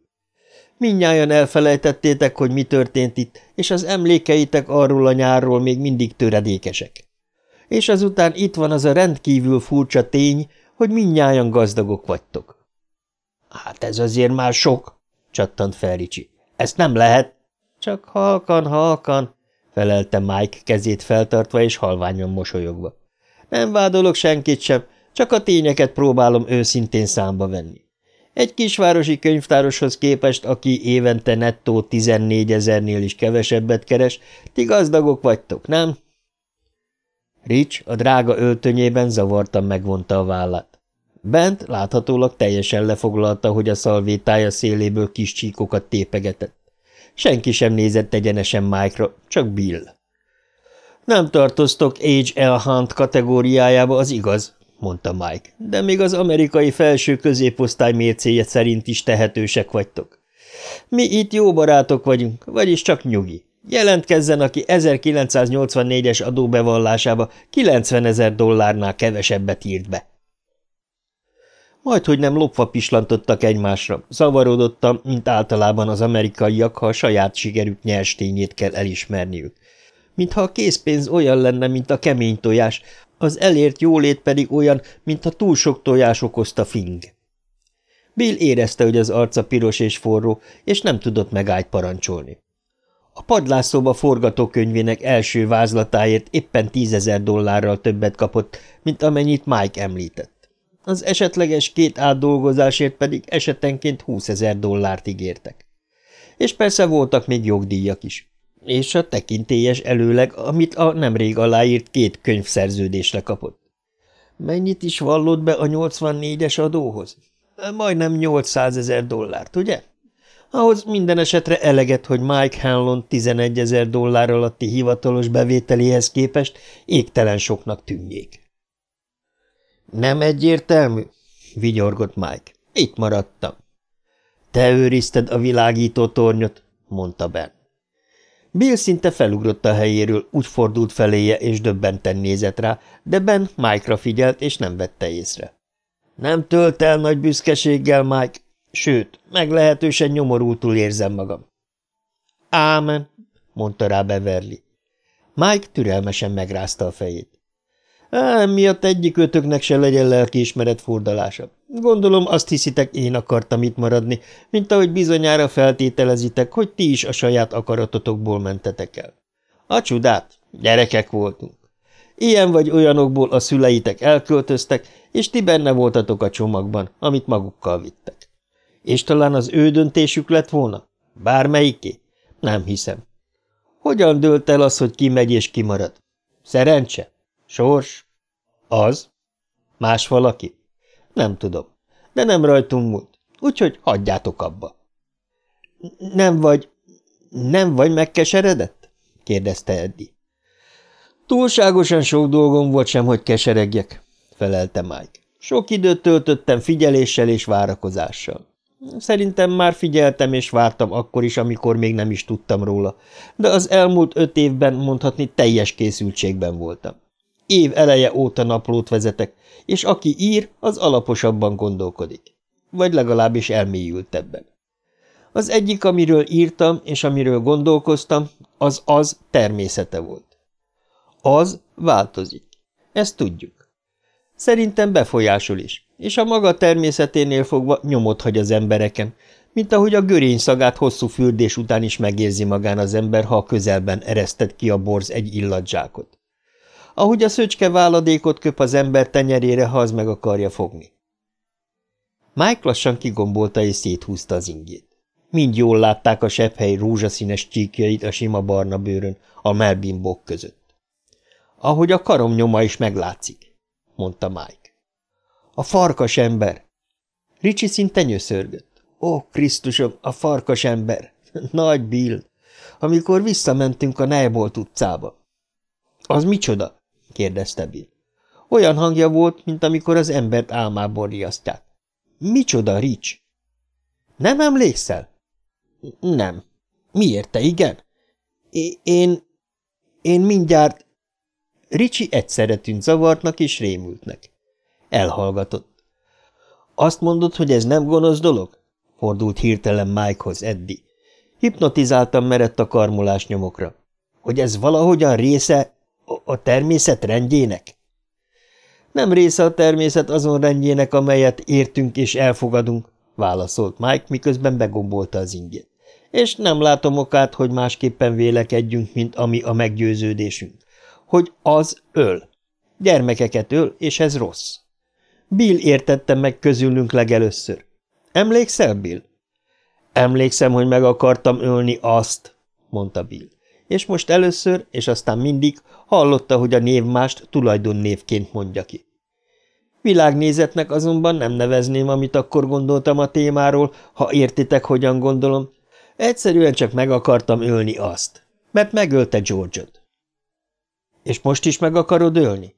Mindnyájan elfelejtettétek, hogy mi történt itt, és az emlékeitek arról a nyárról még mindig töredékesek. És azután itt van az a rendkívül furcsa tény, hogy mindnyájan gazdagok vagytok. Hát ez azért már sok, csattant fel Ricsi. Ezt nem lehet. Csak halkan, halkan, felelte Mike kezét feltartva és halványan mosolyogva. Nem vádolok senkit sem, csak a tényeket próbálom őszintén számba venni. Egy kisvárosi könyvtároshoz képest, aki évente nettó 14 ezernél is kevesebbet keres, ti gazdagok vagytok, nem? Rich a drága öltönyében zavartan megvonta a vállát. Bent láthatólag teljesen lefoglalta, hogy a szalvétája széléből kis csíkokat tépegetett. Senki sem nézett egyenesen Mike-ra, csak Bill. Nem tartoztok H.L. Hunt kategóriájába, az igaz, mondta Mike, de még az amerikai felső középosztály mércéje szerint is tehetősek vagytok. Mi itt jó barátok vagyunk, vagyis csak nyugi. Jelentkezzen, aki 1984-es adóbevallásába 90 ezer dollárnál kevesebbet írt be. Majd, hogy nem lopva pislantottak egymásra, zavarodottam, mint általában az amerikaiak, ha a saját sikerük nyers tényét kell elismerniük. Mintha a készpénz olyan lenne, mint a kemény tojás, az elért jólét pedig olyan, mintha túl sok tojás okozta fing. Bill érezte, hogy az arca piros és forró, és nem tudott megállt parancsolni. A padlászóba forgatókönyvének első vázlatáért éppen tízezer dollárral többet kapott, mint amennyit Mike említett. Az esetleges két átdolgozásért pedig esetenként húszezer dollárt ígértek. És persze voltak még jogdíjak is. És a tekintélyes előleg, amit a nemrég aláírt két könyvszerződésre kapott. Mennyit is vallott be a 84-es adóhoz? Majdnem 800 ezer dollárt, ugye? Ahhoz minden esetre eleget, hogy Mike Hanlon 11 ezer dollár alatti hivatalos bevételéhez képest égtelen soknak tűnjék. Nem egyértelmű, vigyorgott Mike. Itt maradtam. Te őrizted a világító tornyot, mondta Ben. Bill szinte felugrott a helyéről, úgy fordult feléje és döbbenten nézett rá, de Ben Mike-ra figyelt és nem vette észre. Nem tölt el nagy büszkeséggel, Mike, sőt, meglehetősen nyomorultul érzem magam. Ámen, mondta rá Beverly. Mike türelmesen megrázta a fejét. Miatt egyik ötöknek se legyen lelkiismeret furdalása. Gondolom azt hiszitek, én akartam itt maradni, mint ahogy bizonyára feltételezitek, hogy ti is a saját akaratotokból mentetek el. A csodát, gyerekek voltunk. Ilyen vagy olyanokból a szüleitek elköltöztek, és ti benne voltatok a csomagban, amit magukkal vittek. És talán az ő döntésük lett volna? Bármelyiké? Nem hiszem. Hogyan dőlt el az, hogy ki megy és ki? Szerencse? Sors? Az? Más valaki? Nem tudom. De nem rajtunk múlt. Úgyhogy hagyjátok abba. Nem vagy... nem vagy megkeseredett? kérdezte Eddi. Túlságosan sok dolgom volt sem, hogy keseregjek, felelte Mike. Sok időt töltöttem figyeléssel és várakozással. Szerintem már figyeltem és vártam akkor is, amikor még nem is tudtam róla, de az elmúlt öt évben mondhatni teljes készültségben voltam. Év eleje óta naplót vezetek, és aki ír, az alaposabban gondolkodik. Vagy legalábbis elmélyültebben. Az egyik, amiről írtam, és amiről gondolkoztam, az az természete volt. Az változik. Ezt tudjuk. Szerintem befolyásol is, és a maga természeténél fogva nyomot hagy az embereken, mint ahogy a görény szagát hosszú fürdés után is megérzi magán az ember, ha a közelben eresztett ki a borz egy illatzsákot ahogy a szöcske váladékot köp az ember tenyerére, ha az meg akarja fogni. Mike lassan kigombolta és széthúzta az ingét. Mind jól látták a sepphely rózsaszínes csíkjait a sima barna bőrön, a melbimbok között. Ahogy a karom nyoma is meglátszik, mondta Mike. A farkas ember. Ricsi szinte nyöszörgött. Ó, Krisztusom, a farkas ember. Nagy Bill. Amikor visszamentünk a Neibolt utcába. Az micsoda? Kérdezte Bill. Olyan hangja volt, mint amikor az embert álmából riasztják. Micsoda, Rich? Nem emlékszel? Nem. Miért te igen? Én... én mindjárt... Ricsi egyszerre tűnt zavartnak és rémültnek. Elhallgatott. Azt mondod, hogy ez nem gonosz dolog? Fordult hirtelen Mikehoz Eddi. Hipnotizáltam merett a karmolás nyomokra. Hogy ez valahogyan része a természet rendjének? Nem része a természet azon rendjének, amelyet értünk és elfogadunk, válaszolt Mike, miközben begombolta az ingét. És nem látom okát, hogy másképpen vélekedjünk, mint ami a meggyőződésünk. Hogy az öl. Gyermekeket öl, és ez rossz. Bill értette meg közülünk legelőször. Emlékszel, Bill? Emlékszem, hogy meg akartam ölni azt, mondta Bill és most először, és aztán mindig hallotta, hogy a névmást tulajdonnévként mondja ki. Világnézetnek azonban nem nevezném, amit akkor gondoltam a témáról, ha értitek, hogyan gondolom. Egyszerűen csak meg akartam ölni azt, mert megölte George-ot. És most is meg akarod ölni?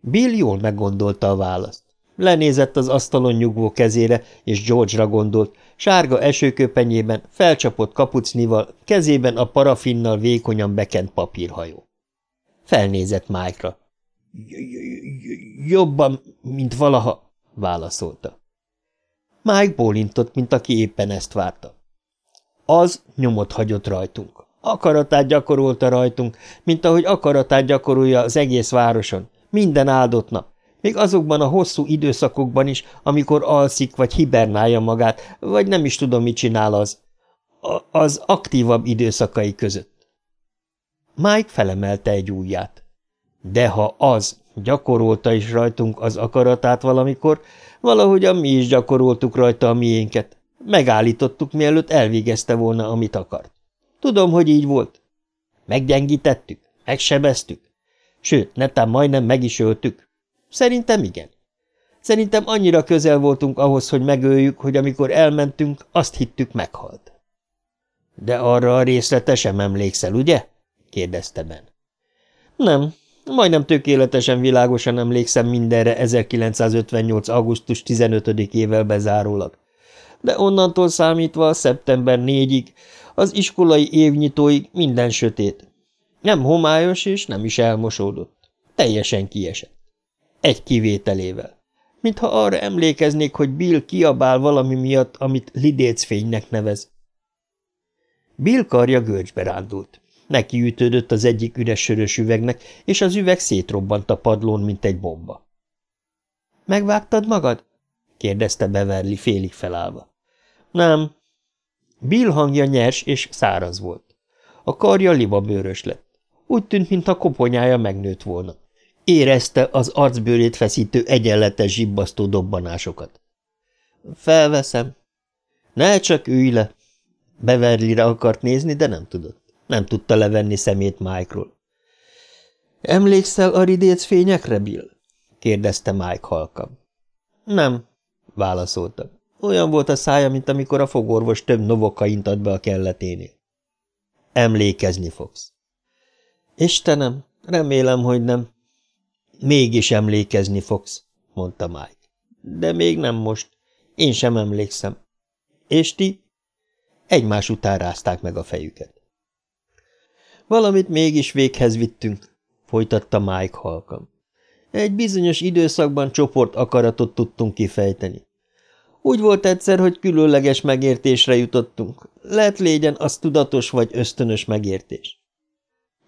Bill jól meggondolta a választ. Lenézett az asztalon nyugvó kezére, és George-ra gondolt, sárga esőköpenyében, felcsapott kapucnival, kezében a parafinnal vékonyan bekent papírhajó. Felnézett Mike-ra. – Jobban, mint valaha – válaszolta. Mike bólintott, mint aki éppen ezt várta. Az nyomot hagyott rajtunk. Akaratát gyakorolta rajtunk, mint ahogy akaratát gyakorolja az egész városon, Minden áldott nap. Még azokban a hosszú időszakokban is, amikor alszik vagy hibernálja magát, vagy nem is tudom, mit csinál az. Az aktívabb időszakai között. Mike felemelte egy ujját. De ha az gyakorolta is rajtunk az akaratát valamikor, valahogyan mi is gyakoroltuk rajta a miénket. Megállítottuk, mielőtt elvégezte volna, amit akart. Tudom, hogy így volt. Meggyengítettük, megsebeztük. Sőt, netán majdnem meg is öltük. Szerintem igen. Szerintem annyira közel voltunk ahhoz, hogy megöljük, hogy amikor elmentünk, azt hittük meghalt. De arra a részletre sem emlékszel, ugye? kérdezte Ben. Nem, majdnem tökéletesen világosan emlékszem mindenre 1958. augusztus 15-ével bezárólag. De onnantól számítva szeptember 4-ig, az iskolai évnyitóig minden sötét. Nem homályos és nem is elmosódott. Teljesen kiesett. Egy kivételével. Mintha arra emlékeznék, hogy Bill kiabál valami miatt, amit lidécfénynek nevez. Bill karja görcsbe rándult. Neki ütődött az egyik üres sörös üvegnek, és az üveg szétrobbant a padlón, mint egy bomba. – Megvágtad magad? – kérdezte Beverly félig felállva. – Nem. Bill hangja nyers és száraz volt. A karja libabőrös lett. Úgy tűnt, mintha koponyája megnőtt volna. Érezte az arcbőrét feszítő egyenletes zsibbasztó dobbanásokat. Felveszem. Ne csak ülj le. Beverlyre akart nézni, de nem tudott. Nem tudta levenni szemét Mike-ról. Emlékszel a ridéc fényekre, Bill? kérdezte Mike halkan. Nem, válaszolta. Olyan volt a szája, mint amikor a fogorvos több novokaint ad be a kelleténél. Emlékezni fogsz. Istenem, remélem, hogy nem. Mégis emlékezni fogsz, mondta Mike. De még nem most. Én sem emlékszem. És ti? Egymás után rázták meg a fejüket. Valamit mégis véghez vittünk, folytatta Mike halkan. Egy bizonyos időszakban csoport akaratot tudtunk kifejteni. Úgy volt egyszer, hogy különleges megértésre jutottunk. Lehet légyen az tudatos vagy ösztönös megértés.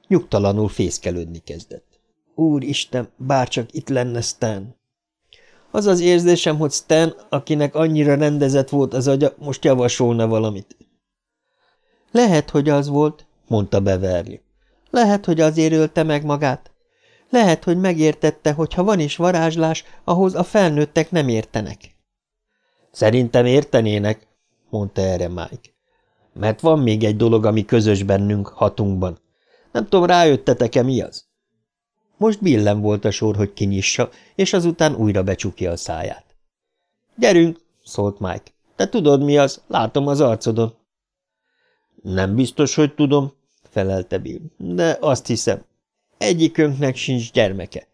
Nyugtalanul fészkelődni kezdett. Úristen, bárcsak itt lenne Stan! Az az érzésem, hogy Stan, akinek annyira rendezett volt az agya, most javasolna valamit. Lehet, hogy az volt, mondta Beverly. Lehet, hogy azért ölte meg magát. Lehet, hogy megértette, hogy ha van is varázslás, ahhoz a felnőttek nem értenek. Szerintem értenének, mondta erre Mike. Mert van még egy dolog, ami közös bennünk, hatunkban. Nem tudom, rájöttetek-e mi az? Most billen volt a sor, hogy kinyissa, és azután újra becsukja a száját. Gyerünk, szólt Mike. Te tudod mi az, látom az arcodon. Nem biztos, hogy tudom, felelte Bill, de azt hiszem, egyikünknek sincs gyermeke.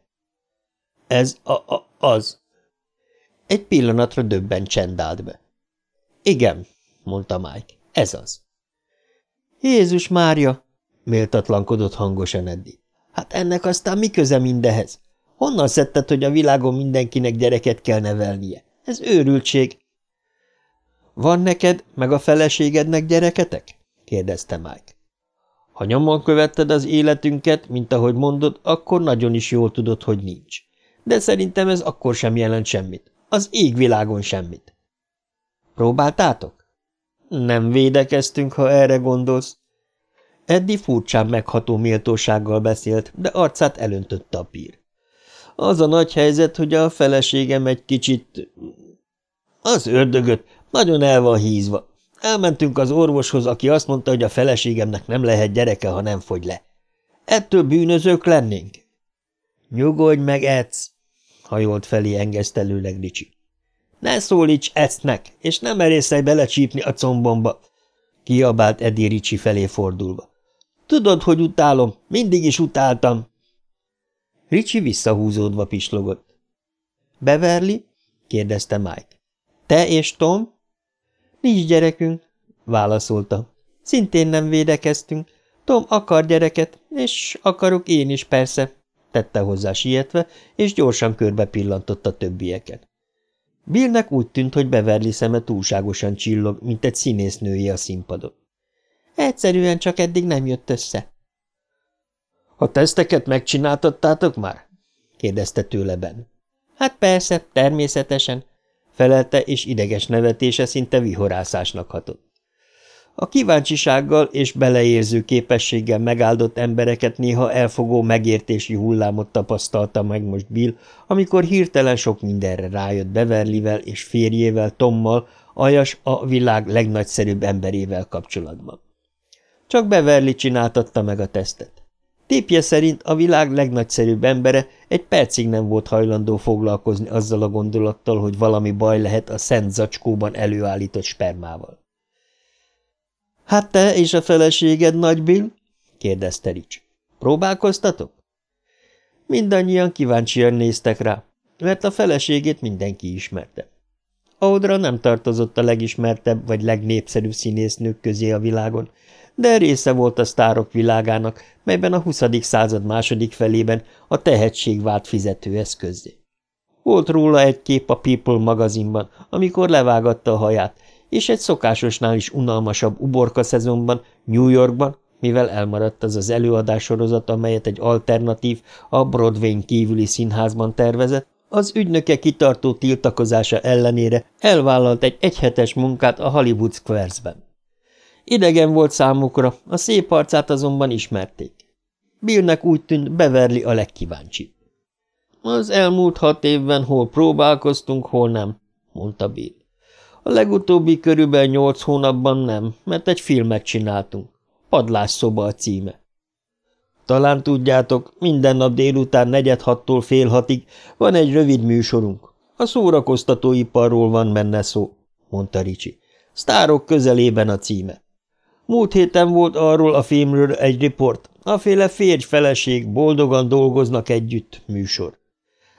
Ez a, a az. Egy pillanatra döbben csend állt be. Igen, mondta Mike, ez az. Jézus Mária, méltatlankodott hangosan Eddi. Hát ennek aztán mi köze mindehez? Honnan szedted, hogy a világon mindenkinek gyereket kell nevelnie? Ez őrültség. Van neked, meg a feleségednek gyereketek? kérdezte Mike. Ha nyomon követted az életünket, mint ahogy mondod, akkor nagyon is jól tudod, hogy nincs. De szerintem ez akkor sem jelent semmit. Az égvilágon semmit. Próbáltátok? Nem védekeztünk, ha erre gondolsz. Eddi furcsán megható méltósággal beszélt, de arcát elöntötte a pír. Az a nagy helyzet, hogy a feleségem egy kicsit... Az ördögöt nagyon el van hízva. Elmentünk az orvoshoz, aki azt mondta, hogy a feleségemnek nem lehet gyereke, ha nem fogy le. Ettől bűnözők lennénk. Nyugodj meg, Edsz! hajolt felé engesztelőleg Ricsi. Ne szólíts Edznek, és nem merészelj belecsípni a combomba! kiabált Eddie Ricsi felé fordulva. Tudod, hogy utálom, mindig is utáltam. Ricsi visszahúzódva pislogott. Beverly? kérdezte Mike. Te és Tom? Nincs gyerekünk, válaszolta. Szintén nem védekeztünk. Tom akar gyereket, és akarok én is persze, tette hozzá sietve, és gyorsan körbe pillantott a többieket. Billnek úgy tűnt, hogy Beverly szeme túlságosan csillog, mint egy színésznői a színpadon. Egyszerűen csak eddig nem jött össze. A teszteket megcsináltattátok már? kérdezte tőle Ben. Hát persze, természetesen, felelte, és ideges nevetése szinte vihorászásnak hatott. A kíváncsisággal és beleérző képességgel megáldott embereket néha elfogó megértési hullámot tapasztalta meg most Bill, amikor hirtelen sok mindenre rájött Beverlyvel és férjével, Tommal, Ajas a világ legnagyszerűbb emberével kapcsolatban. Csak Beverly csináltatta meg a tesztet. Tépje szerint a világ legnagyszerűbb embere egy percig nem volt hajlandó foglalkozni azzal a gondolattal, hogy valami baj lehet a szent zacskóban előállított spermával. – Hát te és a feleséged, Nagy Bill? – kérdezte Rich. – Próbálkoztatok? Mindannyian kíváncsian néztek rá, mert a feleségét mindenki ismerte. Audra nem tartozott a legismertebb vagy legnépszerűbb színésznők közé a világon, de része volt a sztárok világának, melyben a 20. század második felében a tehetség vált fizetőeszközzé. Volt róla egy kép a People magazinban, amikor levágatta a haját, és egy szokásosnál is unalmasabb uborka szezonban New Yorkban, mivel elmaradt az az előadássorozat, amelyet egy alternatív, a Broadway kívüli színházban tervezett, az ügynöke kitartó tiltakozása ellenére elvállalt egy egyhetes munkát a Hollywood Squares-ben. Idegen volt számukra, a szép arcát azonban ismerték. Billnek úgy tűnt Beverly a legkíváncsibb. Az elmúlt hat évben hol próbálkoztunk, hol nem, mondta Bill. A legutóbbi körülbelül nyolc hónapban nem, mert egy filmet csináltunk. Padlásszoba a címe. Talán tudjátok, minden nap délután negyed hattól fél hatig van egy rövid műsorunk. A szórakoztatóiparról van benne szó, mondta Ricsi. Sztárok közelében a címe. Múlt héten volt arról a filmről egy riport, aféle férj-feleség boldogan dolgoznak együtt műsor.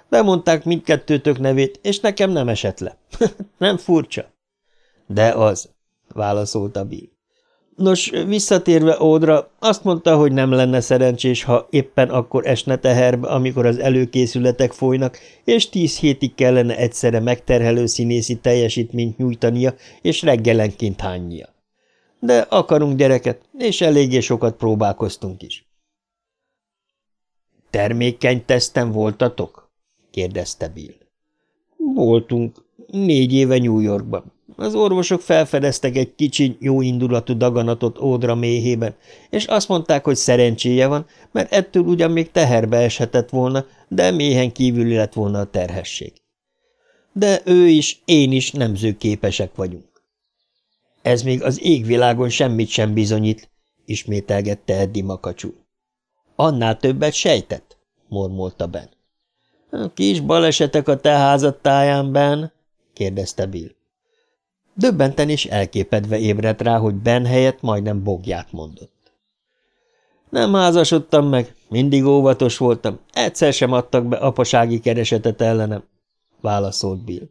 Bemondták mindkettőtök nevét, és nekem nem esett le. nem furcsa? De az, válaszolta Bill. Nos, visszatérve Ódra, azt mondta, hogy nem lenne szerencsés, ha éppen akkor esne teherbe, amikor az előkészületek folynak, és tíz hétig kellene egyszerre megterhelő színészi teljesítményt nyújtania, és reggelenként hánynia. De akarunk gyereket, és eléggé sokat próbálkoztunk is. Termékeny tesztem voltatok? kérdezte Bill. Voltunk, négy éve New Yorkban. Az orvosok felfedeztek egy kicsi, jóindulatú daganatot ódra méhében, és azt mondták, hogy szerencséje van, mert ettől ugyan még teherbe eshetett volna, de méhen kívüli lett volna a terhesség. De ő is, én is nemzőképesek vagyunk. Ez még az égvilágon semmit sem bizonyít, ismételgette Eddi makacsul. Annál többet sejtett, mormolta Ben. Kis balesetek a te házad Ben? kérdezte Bill. Döbbenten és elképedve ébredt rá, hogy Ben helyett majdnem bogját mondott. Nem házasodtam meg, mindig óvatos voltam, egyszer sem adtak be apasági keresetet ellenem, válaszolt Bill.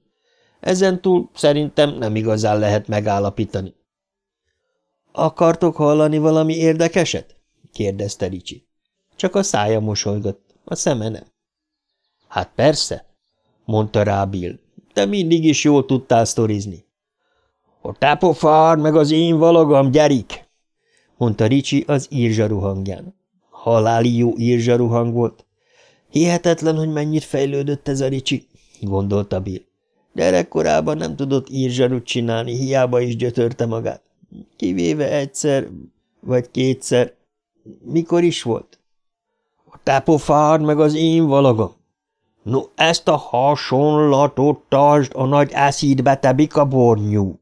Ezen túl szerintem nem igazán lehet megállapítani. Akartok hallani valami érdekeset? kérdezte Ricsi. Csak a szája mosolygott, a szeme nem. Hát persze, mondta rá Bill, te mindig is jól tudtál sztorizni. A tápofár meg az én valagam, gyerik! mondta Ricsi az írzsaru hangján. Haláli jó írzsaru hang volt. Hihetetlen, hogy mennyit fejlődött ez a Ricsi, gondolta Bill. Gyerekkorában nem tudott írzsarut csinálni, hiába is gyötörte magát. Kivéve egyszer, vagy kétszer. Mikor is volt? A tápofár meg az én valagam. No, ezt a hasonlatot tartsd a nagy eszídbe, te bikabornyú!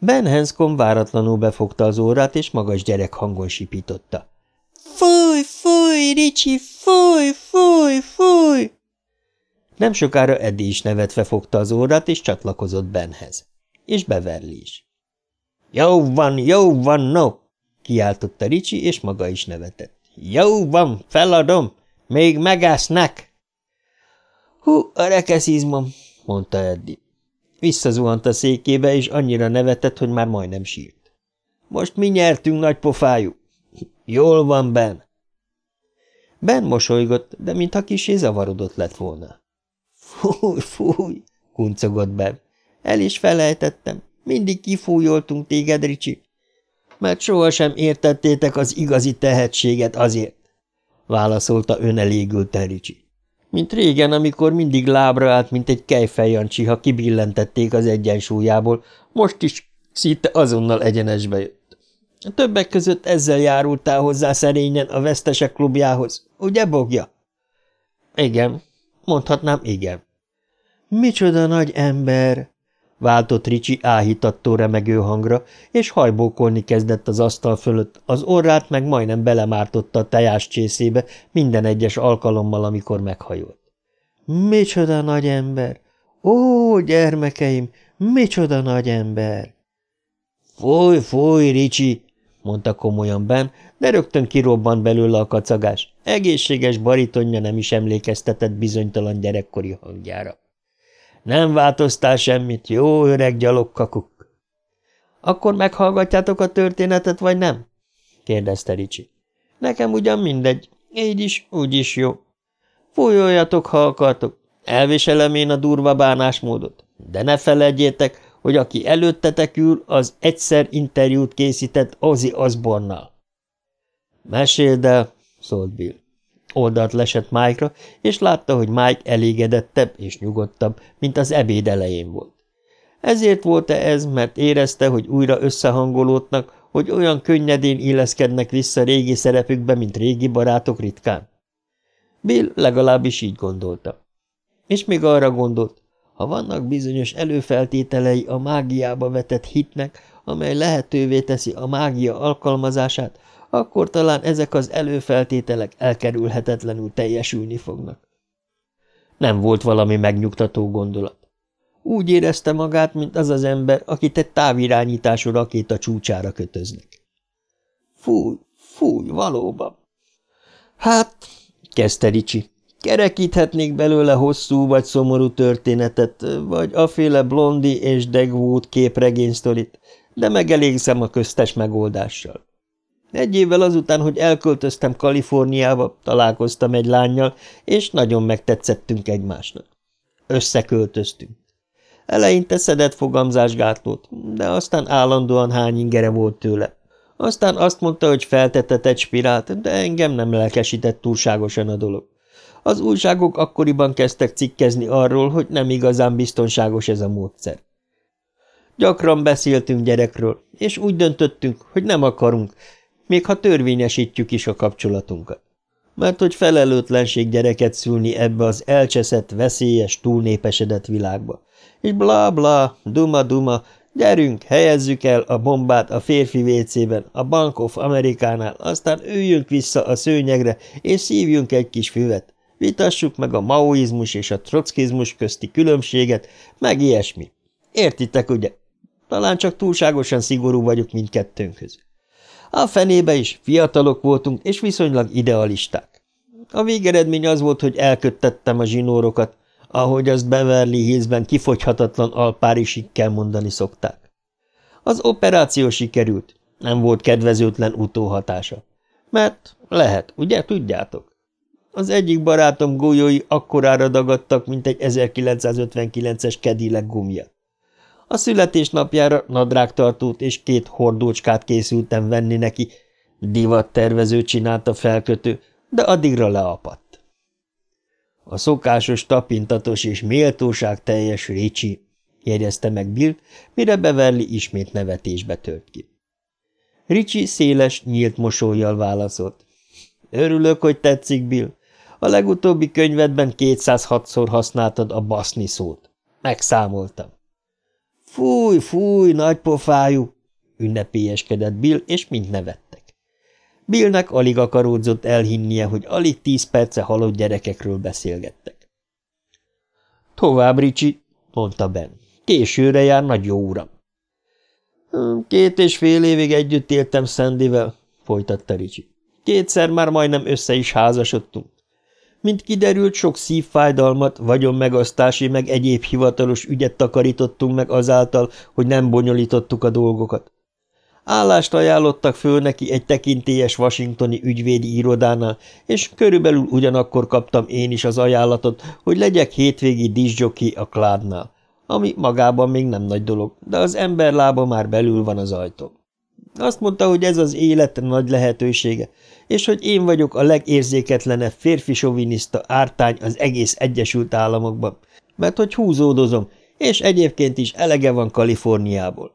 Ben Hanscom váratlanul befogta az órát, és magas gyerek hangon sipította. Fúj, fúj, Ricsi, fúj, fúj, fúj! Nem sokára Eddie is nevetve fogta az órát, és csatlakozott Benhez. És Beverly is. Jó van, jó van, no! kiáltotta Ricsi, és maga is nevetett. Jó van, feladom, még megásznak! Hú, a rekeszizmom, mondta Eddie. Visszazuhant a székébe, és annyira nevetett, hogy már majdnem sírt. Most mi nyertünk, nagy pofájú. Jól van, Ben. Ben mosolygott, de mintha kisé zavarodott lett volna. Fúj, fúj, kuncogott Ben. El is felejtettem. Mindig kifújoltunk téged, Ricsi. Mert sohasem értettétek az igazi tehetséget azért. válaszolta önelégülten Ricsi. Mint régen, amikor mindig lábra állt, mint egy kejfejjancsi, ha kibillentették az egyensúlyából, most is szinte azonnal egyenesbe jött. Többek között ezzel járultál hozzá szerényen a vesztesek klubjához, ugye, Bogja? Igen, mondhatnám igen. Micsoda nagy ember! Váltott Ricsi áhítattó remegő hangra, és hajbókolni kezdett az asztal fölött, az orrát meg majdnem belemártotta a tejás csészébe minden egyes alkalommal, amikor meghajolt. Micsoda nagy ember! Ó, gyermekeim, micsoda nagy ember! Fúj, fúj, Ricsi! mondta komolyan Ben, de rögtön kirobbant belőle a kacagás. Egészséges baritonja nem is emlékeztetett bizonytalan gyerekkori hangjára. Nem változtál semmit, jó öreg gyalogkakuk. Akkor meghallgatjátok a történetet, vagy nem? kérdezte Ricsi. Nekem ugyan mindegy, így is, úgy is jó. Fújoljatok, ha akartok. Elviselem én a durva bánásmódot. De ne feledjétek, hogy aki előttetek ül, az egyszer interjút készített Ozzy Osbornnal. Meséld el, szólt Bill. Oldalt lesett Mike-ra, és látta, hogy Mike elégedettebb és nyugodtabb, mint az ebéd elején volt. Ezért volt-e ez, mert érezte, hogy újra összehangolódnak, hogy olyan könnyedén illeszkednek vissza régi szerepükbe, mint régi barátok ritkán? Bill legalábbis így gondolta. És még arra gondolt, ha vannak bizonyos előfeltételei a mágiába vetett hitnek, amely lehetővé teszi a mágia alkalmazását, akkor talán ezek az előfeltételek elkerülhetetlenül teljesülni fognak. Nem volt valami megnyugtató gondolat. Úgy érezte magát, mint az az ember, akit egy távirányítású rakéta csúcsára kötöznek. Fúj, fúj, valóban. Hát, kezdte Ricsi, kerekíthetnék belőle hosszú vagy szomorú történetet, vagy aféle blondi és Degwood képregénysztorit, de megelégszem a köztes megoldással. Egy évvel azután, hogy elköltöztem Kaliforniába, találkoztam egy lányjal, és nagyon megtetszettünk egymásnak. Összeköltöztünk. Eleinte szedett fogamzásgátlót, de aztán állandóan hány ingere volt tőle. Aztán azt mondta, hogy feltetett egy spirált, de engem nem lelkesített túlságosan a dolog. Az újságok akkoriban kezdtek cikkezni arról, hogy nem igazán biztonságos ez a módszer. Gyakran beszéltünk gyerekről, és úgy döntöttünk, hogy nem akarunk, még ha törvényesítjük is a kapcsolatunkat. Mert hogy felelőtlenség gyereket szülni ebbe az elcseszett, veszélyes, túlnépesedett világba. És blá blá, duma duma, gyerünk, helyezzük el a bombát a férfi vécében, a Bank of Amerikánál, aztán üljünk vissza a szőnyegre, és szívjunk egy kis füvet. Vitassuk meg a maoizmus és a trockizmus közti különbséget, meg ilyesmi. Értitek, ugye? Talán csak túlságosan szigorú vagyok mindkettőnkhöz. A fenébe is fiatalok voltunk, és viszonylag idealisták. A végeredmény az volt, hogy elköttettem a zsinórokat, ahogy azt Beverly Hillsben kifogyhatatlan alpárisikkel mondani szokták. Az operáció sikerült, nem volt kedvezőtlen utóhatása. Mert lehet, ugye, tudjátok? Az egyik barátom golyói akkorára dagadtak, mint egy 1959-es Cadillac gumja. A születésnapjára nadrágtartót és két hordócskát készültem venni neki, divattervező csinálta felkötő, de addigra leapadt. A szokásos tapintatos és méltóság teljes Ricsi, jegyezte meg Bill, mire Beverly ismét nevetésbe tört ki. Ricsi széles, nyílt mosolyjal válaszolt. Örülök, hogy tetszik, Bill. A legutóbbi könyvedben 206-szor használtad a baszni szót. Megszámoltam. Fúj, fúj, nagypofájú! ünnepélyeskedett Bill, és mind nevettek. Billnek alig akaródzott elhinnie, hogy alig tíz perce halott gyerekekről beszélgettek. Tovább, Ricsi, mondta Ben. Későre jár, nagy jó uram. Két és fél évig együtt éltem Sandyvel, folytatta Ricsi. Kétszer már majdnem össze is házasodtunk. Mint kiderült, sok szívfájdalmat, vagyonmegasztási meg egyéb hivatalos ügyet takarítottunk meg azáltal, hogy nem bonyolítottuk a dolgokat. Állást ajánlottak föl neki egy tekintélyes washingtoni ügyvédi irodánál, és körülbelül ugyanakkor kaptam én is az ajánlatot, hogy legyek hétvégi disjoki a kládnál, ami magában még nem nagy dolog, de az ember lába már belül van az ajtó. Azt mondta, hogy ez az élet nagy lehetősége, és hogy én vagyok a legérzéketlenebb férfi soviniszta ártány az egész Egyesült Államokban, mert hogy húzódozom, és egyébként is elege van Kaliforniából.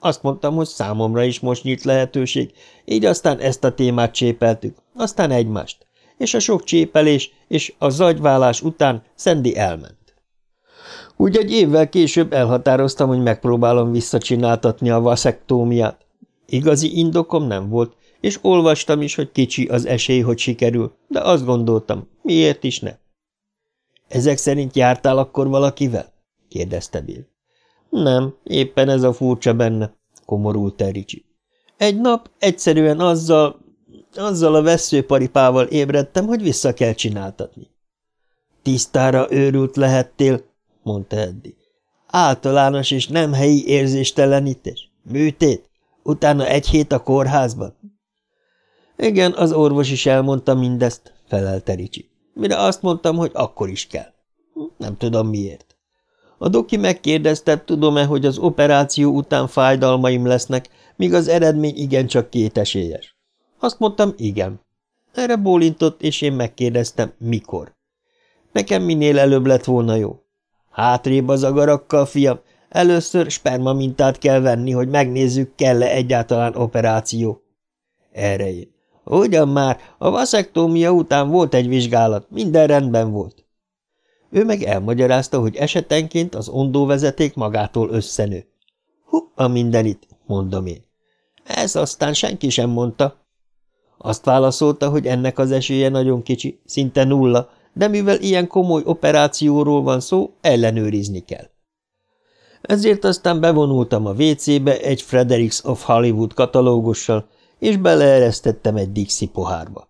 Azt mondtam, hogy számomra is most nyílt lehetőség, így aztán ezt a témát csépeltük, aztán egymást, és a sok csépelés és a zagyválás után Szendi elment. Úgy egy évvel később elhatároztam, hogy megpróbálom visszacsináltatni a vaszektómiát. Igazi indokom nem volt, és olvastam is, hogy kicsi az esély, hogy sikerül, de azt gondoltam, miért is ne. Ezek szerint jártál akkor valakivel? kérdezte Bill. Nem, éppen ez a furcsa benne, komorult el Ricsi. Egy nap egyszerűen azzal, azzal a veszőparipával ébredtem, hogy vissza kell csináltatni. Tisztára őrült lehettél, mondta Eddi. Általános és nem helyi érzéstelenítés. Műtét? Utána egy hét a kórházban? Igen, az orvos is elmondta mindezt, felelte Ricsi. Mire azt mondtam, hogy akkor is kell. Nem tudom miért. A doki megkérdezte, tudom-e, hogy az operáció után fájdalmaim lesznek, míg az eredmény igencsak kétesélyes. Azt mondtam, igen. Erre bólintott, és én megkérdeztem, mikor. Nekem minél előbb lett volna jó. Hátrébb az agarakkal, fiam. Először sperma mintát kell venni, hogy megnézzük, kell-e egyáltalán operáció. Erre én. Ugyan már, a vaszektómia után volt egy vizsgálat, minden rendben volt. Ő meg elmagyarázta, hogy esetenként az ondóvezeték magától összenő. Hú, a mindenit, mondom én. Ez aztán senki sem mondta. Azt válaszolta, hogy ennek az esélye nagyon kicsi, szinte nulla, de mivel ilyen komoly operációról van szó, ellenőrizni kell. Ezért aztán bevonultam a WC-be egy Fredericks of Hollywood katalógussal, és beleeresztettem egy Dixie pohárba.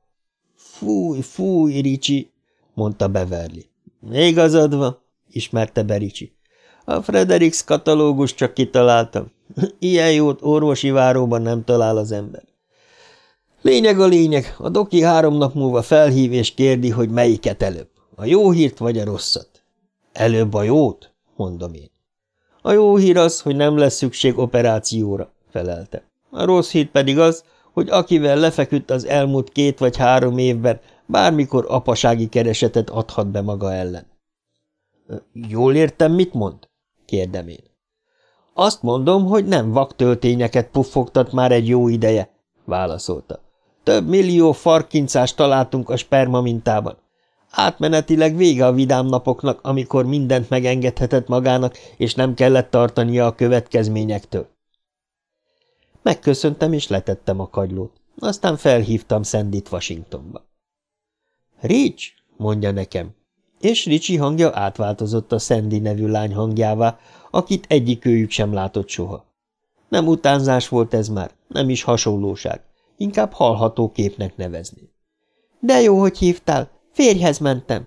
Fúj, fúj, Ricsi, mondta Beverly. Igazad van, ismerte be Ricsi. A Fredericks katalógus csak kitaláltam. Ilyen jót orvosi váróban nem talál az ember. Lényeg a lényeg, a doki három nap múlva felhív és kérdi, hogy melyiket előbb, a jó hírt vagy a rosszat. Előbb a jót, mondom én. A jó hír az, hogy nem lesz szükség operációra, felelte. A rossz hír pedig az, hogy akivel lefeküdt az elmúlt két vagy három évben, bármikor apasági keresetet adhat be maga ellen. Jól értem, mit mond? kérdem én. Azt mondom, hogy nem vaktöltényeket puffogtat már egy jó ideje, válaszolta. Több millió farkincást találtunk a sperma mintában. Átmenetileg vége a vidám napoknak, amikor mindent megengedhetett magának, és nem kellett tartania a következményektől. Megköszöntem, és letettem a kagylót. Aztán felhívtam Szendit Washingtonba. Rich, mondja nekem, és Ricsi hangja átváltozott a Sandy nevű lány hangjává, akit egyik őjük sem látott soha. Nem utánzás volt ez már, nem is hasonlóság, inkább hallható képnek nevezni. De jó, hogy hívtál, férjhez mentem.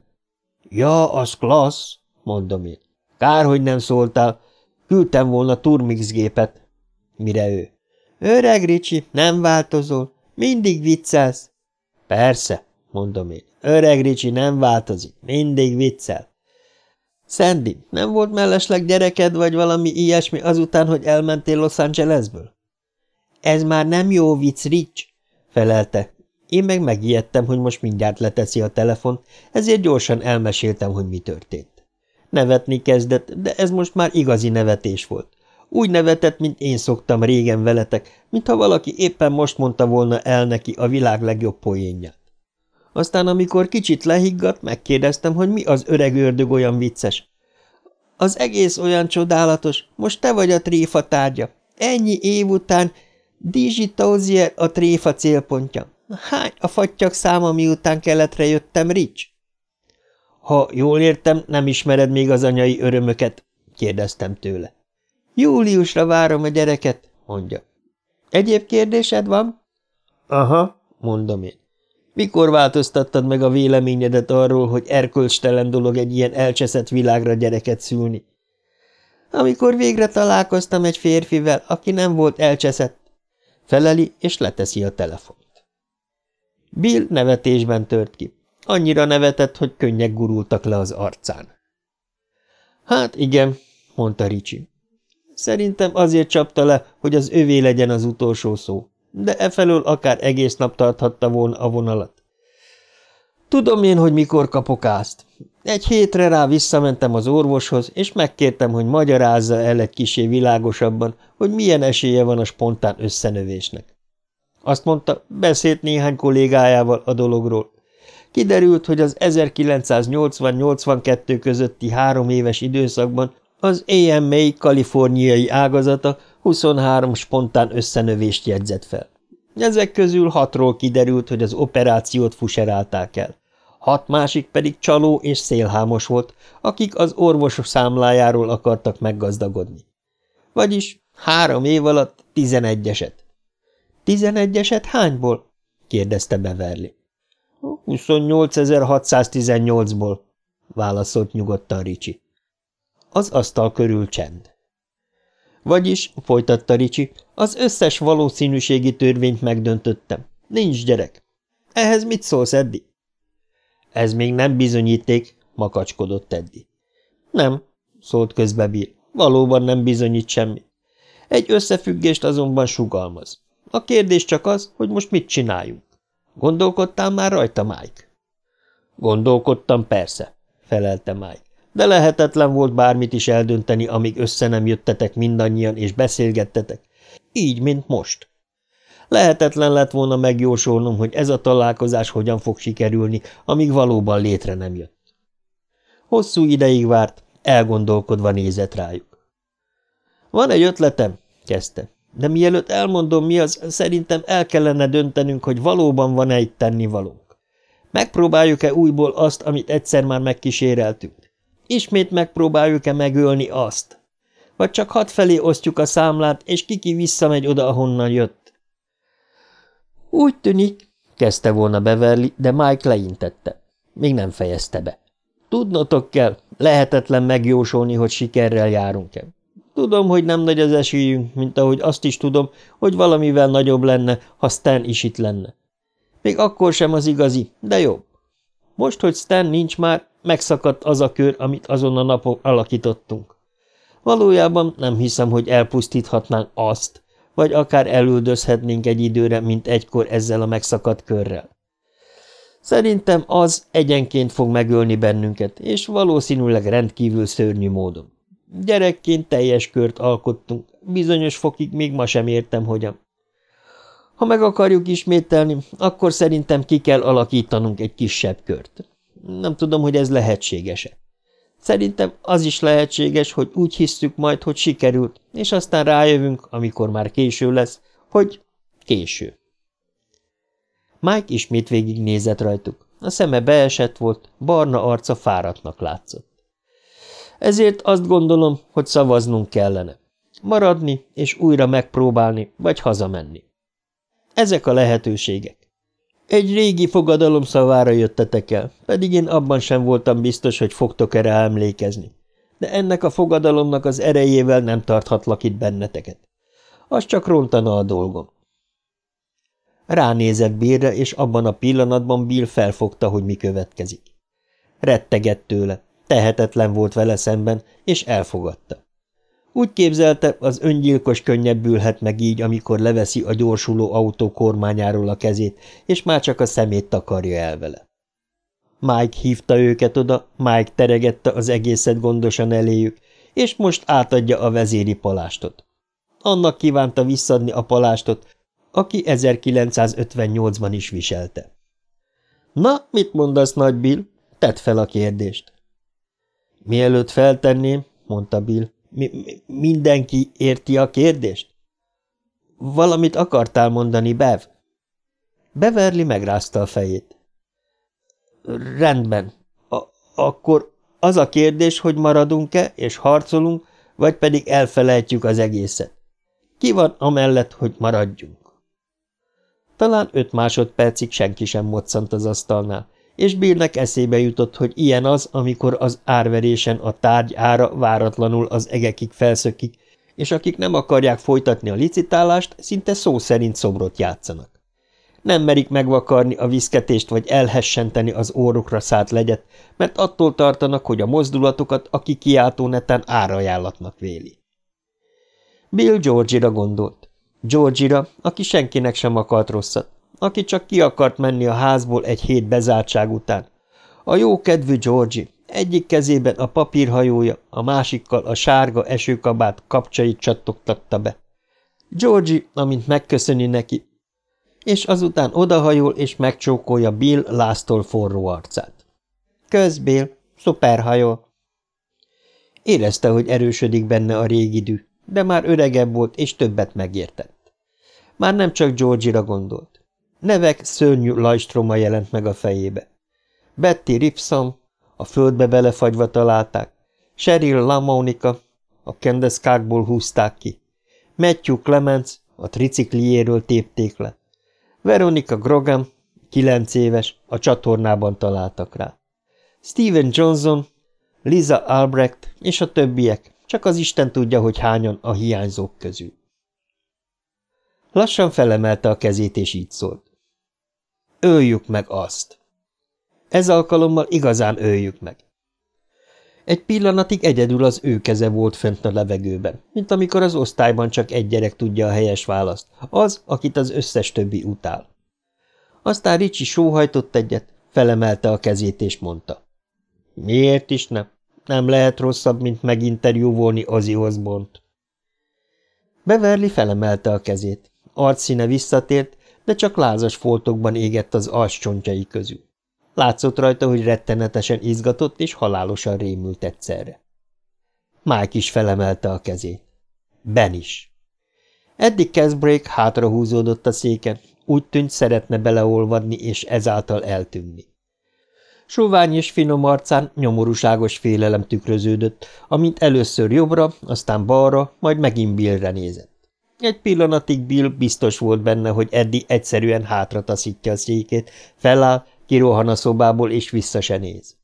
Ja, az klassz, mondom én. Kár, hogy nem szóltál, küldtem volna turmix gépet. Mire ő? Öreg Ricsi, nem változol, mindig viccelsz. Persze, mondom én. Öreg Ricsi nem változik, mindig viccel. Sandy, nem volt mellesleg gyereked, vagy valami ilyesmi azután, hogy elmentél Los Angelesből? Ez már nem jó vicc, Rich, felelte. Én meg megijedtem, hogy most mindjárt leteszi a telefon, ezért gyorsan elmeséltem, hogy mi történt. Nevetni kezdett, de ez most már igazi nevetés volt. Úgy nevetett, mint én szoktam régen veletek, mintha valaki éppen most mondta volna el neki a világ legjobb poénját. Aztán, amikor kicsit lehiggadt, megkérdeztem, hogy mi az öreg ördög olyan vicces. Az egész olyan csodálatos, most te vagy a tréfa tárgya. Ennyi év után Digitauzier a tréfa célpontja. Hány a fattyak száma, miután keletre jöttem, Rich? Ha jól értem, nem ismered még az anyai örömöket, kérdeztem tőle. Júliusra várom a gyereket, mondja. Egyéb kérdésed van? Aha, mondom én. Mikor változtattad meg a véleményedet arról, hogy erkölcstelen dolog egy ilyen elcseszett világra gyereket szülni? Amikor végre találkoztam egy férfivel, aki nem volt elcseszett. Feleli, és leteszi a telefont. Bill nevetésben tört ki. Annyira nevetett, hogy könnyek gurultak le az arcán. Hát igen, mondta Ricsi. Szerintem azért csapta le, hogy az övé legyen az utolsó szó, de efelől akár egész nap tarthatta volna a vonalat. Tudom én, hogy mikor kapok ázt. Egy hétre rá visszamentem az orvoshoz, és megkértem, hogy magyarázza el egy kisé világosabban, hogy milyen esélye van a spontán összenövésnek. Azt mondta, beszélt néhány kollégájával a dologról. Kiderült, hogy az 1980-82 közötti három éves időszakban az AMA kaliforniai ágazata 23 spontán összenövést jegyzett fel. Ezek közül hatról kiderült, hogy az operációt fuserálták el. Hat másik pedig csaló és szélhámos volt, akik az orvosok számlájáról akartak meggazdagodni. Vagyis három év alatt tizenegy eset. Tizenegy eset hányból? kérdezte Beverly. 28.618-ból, válaszolt nyugodtan Ricsi. Az asztal körül csend. Vagyis, folytatta Ricsi, az összes valószínűségi törvényt megdöntöttem. Nincs gyerek. Ehhez mit szólsz, Eddi? Ez még nem bizonyíték, makacskodott Eddi. Nem, szólt közbe Bill. Valóban nem bizonyít semmi. Egy összefüggést azonban sugalmaz. A kérdés csak az, hogy most mit csináljunk. Gondolkodtál már rajta, Mike? Gondolkodtam, persze, felelte Mike de lehetetlen volt bármit is eldönteni, amíg össze nem jöttetek mindannyian és beszélgettetek. Így, mint most. Lehetetlen lett volna megjósolnom, hogy ez a találkozás hogyan fog sikerülni, amíg valóban létre nem jött. Hosszú ideig várt, elgondolkodva nézett rájuk. Van egy ötletem, kezdte, de mielőtt elmondom mi az, szerintem el kellene döntenünk, hogy valóban van-e itt tennivalónk. Megpróbáljuk-e újból azt, amit egyszer már megkíséreltünk? Ismét megpróbáljuk-e megölni azt? Vagy csak hat felé osztjuk a számlát, és kiki visszamegy oda, ahonnan jött? Úgy tűnik, kezdte volna Beverly, de Mike leintette. Még nem fejezte be. Tudnotok kell, lehetetlen megjósolni, hogy sikerrel járunk-e. Tudom, hogy nem nagy az esélyünk, mint ahogy azt is tudom, hogy valamivel nagyobb lenne, ha Stan is itt lenne. Még akkor sem az igazi, de jobb. Most, hogy Stan nincs már, megszakadt az a kör, amit azon a napon alakítottunk. Valójában nem hiszem, hogy elpusztíthatnánk azt, vagy akár elüldözhetnénk egy időre, mint egykor ezzel a megszakadt körrel. Szerintem az egyenként fog megölni bennünket, és valószínűleg rendkívül szörnyű módon. Gyerekként teljes kört alkottunk, bizonyos fokig még ma sem értem, hogyan. Ha meg akarjuk ismételni, akkor szerintem ki kell alakítanunk egy kisebb kört. Nem tudom, hogy ez lehetséges-e. Szerintem az is lehetséges, hogy úgy hisszük majd, hogy sikerült, és aztán rájövünk, amikor már késő lesz, hogy késő. Mike ismét végignézett rajtuk. A szeme beesett volt, barna arca fáradtnak látszott. Ezért azt gondolom, hogy szavaznunk kellene. Maradni és újra megpróbálni, vagy hazamenni. Ezek a lehetőségek. Egy régi fogadalom szavára jöttetek el, pedig én abban sem voltam biztos, hogy fogtok erre emlékezni. De ennek a fogadalomnak az erejével nem tarthatlak itt benneteket. Az csak rontana a dolgom. Ránézett Billre, és abban a pillanatban Bill felfogta, hogy mi következik. Rettegett tőle, tehetetlen volt vele szemben, és elfogadta. Úgy képzelte, az öngyilkos könnyebbülhet meg így, amikor leveszi a gyorsuló autó kormányáról a kezét, és már csak a szemét takarja el vele. Mike hívta őket oda, Mike teregette az egészet gondosan eléjük, és most átadja a vezéri palástot. Annak kívánta visszadni a palástot, aki 1958-ban is viselte. – Na, mit mondasz, nagy Bill? Tedd fel a kérdést. – Mielőtt feltenném, mondta Bill, mi, mindenki érti a kérdést? Valamit akartál mondani, Bev? Beverly megrázta a fejét. Rendben. A akkor az a kérdés, hogy maradunk-e és harcolunk, vagy pedig elfelejtjük az egészet. Ki van amellett, hogy maradjunk? Talán öt másodpercig senki sem moccant az asztalnál, és Billnek eszébe jutott, hogy ilyen az, amikor az árverésen a tárgy ára váratlanul az egekig felszökik, és akik nem akarják folytatni a licitálást, szinte szó szerint szobrot játszanak. Nem merik megvakarni a viszketést vagy elhessenteni az órukra szállt legyet, mert attól tartanak, hogy a mozdulatokat a kikiáltó neten árajánlatnak véli. Bill Georgie-ra gondolt. Georgie-ra, aki senkinek sem akart rosszat, aki csak ki akart menni a házból egy hét bezártság után. A jó kedvű Georgie, egyik kezében a papírhajója, a másikkal a sárga esőkabát kapcsait csattogtatta be. Georgie, amint megköszöni neki, és azután odahajol és megcsókolja Bill láztól forró arcát. Kösz, Bill, szuperhajó! Érezte, hogy erősödik benne a régi dű, de már öregebb volt és többet megértett. Már nem csak Georgie-ra gondolt. Nevek szörnyű lajstroma jelent meg a fejébe. Betty Ripson, a földbe belefagyva találták, Cheryl Lamonica, a kendeszkákból húzták ki, Matthew Clements, a tricikliéről tépték le, Veronica Grogan, kilenc éves, a csatornában találtak rá. Steven Johnson, Liza Albrecht és a többiek, csak az Isten tudja, hogy hányan a hiányzók közül. Lassan felemelte a kezét, és így szólt. Öljük meg azt! Ez alkalommal igazán öljük meg. Egy pillanatig egyedül az ő keze volt fent a levegőben, mint amikor az osztályban csak egy gyerek tudja a helyes választ, az, akit az összes többi utál. Aztán Ricsi sóhajtott egyet, felemelte a kezét és mondta. Miért is nem? Nem lehet rosszabb, mint meginterjúvolni Ozzy Osbourne-t. Beverly felemelte a kezét. Arcszíne visszatért, de csak lázas foltokban égett az alscsontjai közül. Látszott rajta, hogy rettenetesen izgatott és halálosan rémült egyszerre. Mike is felemelte a kezét. Ben is. Eddig Casbreak hátrahúzódott a széken, úgy tűnt szeretne beleolvadni és ezáltal eltűnni. Sovány és finom arcán nyomorúságos félelem tükröződött, amint először jobbra, aztán balra, majd megint Billre nézett. Egy pillanatig Bill biztos volt benne, hogy Eddi egyszerűen hátra taszítja a székét, feláll, kirohan a szobából, és vissza se néz.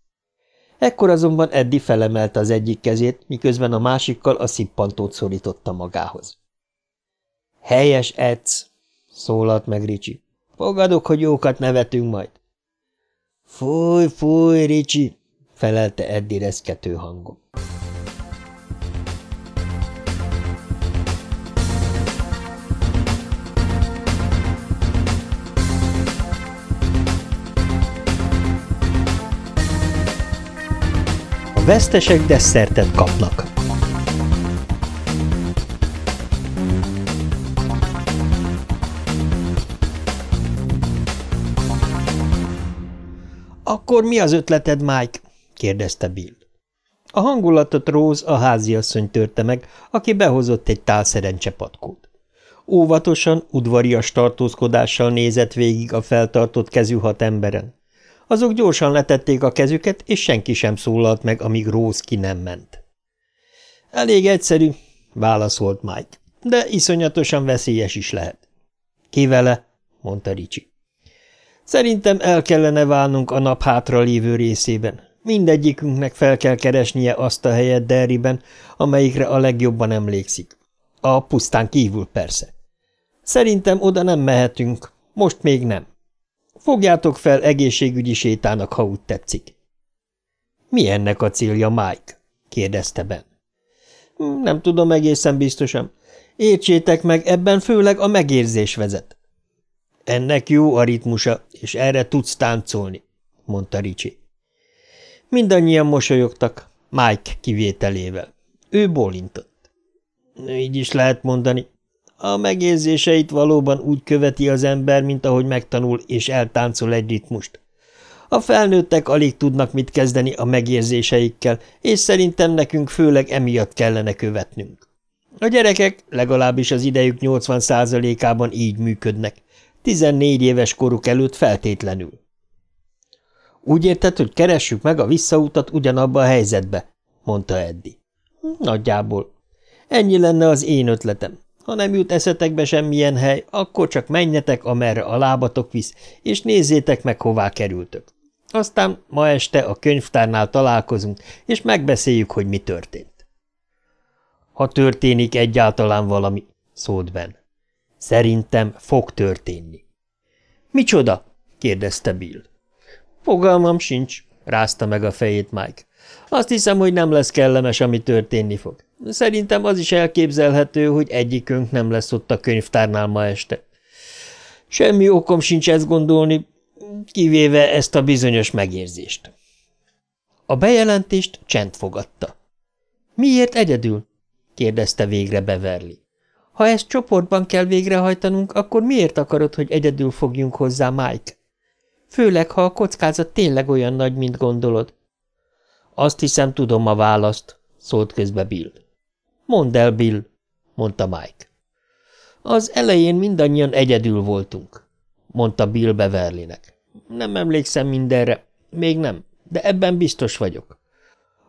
Ekkor azonban Eddi felemelte az egyik kezét, miközben a másikkal a szippantót szorította magához. – Helyes, Edsz! – szólalt meg Ricsi. – Fogadok, hogy jókat nevetünk majd. – Fúj, fúj, Ricsi! – felelte Eddi reszkető hangon. Vesztesek desszertet kapnak. Akkor mi az ötleted, Mike? kérdezte Bill. A hangulatot Rose a háziasszony törte meg, aki behozott egy tál szerencsepatkót. Óvatosan, udvarias tartózkodással nézett végig a feltartott kezű hat emberen. Azok gyorsan letették a kezüket, és senki sem szólalt meg, amíg Rose ki nem ment. Elég egyszerű, válaszolt Mike, de iszonyatosan veszélyes is lehet. Ki mondta Ricsi. Szerintem el kellene válnunk a nap hátra lévő részében. Mindegyikünknek fel kell keresnie azt a helyet Derryben, amelyikre a legjobban emlékszik. A pusztán kívül persze. Szerintem oda nem mehetünk, most még nem. Fogjátok fel egészségügyi sétának, ha úgy tetszik. Mi ennek a célja, Mike? kérdezte Ben. Nem tudom egészen biztosan. Értsétek meg, ebben főleg a megérzés vezet. Ennek jó a ritmusa, és erre tudsz táncolni, mondta Ricsi. Mindannyian mosolyogtak, Mike kivételével. Ő bólintott. Így is lehet mondani, a megérzéseit valóban úgy követi az ember, mint ahogy megtanul és eltáncol egy ritmust. A felnőttek alig tudnak mit kezdeni a megérzéseikkel, és szerintem nekünk főleg emiatt kellene követnünk. A gyerekek legalábbis az idejük 80%-ában így működnek, 14 éves koruk előtt feltétlenül. Úgy érted, hogy keressük meg a visszautat ugyanabba a helyzetbe, mondta Eddi. Nagyjából. Ennyi lenne az én ötletem. Ha nem jut eszetekbe semmilyen hely, akkor csak menjetek, amerre a lábatok visz, és nézzétek meg, hová kerültök. Aztán ma este a könyvtárnál találkozunk, és megbeszéljük, hogy mi történt. Ha történik egyáltalán valami, szólt Ben. Szerintem fog történni. Micsoda? kérdezte Bill. Fogalmam sincs, rázta meg a fejét Mike. Azt hiszem, hogy nem lesz kellemes, ami történni fog. Szerintem az is elképzelhető, hogy egyikünk nem lesz ott a könyvtárnál ma este. Semmi okom sincs ezt gondolni, kivéve ezt a bizonyos megérzést. A bejelentést csend fogadta. – Miért egyedül? – kérdezte végre Beverly. – Ha ezt csoportban kell végrehajtanunk, akkor miért akarod, hogy egyedül fogjunk hozzá, Mike? Főleg, ha a kockázat tényleg olyan nagy, mint gondolod. – Azt hiszem, tudom a választ – szólt közbe Bill. – Mondd el, Bill – mondta Mike. Az elején mindannyian egyedül voltunk, mondta Bill Beverlynek. Nem emlékszem mindenre, még nem, de ebben biztos vagyok.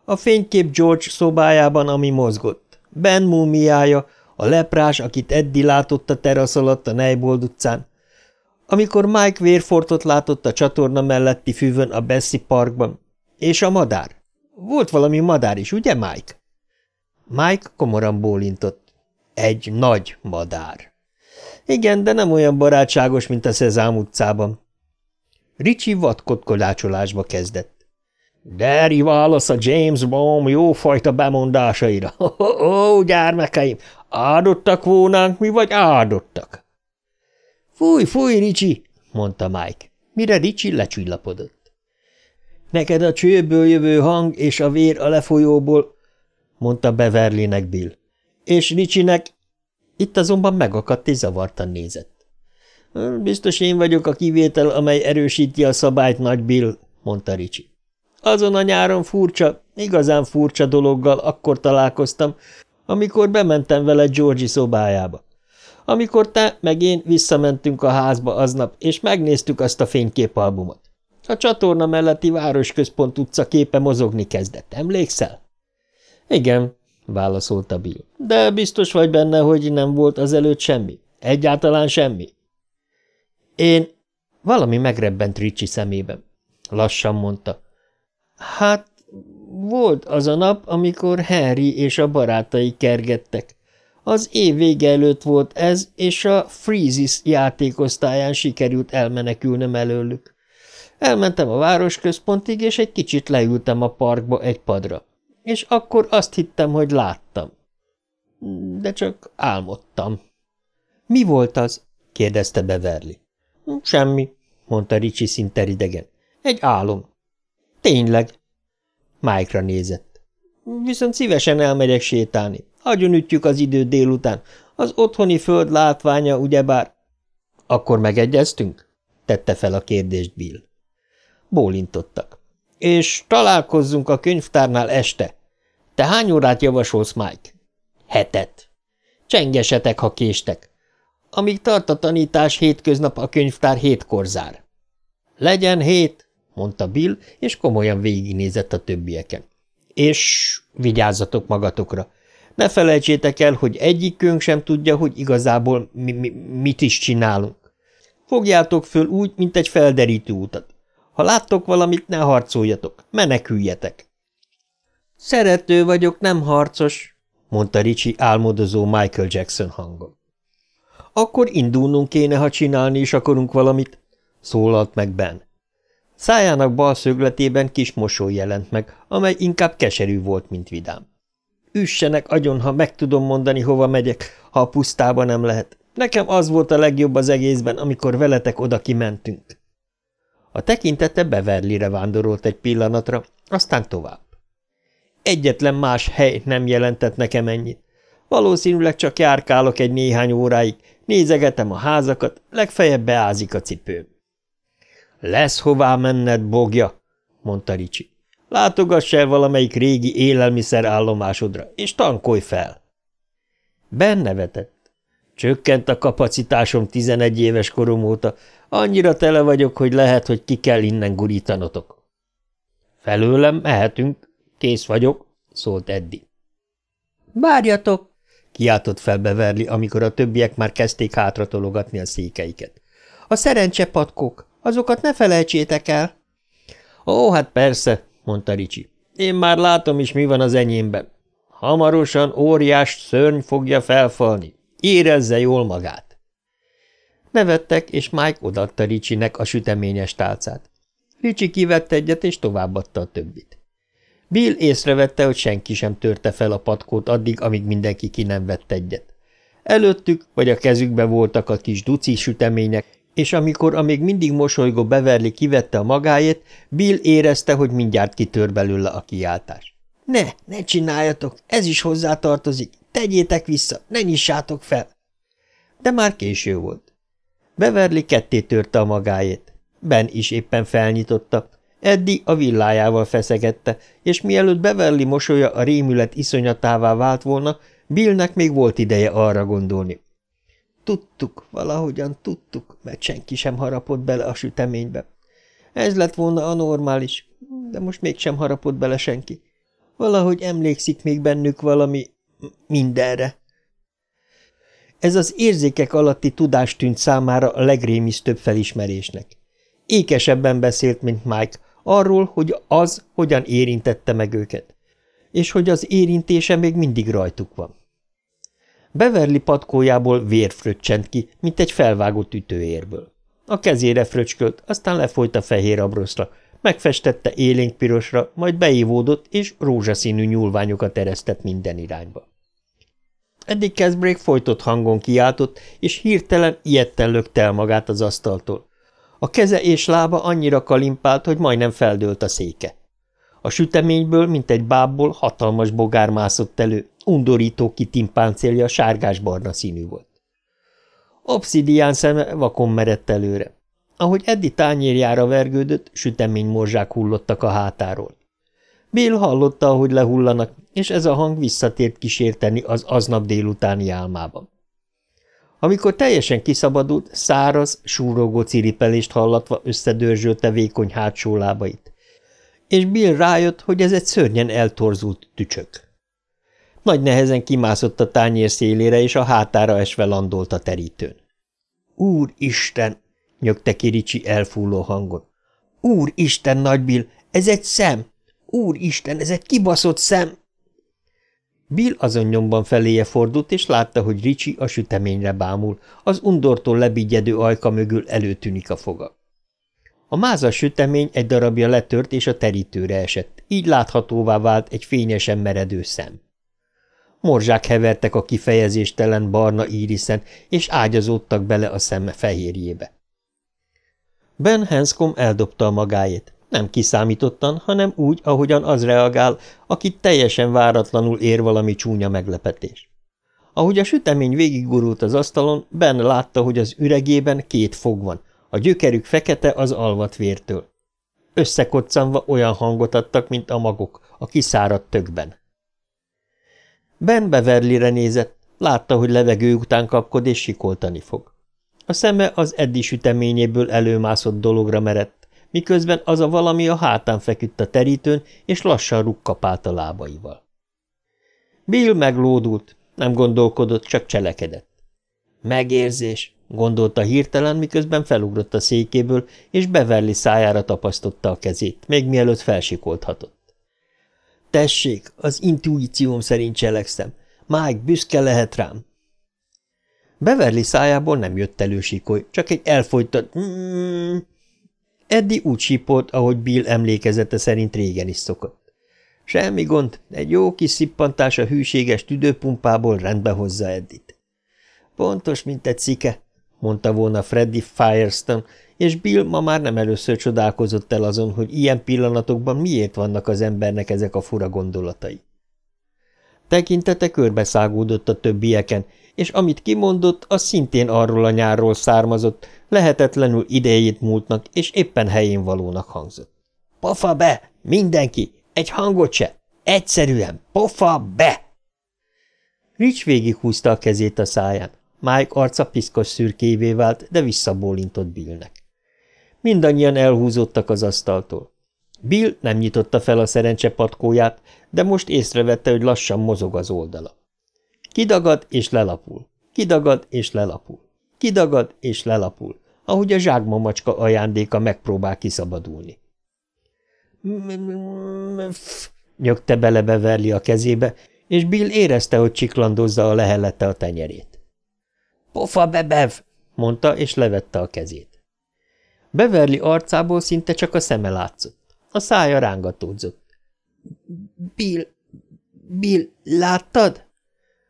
A fénykép George szobájában, ami mozgott. Ben múmiája, a leprás, akit Eddi látott a terasz alatt a Neybold utcán. Amikor Mike vérfortot látott a csatorna melletti füvön a Bessie Parkban. És a madár. Volt valami madár is, ugye, Mike? Mike komoran bólintott. Egy nagy madár. Igen, de nem olyan barátságos, mint a Szezám utcában. Ricsi vadkotkodácsolásba kezdett. Deri válasz a James Bond jófajta bemondásaira. Ó, ó, gyermekeim, áldottak volnánk mi, vagy áldottak? Fúj, fúj, Ricsi, mondta Mike, mire Ricsi lecsillapodott. Neked a csőből jövő hang és a vér a lefolyóból, mondta Beverlynek Bill, és Ricsinek... Itt azonban megakadt és zavartan nézett. Biztos én vagyok a kivétel, amely erősíti a szabályt, nagy Bill, mondta Ricsi. Azon a nyáron furcsa, igazán furcsa dologgal akkor találkoztam, amikor bementem vele Georgi szobájába. Amikor te meg én visszamentünk a házba aznap, és megnéztük azt a fényképalbumot. A csatorna melletti városközpont utca képe mozogni kezdett, emlékszel? Igen, válaszolta Bill. De biztos vagy benne, hogy nem volt azelőtt semmi? Egyáltalán semmi? Én... Valami megrebbent Ricsi szemében. Lassan mondta. Hát, volt az a nap, amikor Harry és a barátai kergettek. Az év vége előtt volt ez, és a Freezes játékosztályán sikerült elmenekülnöm előlük. Elmentem a városközpontig, és egy kicsit leültem a parkba egy padra. És akkor azt hittem, hogy láttam. De csak álmodtam. – Mi volt az? – kérdezte Beverly. – Semmi – mondta Ricsi szinte idegen. – Egy álom. Tényleg. Mike-ra nézett. Viszont szívesen elmegyek sétálni. ütjük az idő délután. Az otthoni föld látványa, ugyebár... Akkor megegyeztünk? Tette fel a kérdést Bill. Bólintottak. És találkozzunk a könyvtárnál este. Te hány órát javasolsz, Mike? Hetet. Csengesetek, ha késtek. Amíg tart a tanítás, hétköznap a könyvtár hétkor zár. Legyen hét, mondta Bill, és komolyan végignézett a többieken. És vigyázzatok magatokra. Ne felejtsétek el, hogy egyikünk sem tudja, hogy igazából mi, mi, mit is csinálunk. Fogjátok föl úgy, mint egy felderítő utat. Ha láttok valamit, ne harcoljatok, meneküljetek. Szerető vagyok, nem harcos, mondta Ricsi álmodozó Michael Jackson hangon. Akkor indulnunk kéne, ha csinálni is akarunk valamit, szólalt meg Ben. Szájának bal szögletében kis mosoly jelent meg, amely inkább keserű volt, mint vidám. Üssenek agyon, ha meg tudom mondani, hova megyek, ha a pusztába nem lehet. Nekem az volt a legjobb az egészben, amikor veletek oda kimentünk. A tekintete Beverlyre vándorolt egy pillanatra, aztán tovább. Egyetlen más hely nem jelentett nekem ennyit. Valószínűleg csak járkálok egy néhány óráig, nézegetem a házakat, legfeljebb beázik a cipőm. Lesz hová menned, bogja, mondta Ricsi. Látogass el valamelyik régi élelmiszer állomásodra, és tankolj fel. Ben nevetett. Csökkent a kapacitásom tizenegy éves korom óta, annyira tele vagyok, hogy lehet, hogy ki kell innen gurítanotok. Felőlem mehetünk, kész vagyok, szólt Eddi. Várjatok, kiáltott fel Beverly, amikor a többiek már kezdték hátratologatni a székeiket. A szerencsepatkók, Azokat ne felejtsétek el. Ó, hát persze, mondta Ricsi. Én már látom is, mi van az enyémben. Hamarosan óriás szörny fogja felfalni. Érezze jól magát. Nevettek, és Mike odaadta Ricsinek a süteményes tálcát. Ricsi kivett egyet, és továbbadta a többit. Bill észrevette, hogy senki sem törte fel a patkót addig, amíg mindenki ki nem vett egyet. Előttük vagy a kezükbe voltak a kis duci sütemények, és amikor a még mindig mosolygó Beverly kivette a magáét, Bill érezte, hogy mindjárt kitör belőle a kiáltás. – Ne, ne csináljatok, ez is hozzátartozik, tegyétek vissza, ne nyissátok fel! De már késő volt. Beverly ketté törte a magáét. Ben is éppen felnyitotta, Eddi a villájával feszegette, és mielőtt Beverly mosolya a rémület iszonyatává vált volna, Billnek még volt ideje arra gondolni. Tudtuk, valahogyan tudtuk, mert senki sem harapott bele a süteménybe. Ez lett volna a normális, de most mégsem harapott bele senki. Valahogy emlékszik még bennük valami mindenre. Ez az érzékek alatti tudás tűnt számára a legrémisztőbb felismerésnek. Ékesebben beszélt, mint Mike, arról, hogy az hogyan érintette meg őket, és hogy az érintése még mindig rajtuk van. Beverly patkójából vér fröccsent ki, mint egy felvágott ütőérből. A kezére fröcskölt, aztán lefolyt a fehér abroszra, megfestette élénk pirosra, majd beívódott, és rózsaszínű nyúlványokat eresztett minden irányba. Eddig Casbrake folytott hangon kiáltott, és hirtelen ilyetten lökte el magát az asztaltól. A keze és lába annyira kalimpált, hogy majdnem feldőlt a széke. A süteményből, mint egy bábból hatalmas bogár mászott elő, undorító kitimpáncélja sárgás-barna színű volt. Obszidián szeme vakon merett előre. Ahogy Eddi tányérjára vergődött, süteménymorzsák hullottak a hátáról. Bill hallotta, ahogy lehullanak, és ez a hang visszatért kísérteni az aznap délutáni álmában. Amikor teljesen kiszabadult, száraz, súrogó ciripelést hallatva összedörzsölte vékony hátsó lábait. És Bill rájött, hogy ez egy szörnyen eltorzult tücsök. Nagy nehezen kimászott a tányér szélére, és a hátára esve landolt a terítőn. – Úristen! – nyögte ki Ricsi elfúló hangon. – Úristen, Nagy Bill, ez egy szem! Úristen, ez egy kibaszott szem! Bill azon nyomban feléje fordult, és látta, hogy Ricsi a süteményre bámul, az undortól lebigyedő ajka mögül előtűnik a foga. A mázas sütemény egy darabja letört és a terítőre esett, így láthatóvá vált egy fényesen meredő szem. Morzsák hevertek a kifejezéstelen barna íriszen, és ágyazódtak bele a szeme fehérjébe. Ben Hanscom eldobta a magáét. Nem kiszámítottan, hanem úgy, ahogyan az reagál, akit teljesen váratlanul ér valami csúnya meglepetés. Ahogy a sütemény végiggurult az asztalon, Ben látta, hogy az üregében két fog van, a gyökerük fekete az alvat vértől. Összekoccanva olyan hangot adtak, mint a magok, a kiszáradt tökben. Ben Beverlyre nézett, látta, hogy levegő után kapkod és sikoltani fog. A szeme az eddi süteményéből előmászott dologra merett, miközben az a valami a hátán feküdt a terítőn, és lassan rukkapált a lábaival. Bill meglódult, nem gondolkodott, csak cselekedett. Megérzés, gondolta hirtelen, miközben felugrott a székéből, és Beverly szájára tapasztotta a kezét, még mielőtt felsikolthatott. Tessék, az intuícióm szerint cselekszem. Mike büszke lehet rám. Beverly szájából nem jött elő sikoly, csak egy elfolytott mm Eddi úgy sípolt, ahogy Bill emlékezete szerint régen is szokott. Semmi gond, egy jó kis szippantás a hűséges tüdőpumpából rendbe hozza Eddit. Pontos, mint egy szike, mondta volna Freddy Firestone, és Bill ma már nem először csodálkozott el azon, hogy ilyen pillanatokban miért vannak az embernek ezek a fura gondolatai. Tekintete körbeszágódott a többieken, és amit kimondott, az szintén arról a nyárról származott, lehetetlenül idejét múltnak és éppen helyén valónak hangzott. – Pofa be! Mindenki! Egy hangot se! Egyszerűen! Pofa be! Rich végighúzta a kezét a száján. Mike arca piszkos szürkévé vált, de visszabólintott Billnek. Mindannyian elhúzottak az asztaltól. Bill nem nyitotta fel a szerencse patkóját, de most észrevette, hogy lassan mozog az oldala. Kidagad és lelapul, kidagad és lelapul, kidagad és lelapul, ahogy a zsákmamacska ajándéka megpróbál kiszabadulni. nyögte bele Beverly a kezébe, és Bill érezte, hogy csiklandozza a lehelete a tenyerét. – Pofa bebev! – mondta, és levette a kezét. Beverly arcából szinte csak a szeme látszott. A szája rángatódzott. Bill, Bill, láttad?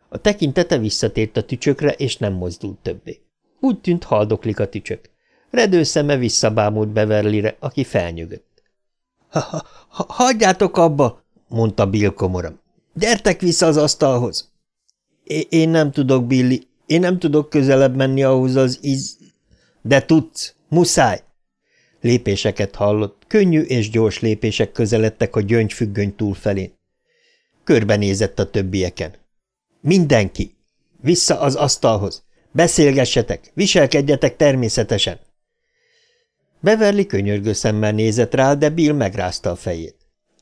A tekintete visszatért a tücsökre, és nem mozdult többé. Úgy tűnt, haldoklik a tücsök. Redő szeme visszabámult Beverlyre, aki felnyögött. Ha, ha, – Hagyjátok abba! – mondta Bill komoran. – Gyertek vissza az asztalhoz! – Én nem tudok, Billy. Én nem tudok közelebb menni ahhoz az iz... – De tudsz! Muszáj! Lépéseket hallott, könnyű és gyors lépések közeledtek a gyöngyfüggöny túlfelén. Körbenézett a többieken. Mindenki! Vissza az asztalhoz! Beszélgessetek, viselkedjetek természetesen! Beverly könyörgő szemmel nézett rá, de Bill megrázta a fejét.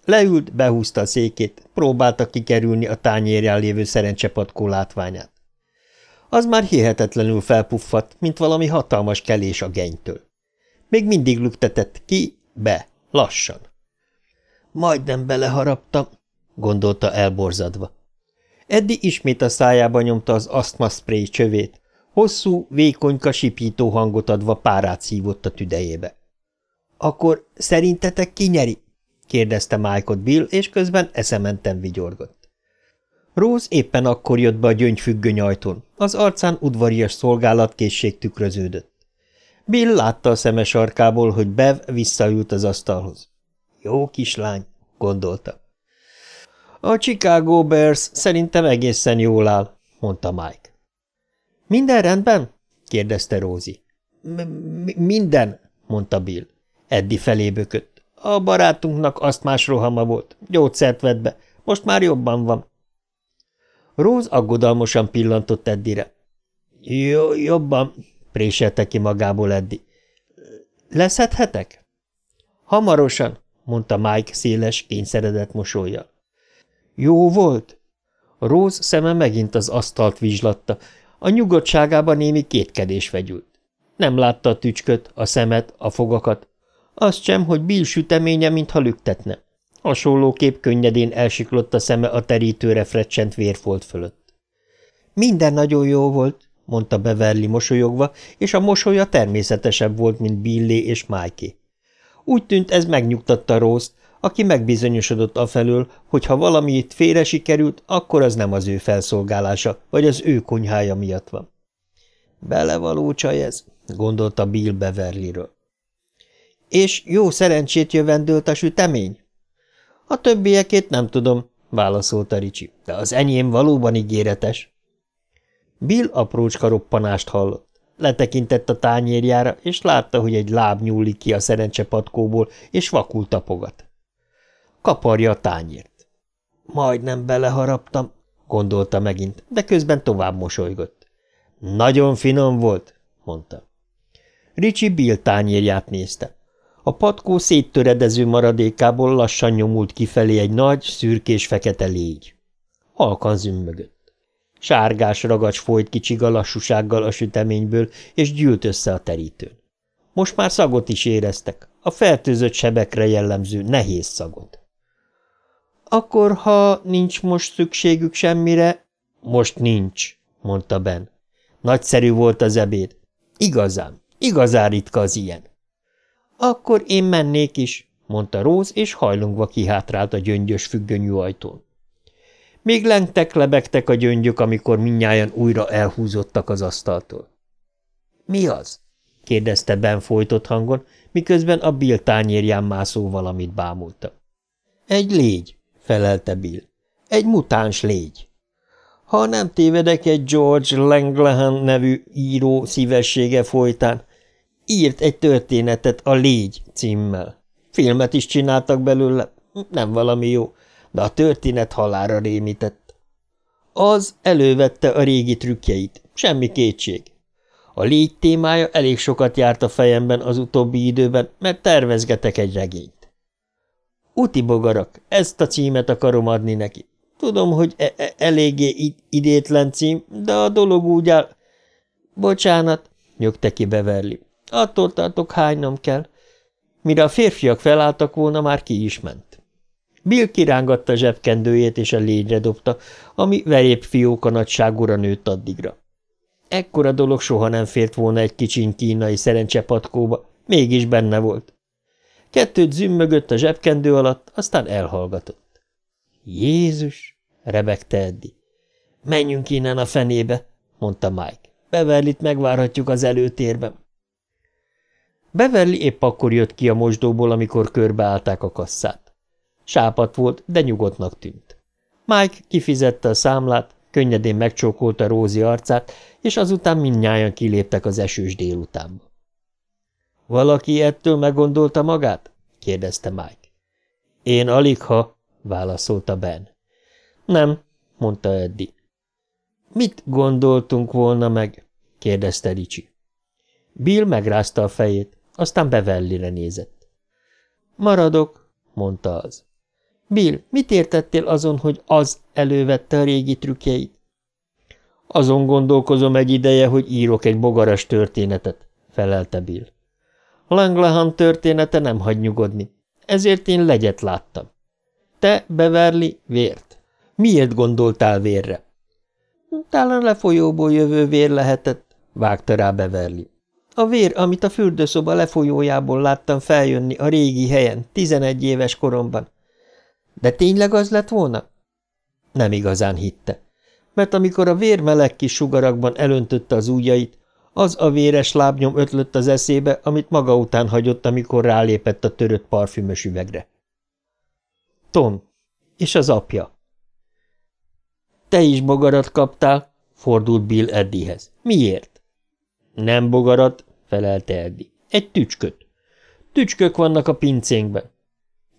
Leült, behúzta a székét, próbálta kikerülni a tányérján lévő szerencsepatkó látványát. Az már hihetetlenül felpuffadt, mint valami hatalmas kelés a genytől. Még mindig lüktetett ki, be, lassan. Majdnem beleharaptam, gondolta elborzadva. Eddi ismét a szájába nyomta az asztmaszpray csövét, hosszú, vékonyka sipító hangot adva párát szívott a tüdejébe. – Akkor szerintetek ki nyeri? – kérdezte Mike-ot Bill, és közben eszementen vigyorgott. Rose éppen akkor jött be a gyöngyfüggöny ajtón, az arcán udvarias szolgálatkészség tükröződött. Bill látta a szeme sarkából, hogy Bev visszaült az asztalhoz. Jó kislány, gondolta. A Chicago Bears szerintem egészen jól áll, mondta Mike. Minden rendben? kérdezte Rózi. Minden, mondta Bill. Eddi felé bökött. A barátunknak azt más rohama volt. Gyógyszert vett be. Most már jobban van. Róz aggodalmosan pillantott Eddire. Jó, jobban, préselte ki magából Eddi. Leszedhetek? Hamarosan, mondta Mike széles, kényszeredett mosolyjal. Jó volt? Róz szeme megint az asztalt vizslatta, a nyugodtságában némi kétkedés vegyült. Nem látta a tücsköt, a szemet, a fogakat. Azt sem, hogy Bill süteménye, mintha lüktetne. Hasonlóképp könnyedén elsiklott a szeme a terítőre frecsent vérfolt fölött. Minden nagyon jó volt, mondta Beverly mosolyogva, és a mosolya természetesebb volt, mint Billé és Mikey. Úgy tűnt, ez megnyugtatta Rózt, aki megbizonyosodott afelől, hogy ha valami itt félre sikerült, akkor az nem az ő felszolgálása, vagy az ő konyhája miatt van. Belevaló csaj ez, gondolta Bill Beverlyről. És jó szerencsét jövendőlt a sütemény? A többiekét nem tudom, válaszolta Ricsi, de az enyém valóban ígéretes. Bill aprócska roppanást hallott. Letekintett a tányérjára, és látta, hogy egy láb nyúlik ki a szerencsepatkóból, és vakul tapogat. Kaparja a tányért. Majdnem beleharaptam, gondolta megint, de közben tovább mosolygott. Nagyon finom volt, mondta. Ricsi Bill tányérját nézte. A patkó széttöredező maradékából lassan nyomult kifelé egy nagy, szürkés-fekete légy. Halkan zümmögött. Sárgás ragacs folyt kicsiga lassúsággal a süteményből, és gyűlt össze a terítőn. Most már szagot is éreztek, a fertőzött sebekre jellemző nehéz szagot. Akkor, ha nincs most szükségük semmire... Most nincs, mondta Ben. Nagyszerű volt az ebéd. Igazán, igazán ritka az ilyen. Akkor én mennék is, mondta Róz, és hajlongva kihátrált a gyöngyös függönyű ajtón. Még lengtek, lebegtek a gyöngyök, amikor minnyáján újra elhúzottak az asztaltól. – Mi az? – kérdezte Ben folytott hangon, miközben a Bill tányérján mászó valamit bámulta. – Egy légy felelte Bill. Egy mutáns légy. Ha nem tévedek, egy George Langlehan nevű író szívessége folytán írt egy történetet a Légy címmel. Filmet is csináltak belőle, nem valami jó, de a történet halára rémített. Az elővette a régi trükkjeit, semmi kétség. A légy témája elég sokat járt a fejemben az utóbbi időben, mert tervezgetek egy regényt. Uti bogarak, ezt a címet akarom adni neki. Tudom, hogy e -e eléggé idétlen cím, de a dolog úgy áll... Bocsánat, nyögte ki Beverly. Attól tartok, hánynom kell. Mire a férfiak felálltak volna, már ki is ment. Bill kirángatta zsebkendőjét és a lényre dobta, ami verép fióka nagyságúra nőtt addigra. Ekkora dolog soha nem fért volna egy kicsiny kínai szerencsepatkóba, mégis benne volt. Kettőt zümmögött a zsebkendő alatt, aztán elhallgatott. Jézus! rebegte Eddi. Menjünk innen a fenébe, mondta Mike. Beverlit megvárhatjuk az előtérben. Beverly épp akkor jött ki a mosdóból, amikor körbeállták a kasszát. Sápat volt, de nyugodtnak tűnt. Mike kifizette a számlát, könnyedén megcsókolta Rózi arcát, és azután mindnyájan kiléptek az esős délutánba. – Valaki ettől meggondolta magát? – kérdezte Mike. – Én alig ha – válaszolta Ben. – Nem – mondta Eddie. – Mit gondoltunk volna meg? – kérdezte Ricsi. Bill megrázta a fejét, aztán Beverlyre nézett. – Maradok – mondta az. Bill, mit értettél azon, hogy az elővette a régi trükkjeit? Azon gondolkozom egy ideje, hogy írok egy bogaras történetet, felelte Bill. Langlehan története nem hagy nyugodni, ezért én legyet láttam. Te, Beverly, vért. Miért gondoltál vérre? Talán lefolyóból jövő vér lehetett, vágta rá Beverly. A vér, amit a fürdőszoba lefolyójából láttam feljönni a régi helyen, tizenegy éves koromban, de tényleg az lett volna? Nem igazán hitte, mert amikor a vér meleg kis sugarakban elöntötte az ujjait, az a véres lábnyom ötlött az eszébe, amit maga után hagyott, amikor rálépett a törött parfümös üvegre. Tom, és az apja. Te is bogarat kaptál, fordult Bill Eddiehez. Miért? Nem bogarat, felelte Eddie. Egy tücsköt. Tücskök vannak a pincénkben.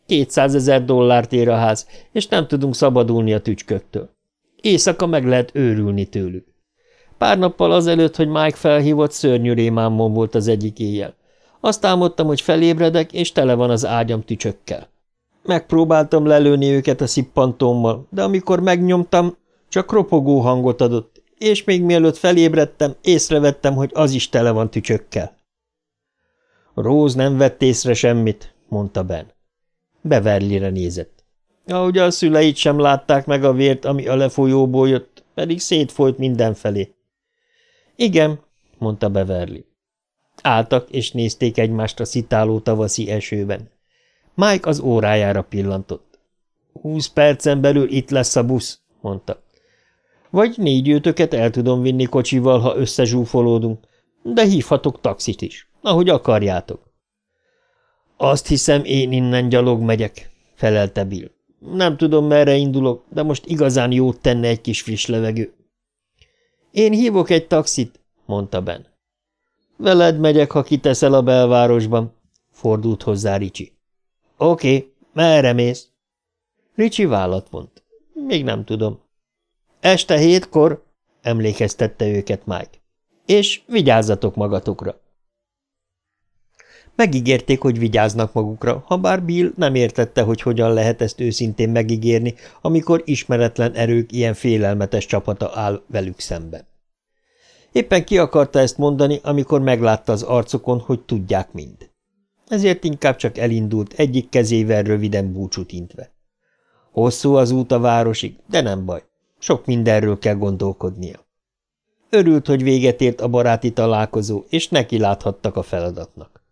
Kétszázezer dollárt ér a ház, és nem tudunk szabadulni a tücsköktől. Éjszaka meg lehet őrülni tőlük. Pár nappal azelőtt, hogy Mike felhívott, szörnyű rémámon volt az egyik éjjel. Azt álmodtam, hogy felébredek, és tele van az ágyam tücsökkel. Megpróbáltam lelőni őket a szippantómmal, de amikor megnyomtam, csak ropogó hangot adott, és még mielőtt felébredtem, észrevettem, hogy az is tele van tücsökkel. Róz nem vett észre semmit, mondta Ben. Beverlyre nézett. Ahogy a szüleit sem látták meg a vért, ami a lefolyóból jött, pedig szétfolyt mindenfelé. Igen, mondta Beverly. Álltak és nézték egymást a szitáló tavaszi esőben. Mike az órájára pillantott. Húsz percen belül itt lesz a busz, mondta. Vagy négy őtöket el tudom vinni kocsival, ha összezsúfolódunk, de hívhatok taxit is, ahogy akarjátok. Azt hiszem, én innen gyalog megyek, felelte Bill. Nem tudom, merre indulok, de most igazán jót tenne egy kis friss levegő. Én hívok egy taxit, mondta Ben. Veled megyek, ha kiteszel a belvárosban, fordult hozzá Ricsi. Oké, okay, merre mész? Ricsi vállat vont. Még nem tudom. Este hétkor, emlékeztette őket Mike. És vigyázzatok magatokra. Megígérték, hogy vigyáznak magukra, ha bár Bill nem értette, hogy hogyan lehet ezt őszintén megígérni, amikor ismeretlen erők ilyen félelmetes csapata áll velük szemben. Éppen ki akarta ezt mondani, amikor meglátta az arcokon, hogy tudják mind. Ezért inkább csak elindult egyik kezével röviden búcsút intve. Hosszú az út a városig, de nem baj, sok mindenről kell gondolkodnia. Örült, hogy véget ért a baráti találkozó, és neki láthattak a feladatnak.